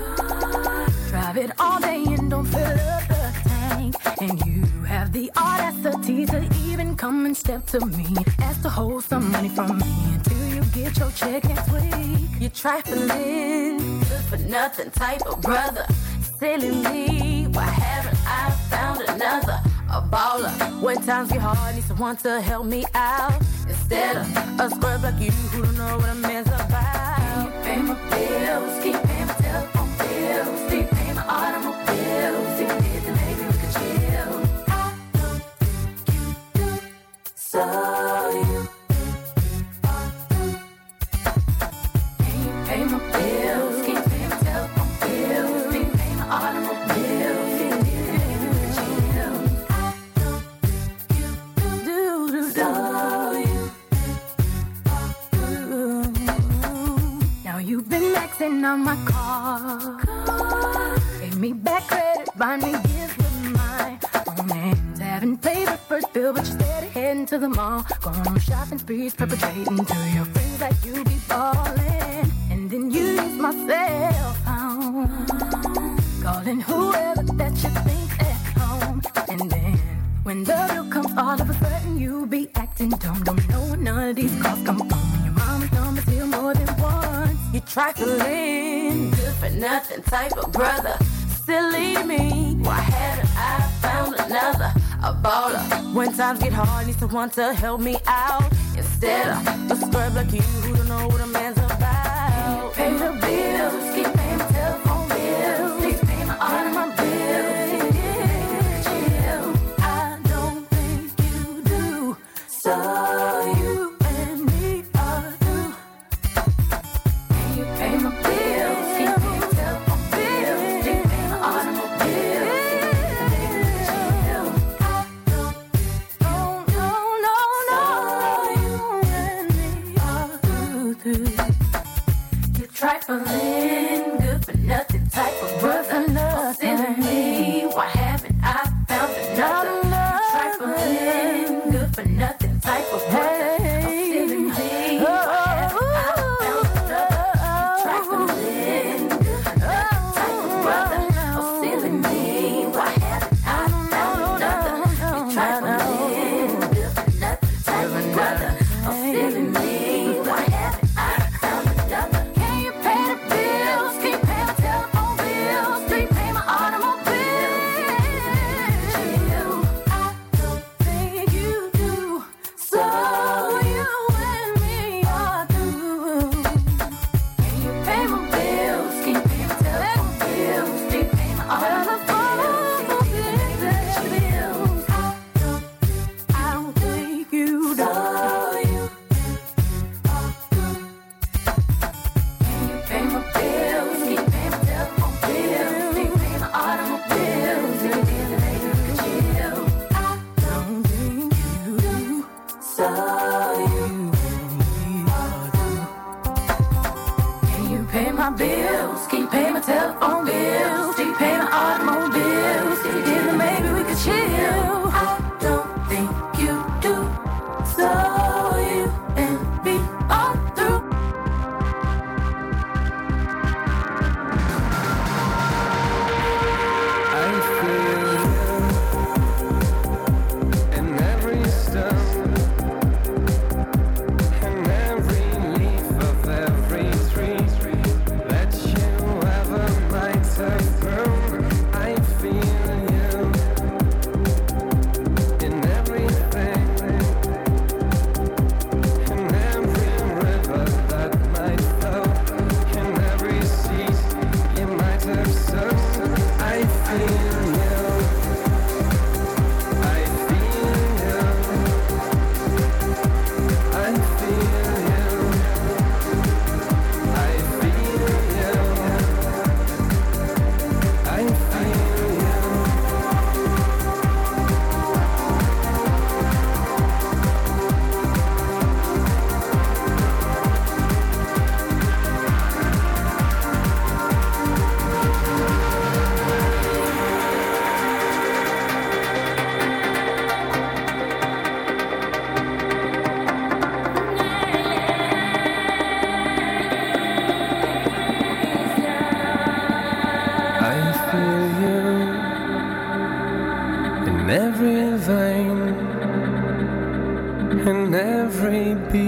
drive it all day and don't fill up the tank. And you have the audacity to even come and step to me, ask to hold some money from me until you get your check next week. You're trifling, good for nothing type of brother. Silly me, why haven't I found another? A baller. When times get hard, need someone to help me out. Instead of a scrub like you who don't know what a man's about. You pay my bills, keep paying my telephone bills, keep paying my automobiles. If you did, then maybe we could chill. I don't think you do, so maxing on my car. Pay me back credit, buy me gifts with my own hands. Haven't paid the first bill, but you're steady heading to the mall. Going on shopping sprees, perpetrating to your friends like you be ballin'. And then you use my cell phone. Calling whoever that you think at home. And then when the bill comes all of a sudden you be acting dumb. Don't know none of these calls come from. You trifling, good for nothing type of brother. Silly me, why haven't I found another? A baller. When times get hard, need someone to help me out. Instead of a scrub like you who don't know what a man's about. Pay the bills, keep paying my telephone bills, keep paying my automobiles. Chill, I don't think you do. So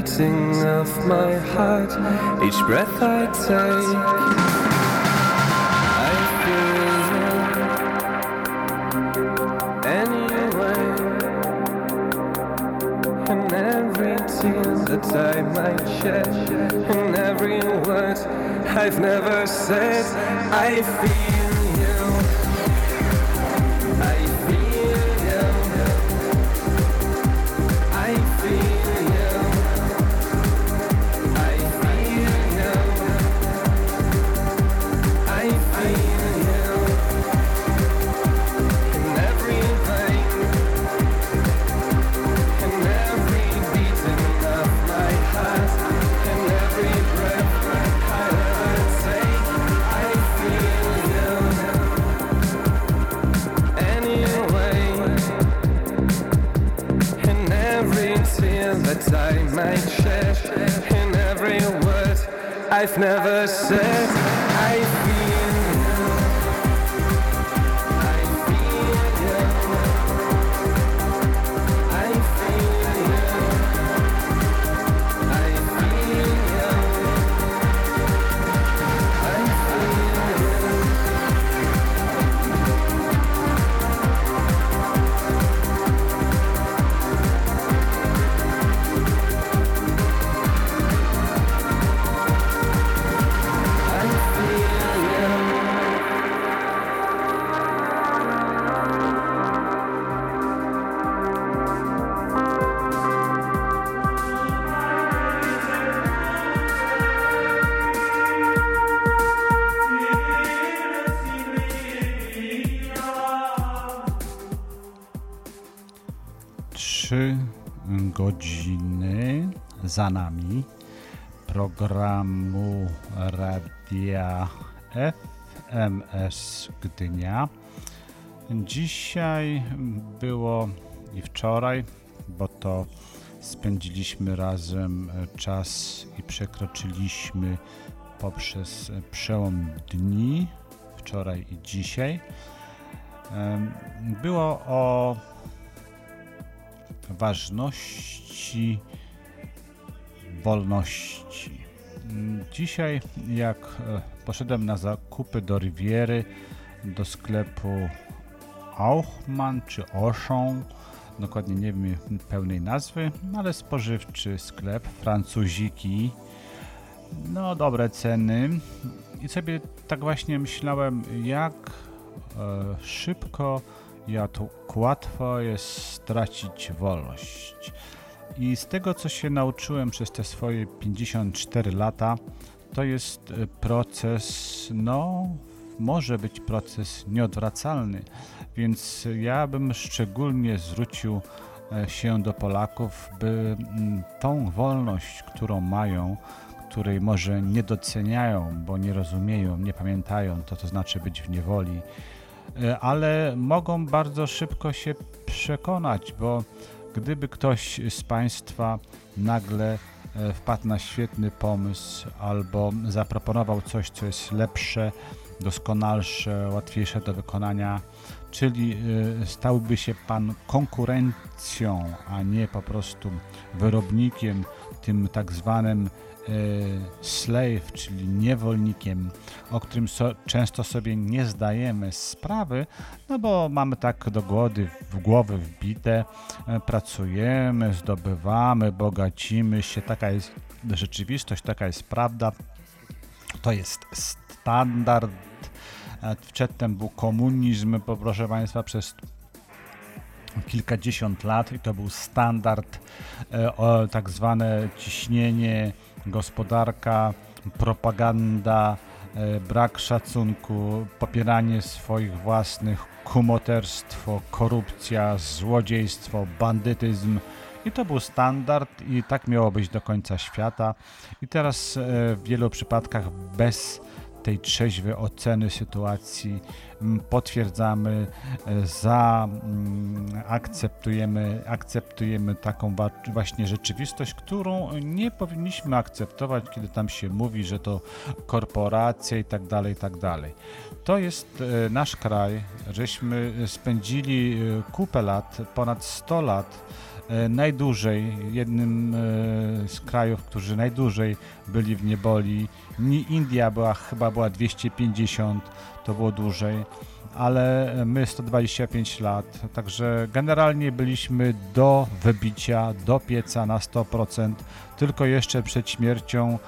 beating of my heart, each breath I take. I feel anyway, in every tear that I might shed, in every word I've never said. I feel godziny za nami programu Radia FMS Gdynia. Dzisiaj było i wczoraj, bo to spędziliśmy razem czas i przekroczyliśmy poprzez przełom dni, wczoraj i dzisiaj. Było o ważności wolności. Mm, Dzisiaj, jak e, poszedłem na zakupy do Riviery, do sklepu Auchmann czy Auchan, dokładnie nie wiem pełnej nazwy, ale spożywczy sklep, francuziki, no dobre ceny i sobie tak właśnie myślałem, jak e, szybko, jak łatwo jest stracić wolność. I z tego, co się nauczyłem przez te swoje 54 lata, to jest e, proces, no, może być proces nieodwracalny. Więc ja bym szczególnie zwrócił e, się do Polaków, by mm, tą wolność, którą mają, której może nie doceniają, bo nie rozumieją, nie pamiętają, to to znaczy być w niewoli, E, ale mogą bardzo szybko się przekonać, bo gdyby ktoś z Państwa nagle e, wpadł na świetny pomysł albo zaproponował coś, co jest lepsze, doskonalsze, łatwiejsze do wykonania, czyli e, stałby się Pan konkurencją, a nie po prostu wyrobnikiem, tym tak zwanym slave, czyli niewolnikiem, o którym so, często sobie nie zdajemy sprawy, no bo mamy tak do głowy, w głowy wbite, e, pracujemy, zdobywamy, bogacimy się, taka jest rzeczywistość, taka jest prawda, to jest standard. E, Przedtem był komunizm, proszę Państwa, przez kilkadziesiąt lat i to był standard, e, tak zwane ciśnienie, gospodarka, propaganda, e, brak szacunku, popieranie swoich własnych, kumoterstw,ło korupcja, złodziejstwo, bandytyzm. I to był standard i tak miało być do końca świata. I teraz e, w wielu przypadkach bez tej trzeźwej oceny sytuacji m, potwierdzamy, e, za mm, akceptujemy, taką właśnie rzeczywistość, którą nie powinniśmy akceptować, kiedy tam się mówi, że to korporacje i tak dalej, i tak dalej. To jest e, nasz kraj, żeśmy spędzili e, kupę lat, ponad 100 lat najdłużej, jednym e, z krajów, którzy najdłużej byli w nieboli. Ni- India była chyba była 250, to było dłużej, ale my 125 lat, także generalnie byliśmy do wybicia, do pieca na 100%, tylko jeszcze przed śmiercią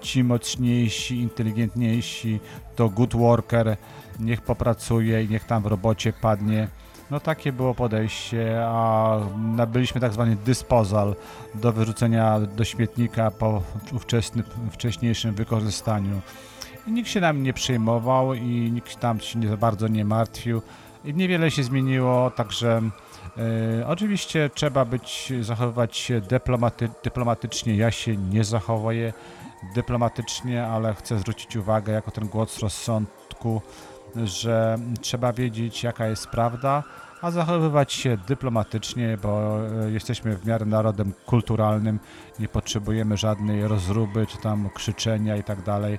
ci mocniejsi, inteligentniejsi, to good worker, niech popracuje i niech tam w robocie padnie. No takie było podejście, a nabyliśmy tak zwany disposal do wyrzucenia do śmietnika po ówczesnym, wcześniejszym wykorzystaniu. I nikt się nam nie przejmował i nikt tam się nie bardzo nie martwił. I niewiele się zmieniło, także e, oczywiście trzeba być, zachowywać się dyplomaty, dyplomatycznie. Ja się nie zachowuję dyplomatycznie, ale chcę zwrócić uwagę jako ten głos rozsądku, że trzeba wiedzieć jaka jest prawda, a zachowywać się dyplomatycznie, bo e, jesteśmy w miarę narodem kulturalnym, nie potrzebujemy żadnej rozruby czy tam krzyczenia i tak dalej,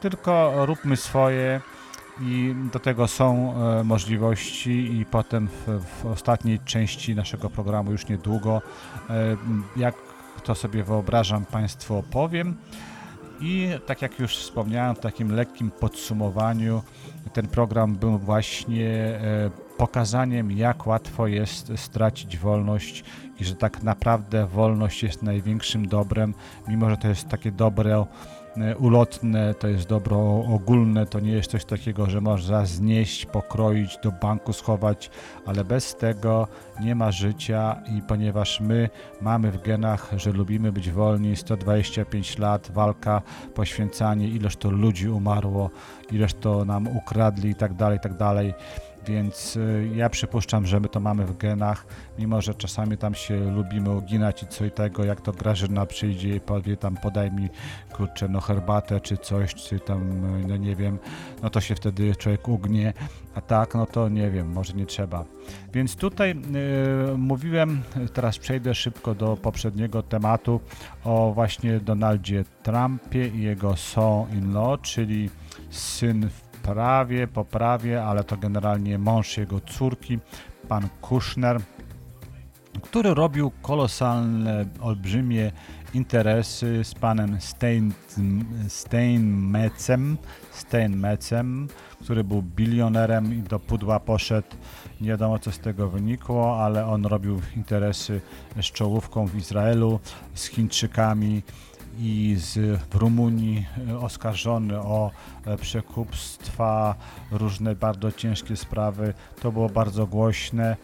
tylko róbmy swoje i do tego są e, możliwości i potem w, w ostatniej części naszego programu już niedługo, e, jak to sobie wyobrażam Państwu opowiem. I tak jak już wspomniałem, w takim lekkim podsumowaniu, ten program był właśnie pokazaniem, jak łatwo jest stracić wolność i że tak naprawdę wolność jest największym dobrem, mimo że to jest takie dobro e, ulotne, to jest dobro ogólne, to nie jest coś takiego, że można znieść, pokroić, do banku schować, ale bez tego nie ma życia i ponieważ my mamy w genach, że lubimy być wolni, 125 lat, walka, poświęcanie, ileż to ludzi umarło, ileż to nam ukradli i tak dalej, tak dalej. Więc y, ja przypuszczam, że my to mamy w genach, mimo że czasami tam się lubimy uginać i co i tego, jak to Grażyna przyjdzie i powie tam podaj mi kurczę no herbatę czy coś, czy tam y, no nie wiem, no to się wtedy człowiek ugnie, a tak no to nie wiem, może nie trzeba. Więc tutaj y, mówiłem, teraz przejdę szybko do poprzedniego tematu o właśnie Donaldzie Trumpie i jego son-in-law, czyli syn w prawie, po prawie, ale to generalnie mąż jego córki, pan Kushner, który robił kolosalne, olbrzymie interesy z panem Stein, Steinmetzem, który był bilionerem i do pudła poszedł. Nie wiadomo co z tego wynikło, ale on robił interesy z czołówką w Izraelu, z Chińczykami i z, w Rumunii e, oskarżony o e, przekupstwa, różne bardzo ciężkie sprawy. To było bardzo głośne.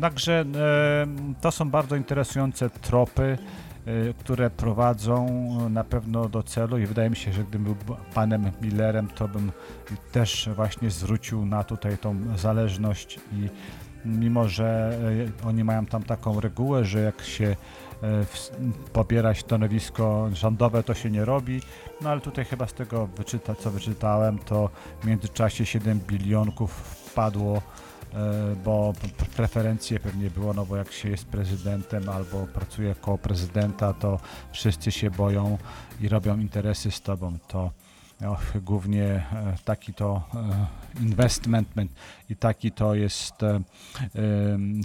Także e, to są bardzo interesujące tropy, które prowadzą na pewno do celu i wydaje mi się, że gdybym był panem Millerem, to bym też właśnie zwrócił na tutaj tą zależność i mimo że oni mają tam taką regułę, że jak się e, pobiera stanowisko rządowe, to się nie robi. No ale tutaj chyba z tego, wyczyta, co wyczytałem, to w międzyczasie 7 bilionków wpadło, e, bo preferencje pewnie było, no bo jak się jest prezydentem albo pracuje koło prezydenta, to wszyscy się boją i robią interesy z tobą. To no, głównie e, taki to investment i taki to jest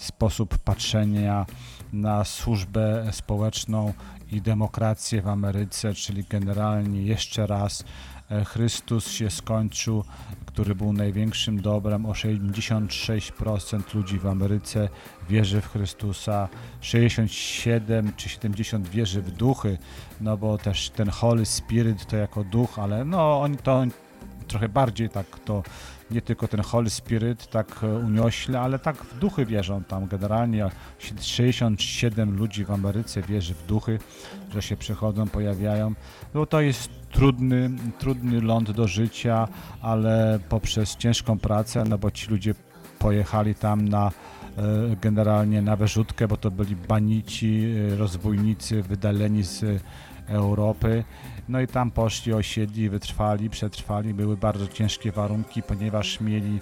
sposób patrzenia na służbę społeczną i demokrację w Ameryce, czyli generalnie jeszcze raz e, Chrystus się skończył, który był największym dobrem. O 76% ludzi w Ameryce wierzy w Chrystusa, 67 czy 70 wierzy w duchy, no bo też ten Holy Spirit to jako duch, ale no oni to trochę bardziej tak to nie tylko ten Holy Spirit tak e, uniośle, ale tak w duchy wierzą tam generalnie 67 ludzi w Ameryce wierzy w duchy, że się przychodzą, pojawiają. No to jest trudny, trudny ląd do życia, ale poprzez ciężką pracę, no bo ci ludzie pojechali tam na e, generalnie na wyrzutkę, bo to byli banici, e, rozbójnicy wydaleni z Europy. No i tam poszli, osiedli, wytrwali, przetrwali. Były bardzo ciężkie warunki, ponieważ mieli,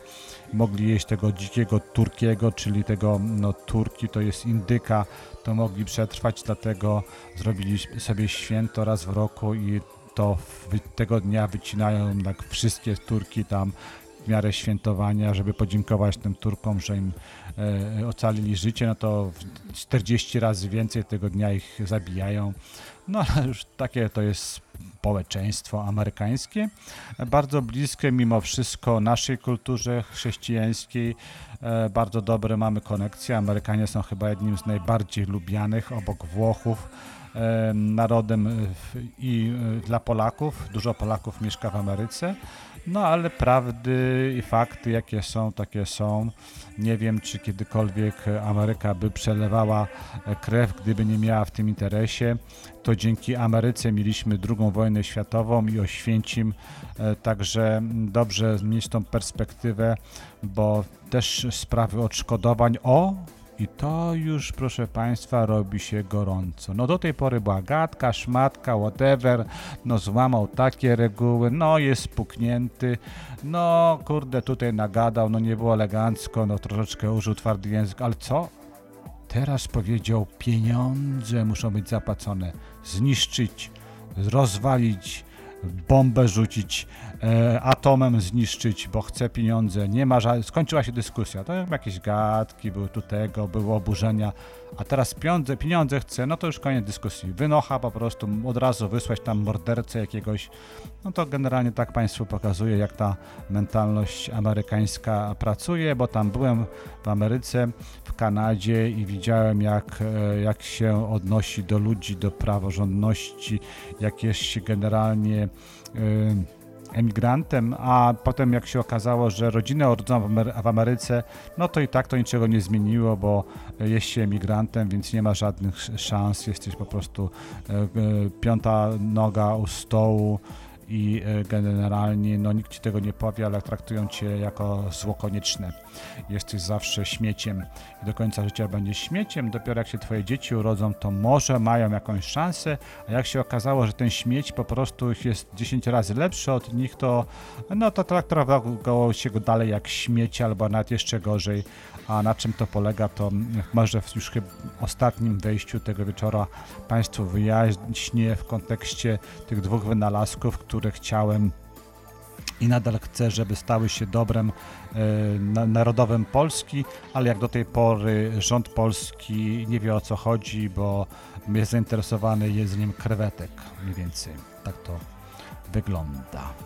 mogli jeść tego dzikiego turkiego, czyli tego, no turki to jest indyka, to mogli przetrwać, dlatego zrobili sobie święto raz w roku i to tego dnia wycinają tak wszystkie turki tam w miarę świętowania, żeby podziękować tym Turkom, że im e, ocalili życie, no to w 40 razy więcej tego dnia ich zabijają. No ale już takie to jest społeczeństwo amerykańskie, bardzo bliskie mimo wszystko naszej kulturze chrześcijańskiej, e, bardzo dobre mamy konekcje. Amerykanie są chyba jednym z najbardziej lubianych obok Włochów e, narodem i e, dla Polaków. Dużo Polaków mieszka w Ameryce. No ale prawdy i fakty jakie są, takie są. Nie wiem, czy kiedykolwiek Ameryka by przelewała krew, gdyby nie miała w tym interesie. To dzięki Ameryce mieliśmy drugą wojnę światową i Oświęcim, e, także dobrze mieć tą perspektywę, bo też sprawy odszkodowań. O, i to już, proszę Państwa, robi się gorąco. No do tej pory była gadka, szmatka, whatever, no złamał takie reguły, no jest puknięty, no kurde tutaj nagadał, no nie było elegancko, no troszeczkę użył twardy język, ale co? Teraz powiedział, pieniądze muszą być zapłacone, zniszczyć, rozwalić, bombę rzucić, atomem zniszczyć, bo chce pieniądze. Nie ma ża- skończyła się dyskusja. To jakieś gadki, były tu tego, były oburzenia, a teraz pieniądze, pieniądze chce, no to już koniec dyskusji. Wynocha po prostu od razu wysłać tam mordercę jakiegoś. No to generalnie tak Państwu pokazuje, jak ta mentalność amerykańska pracuje, bo tam byłem w Ameryce, w Kanadzie i widziałem, jak, e, jak się odnosi do ludzi, do praworządności, jak jest się generalnie e, emigrantem, a potem jak się okazało, że rodzinę urodzoną w, Amery- w Ameryce, no to i tak to niczego nie zmieniło, bo jest się emigrantem, więc nie ma żadnych sz- szans, jesteś po prostu e, e, piąta noga u stołu i e, generalnie no, nikt ci tego nie powie, ale traktują cię jako zło konieczne. Jesteś zawsze śmieciem i do końca życia będziesz śmieciem. Dopiero jak się twoje dzieci urodzą, to może mają jakąś szansę, a jak się okazało, że ten śmieć po prostu jest 10 razy lepszy od nich, to no to traktował się go dalej jak śmieć albo nawet jeszcze gorzej. A na czym to polega, to może już chyba ostatnim wejściu tego wieczora Państwu wyjaśnię w kontekście tych dwóch wynalazków, które chciałem i nadal chcę, żeby stały się dobrem e, na, narodowym Polski, ale jak do tej pory rząd polski nie wie o co chodzi, bo jest zainteresowany jedzeniem krewetek mniej więcej. Tak to wygląda.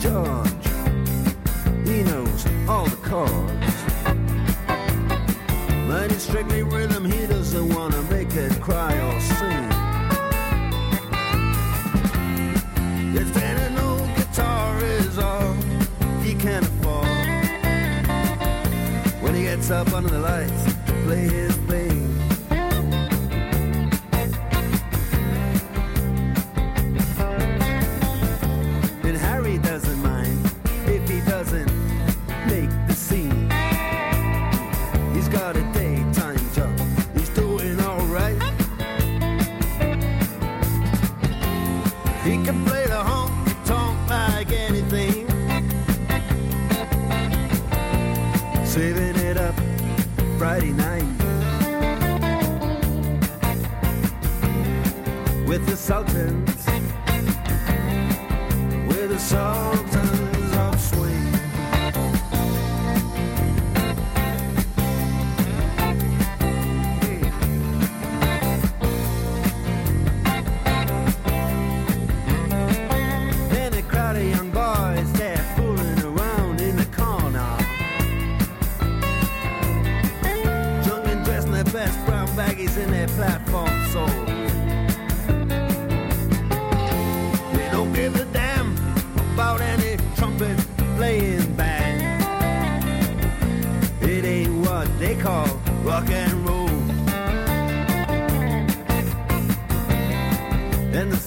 job.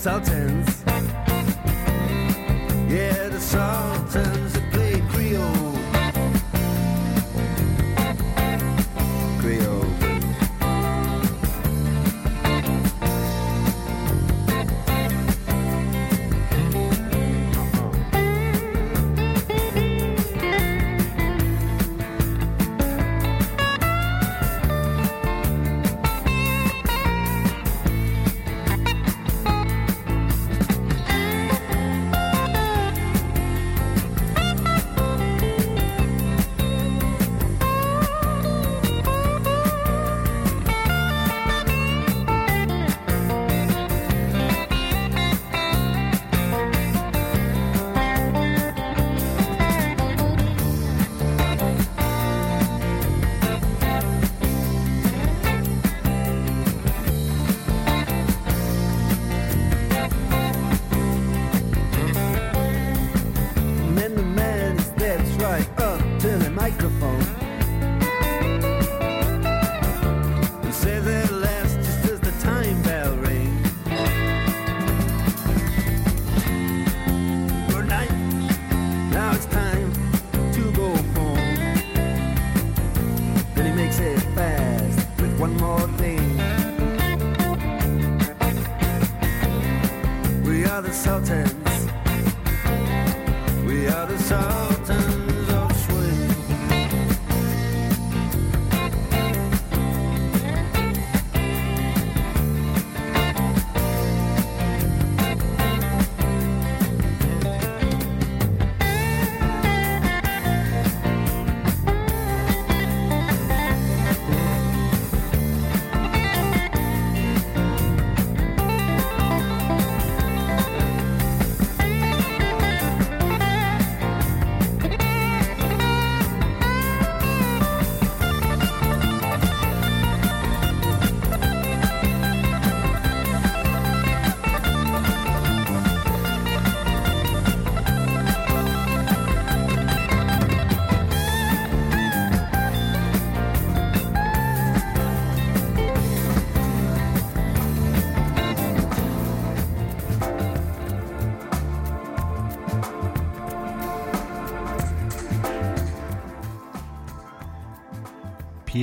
Sultans, yeah, the Sultans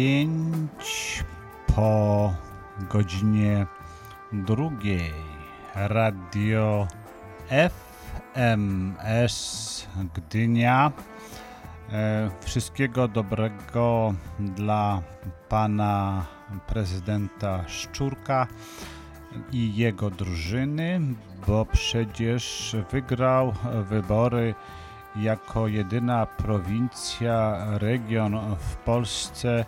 5 po godzinie drugiej. Radio FMS Gdynia. E, Wszystkiego dobrego dla pana prezydenta Szczurka i jego drużyny, bo przecież wygrał wybory jako jedyna prowincja, region w Polsce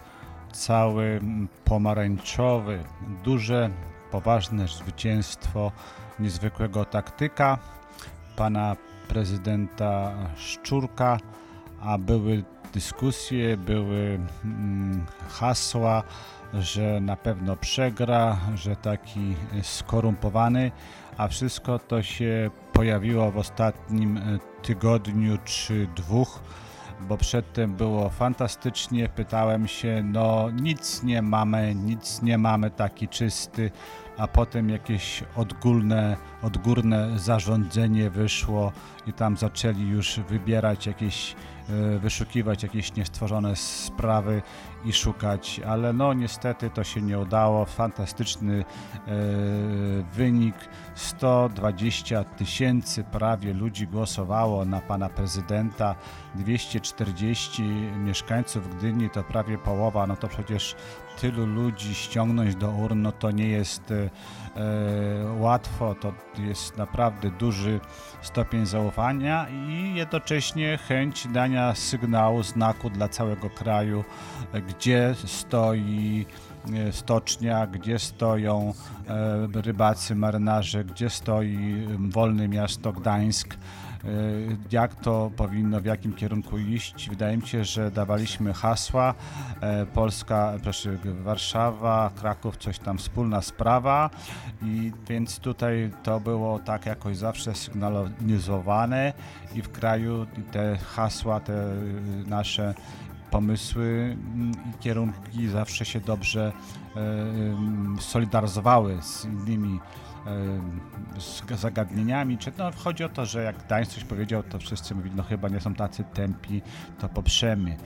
cały pomarańczowy. Duże, poważne zwycięstwo niezwykłego taktyka pana prezydenta Szczurka, a były dyskusje, były mm, hasła, że na pewno przegra, że taki skorumpowany, a wszystko to się pojawiło w ostatnim e, tygodniu czy dwóch, bo przedtem było fantastycznie. Pytałem się, no nic nie mamy, nic nie mamy, taki czysty, a potem jakieś odgórne, odgórne zarządzenie wyszło i tam zaczęli już wybierać jakieś, e, wyszukiwać jakieś niestworzone sprawy i szukać, ale no niestety to się nie udało. Fantastyczny e, wynik. 120 tysięcy prawie ludzi głosowało na pana prezydenta. 240 mieszkańców Gdyni to prawie połowa. No to przecież tylu ludzi ściągnąć do urn, no to nie jest e, łatwo. To jest naprawdę duży stopień zaufania i jednocześnie chęć dania sygnału, znaku dla całego kraju, gdzie stoi e, stocznia, gdzie stoją e, rybacy, marynarze, gdzie stoi wolne miasto Gdańsk. E, Jak to powinno, w jakim kierunku iść? Wydaje mi się, że dawaliśmy hasła. Polska, proszę, Warszawa, Kraków, coś tam wspólna sprawa. I więc tutaj to było tak jakoś zawsze sygnalizowane i w kraju te hasła, te nasze pomysły mm, i kierunki zawsze się dobrze e, ym, solidaryzowały z innymi e, zagadnieniami. Czy, no, chodzi o to, że jak Gdańsk coś powiedział, to wszyscy mówili, no chyba nie są tacy tępi, to poprzemy.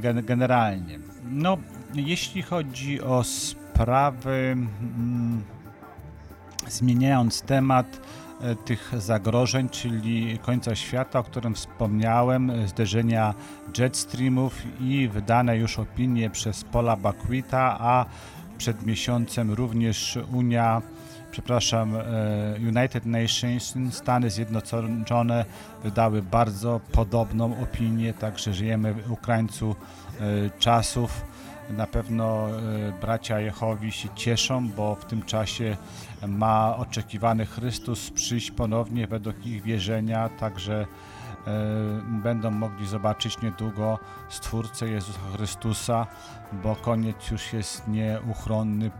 Gen- generalnie. No, jeśli chodzi o sprawy, mm, zmieniając temat, e, tych zagrożeń, czyli końca świata, o którym wspomniałem, e, zderzenia jetstreamów i wydane już opinie przez Paula Bakwita, a przed miesiącem również Unia, przepraszam, e, United Nations, Stany Zjednoczone wydały bardzo podobną opinię, także żyjemy w Ukraińcu e, czasów. Na pewno e, bracia Jehowi się cieszą, bo w tym czasie ma oczekiwany Chrystus przyjść ponownie według ich wierzenia, także e, będą mogli zobaczyć niedługo Stwórcę Jezusa Chrystusa, bo koniec już jest nieuchronny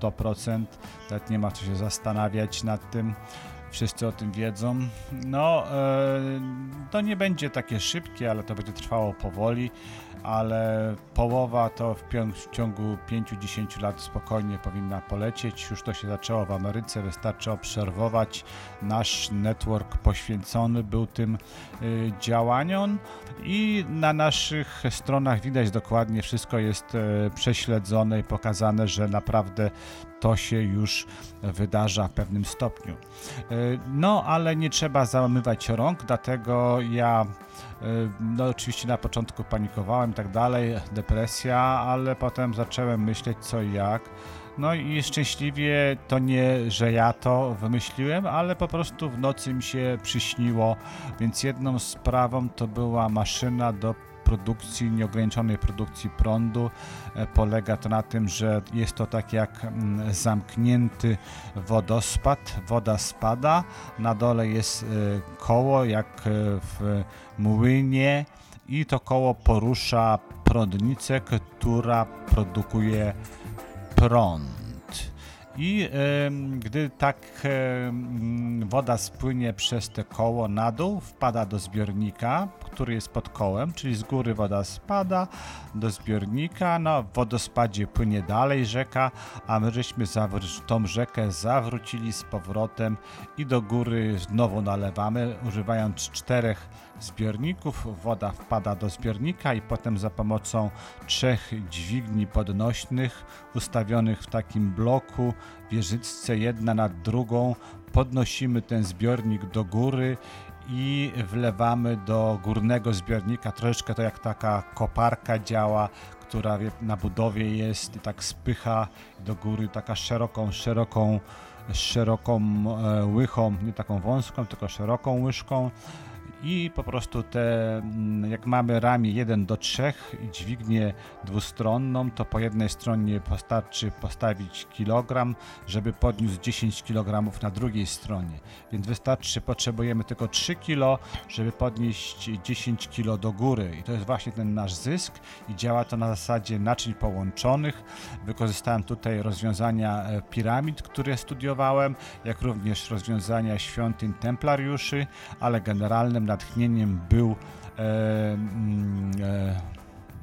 100%, nawet nie ma co się zastanawiać nad tym. Wszyscy o tym wiedzą. No, e, to nie będzie takie szybkie, ale to będzie trwało powoli, ale połowa to w, pią- w ciągu 5-10 lat spokojnie powinna polecieć. Już to się zaczęło w Ameryce, wystarczy obserwować. Nasz network poświęcony był tym y, działaniom i na naszych stronach widać dokładnie, wszystko jest e, prześledzone i pokazane, że naprawdę to się już wydarza w pewnym stopniu. E, No, ale nie trzeba załamywać rąk, dlatego ja e, no oczywiście na początku panikowałem i tak dalej, depresja, ale potem zacząłem myśleć co i jak. No i szczęśliwie to nie, że ja to wymyśliłem, ale po prostu w nocy mi się przyśniło, więc jedną sprawą to była maszyna do produkcji, nieograniczonej produkcji prądu. E, Polega to na tym, że jest to tak jak mm, zamknięty wodospad, woda spada, na dole jest e, koło jak e, w młynie i to koło porusza prądnicę, która produkuje prąd. I gdy tak woda spłynie przez te koło na dół, wpada do zbiornika, który jest pod kołem, czyli z góry woda spada do zbiornika, no w wodospadzie płynie dalej rzeka, a my żeśmy tą rzekę zawrócili z powrotem i do góry znowu nalewamy, używając czterech zbiorników. Woda wpada do zbiornika i potem za pomocą trzech dźwigni podnośnych ustawionych w takim bloku, wieżyczce jedna nad drugą, podnosimy ten zbiornik do góry i wlewamy do górnego zbiornika. Troszeczkę to jak taka koparka działa, która na budowie jest i tak spycha do góry taka szeroką, szeroką, szeroką e, łychą, nie taką wąską, tylko szeroką łyżką i po prostu te, mm, jak mamy ramię 1 do 3 i dźwignię dwustronną, to po jednej stronie postarczy postawić kilogram, żeby podniósł 10 kg na drugiej stronie. Więc wystarczy, potrzebujemy tylko 3 kg, żeby podnieść 10 kg do góry. I to jest właśnie ten nasz zysk i działa to na zasadzie naczyń połączonych. Wykorzystałem tutaj rozwiązania e, piramid, które studiowałem, jak również rozwiązania świątyń templariuszy, ale generalnym natchnieniem był e, mm, e,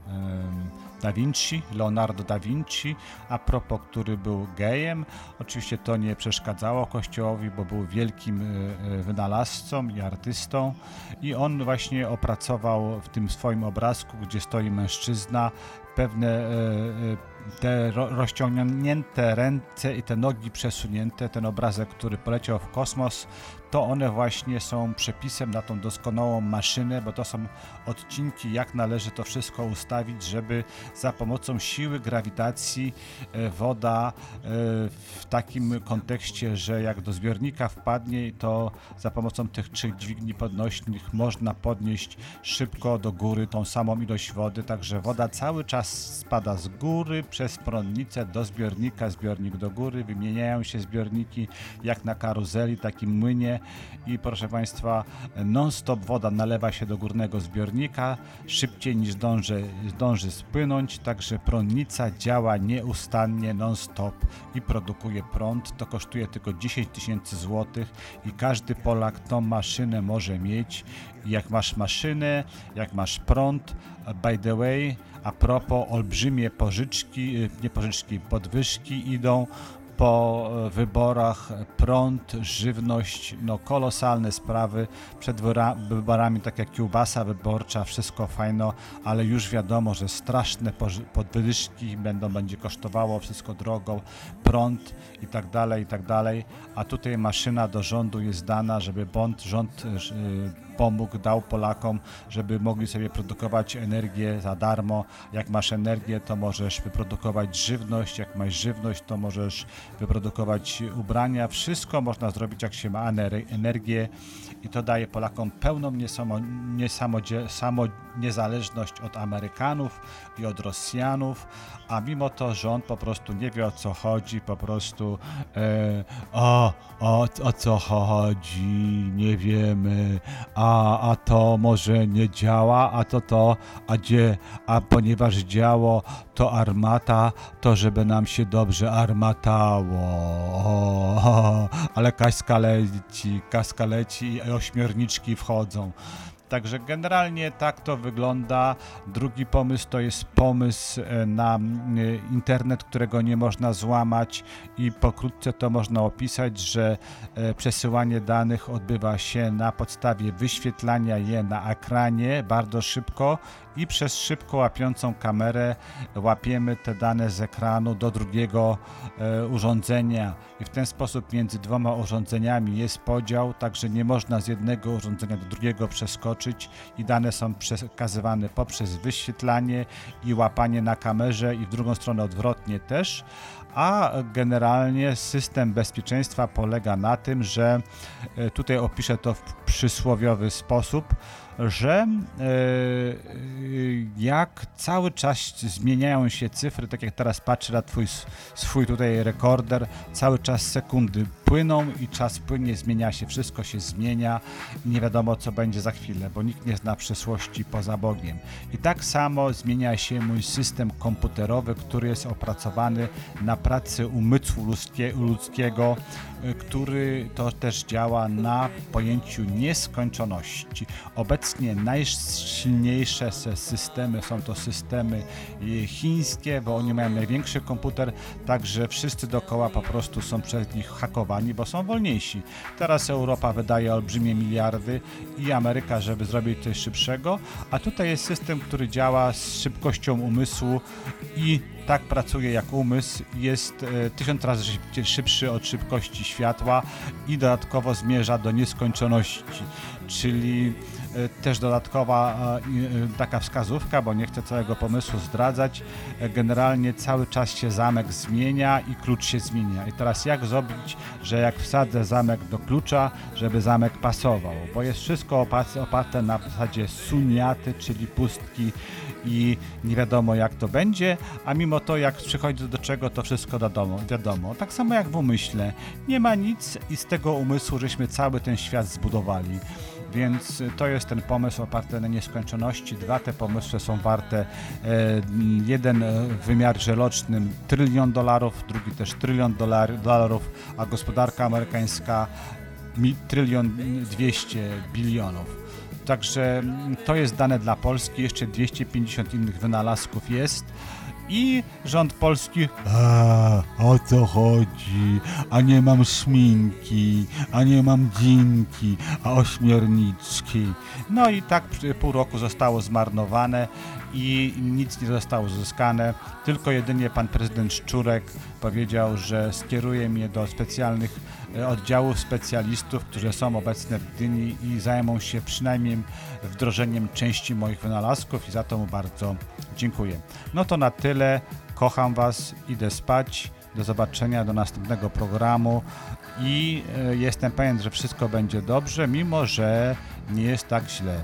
em, Da Vinci, Leonardo da Vinci, a propos, który był gejem. Oczywiście to nie przeszkadzało Kościołowi, bo był wielkim e, e, wynalazcą i artystą i on właśnie opracował w tym swoim obrazku, gdzie stoi mężczyzna, pewne e, e, te ro, rozciągnięte ręce i te nogi przesunięte, ten obrazek, który poleciał w kosmos, to one właśnie są przepisem na tą doskonałą maszynę, bo to są odcinki, jak należy to wszystko ustawić, żeby za pomocą siły grawitacji e, woda e, w takim kontekście, że jak do zbiornika wpadnie, to za pomocą tych trzech dźwigni podnośnych można podnieść szybko do góry tą samą ilość wody, także woda cały czas spada z góry przez prądnicę do zbiornika, zbiornik do góry, wymieniają się zbiorniki jak na karuzeli, takim młynie i proszę Państwa, non-stop woda nalewa się do górnego zbiornika, szybciej niż dąży, zdąży spłynąć, także prądnica działa nieustannie, non-stop i produkuje prąd. To kosztuje tylko 10 tysięcy złotych i każdy Polak tą maszynę może mieć. Jak masz maszynę, jak masz prąd, by the way, a propos, olbrzymie pożyczki, y, nie pożyczki, podwyżki idą po wyborach prąd, żywność, no kolosalne sprawy. Przed wyborami tak jak kiełbasa wyborcza, wszystko fajno, ale już wiadomo, że straszne podwyżki będą, będzie kosztowało wszystko drogo, prąd i tak dalej, i tak dalej. A tutaj maszyna do rządu jest dana, żeby bądź rząd y, pomógł, dał Polakom, żeby mogli sobie produkować energię za darmo. Jak masz energię, to możesz wyprodukować żywność, jak masz żywność, to możesz wyprodukować ubrania. Wszystko można zrobić, jak się ma ener- energię i to daje Polakom pełną niesamo, niesamodzie, samo niezależność od Amerykanów i od Rosjanów, a mimo to rząd po prostu nie wie o co chodzi, po prostu e, o, o, o co chodzi, nie wiemy, a, a to może nie działa, a to to, a gdzie, a ponieważ działo to armata, to żeby nam się dobrze armatało. O, ale kaska leci, kaska leci i ośmiorniczki wchodzą. Także generalnie tak to wygląda. Drugi pomysł to jest pomysł e, na e, internet, którego nie można złamać i pokrótce to można opisać, że e, przesyłanie danych odbywa się na podstawie wyświetlania je na ekranie bardzo szybko i przez szybko łapiącą kamerę łapiemy te dane z ekranu do drugiego e, urządzenia i w ten sposób między dwoma urządzeniami jest podział, także nie można z jednego urządzenia do drugiego przeskoczyć i dane są przekazywane poprzez wyświetlanie i łapanie na kamerze i w drugą stronę odwrotnie też. A generalnie system bezpieczeństwa polega na tym, że e, tutaj opiszę to w przysłowiowy sposób, że e, e, jak cały czas zmieniają się cyfry, tak jak teraz patrzę na twój, swój tutaj rekorder, cały czas sekundy płyną i czas płynie, zmienia się, wszystko się zmienia i nie wiadomo co będzie za chwilę, bo nikt nie zna przyszłości poza Bogiem. I tak samo zmienia się mój system komputerowy, który jest opracowany na pracy umysłu ludzkie, ludzkiego, y, który to też działa na pojęciu nieskończoności. Obecnie najsilniejsze systemy są to systemy y, chińskie, bo oni mają największy komputer, także wszyscy dookoła po prostu są przez nich hakowani, bo są wolniejsi. Teraz Europa wydaje olbrzymie miliardy i Ameryka, żeby zrobić coś szybszego, a tutaj jest system, który działa z szybkością umysłu i tak pracuje jak umysł, jest e, tysiąc razy szybszy od szybkości światła i dodatkowo zmierza do nieskończoności, czyli też dodatkowa e, e, taka wskazówka, bo nie chcę całego pomysłu zdradzać. E, Generalnie cały czas się zamek zmienia i klucz się zmienia. I teraz jak zrobić, że jak wsadzę zamek do klucza, żeby zamek pasował, bo jest wszystko oparte na zasadzie suniaty, czyli pustki i nie wiadomo jak to będzie, a mimo to jak przychodzi do czego, to wszystko wiadomo. wiadomo. Tak samo jak w umyśle. Nie ma nic i z tego umysłu żeśmy cały ten świat zbudowali. Więc to jest ten pomysł oparty na nieskończoności. Dwa te pomysły są warte e, jeden w wymiarze rocznym trylion dolarów, drugi też trylion dolar, dolarów, a gospodarka amerykańska mi, trylion dwieście bilionów. Także mm, to jest dane dla Polski, jeszcze 250 innych wynalazków jest. I rząd polski, a o co chodzi? A nie mam szminki, a nie mam dzinki, a ośmiorniczki. No i tak pół roku zostało zmarnowane i nic nie zostało uzyskane. Tylko jedynie pan prezydent Szczurek powiedział, że skieruje mnie do specjalnych e, oddziałów specjalistów, którzy są obecne w Gdyni i zajmą się przynajmniej wdrożeniem części moich wynalazków i za to mu bardzo dziękuję. No to na tyle. Kocham Was, idę spać. Do zobaczenia, do następnego programu i e, jestem pewien, że wszystko będzie dobrze, mimo że nie jest tak źle.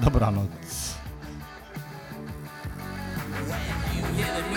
Dobranoc. You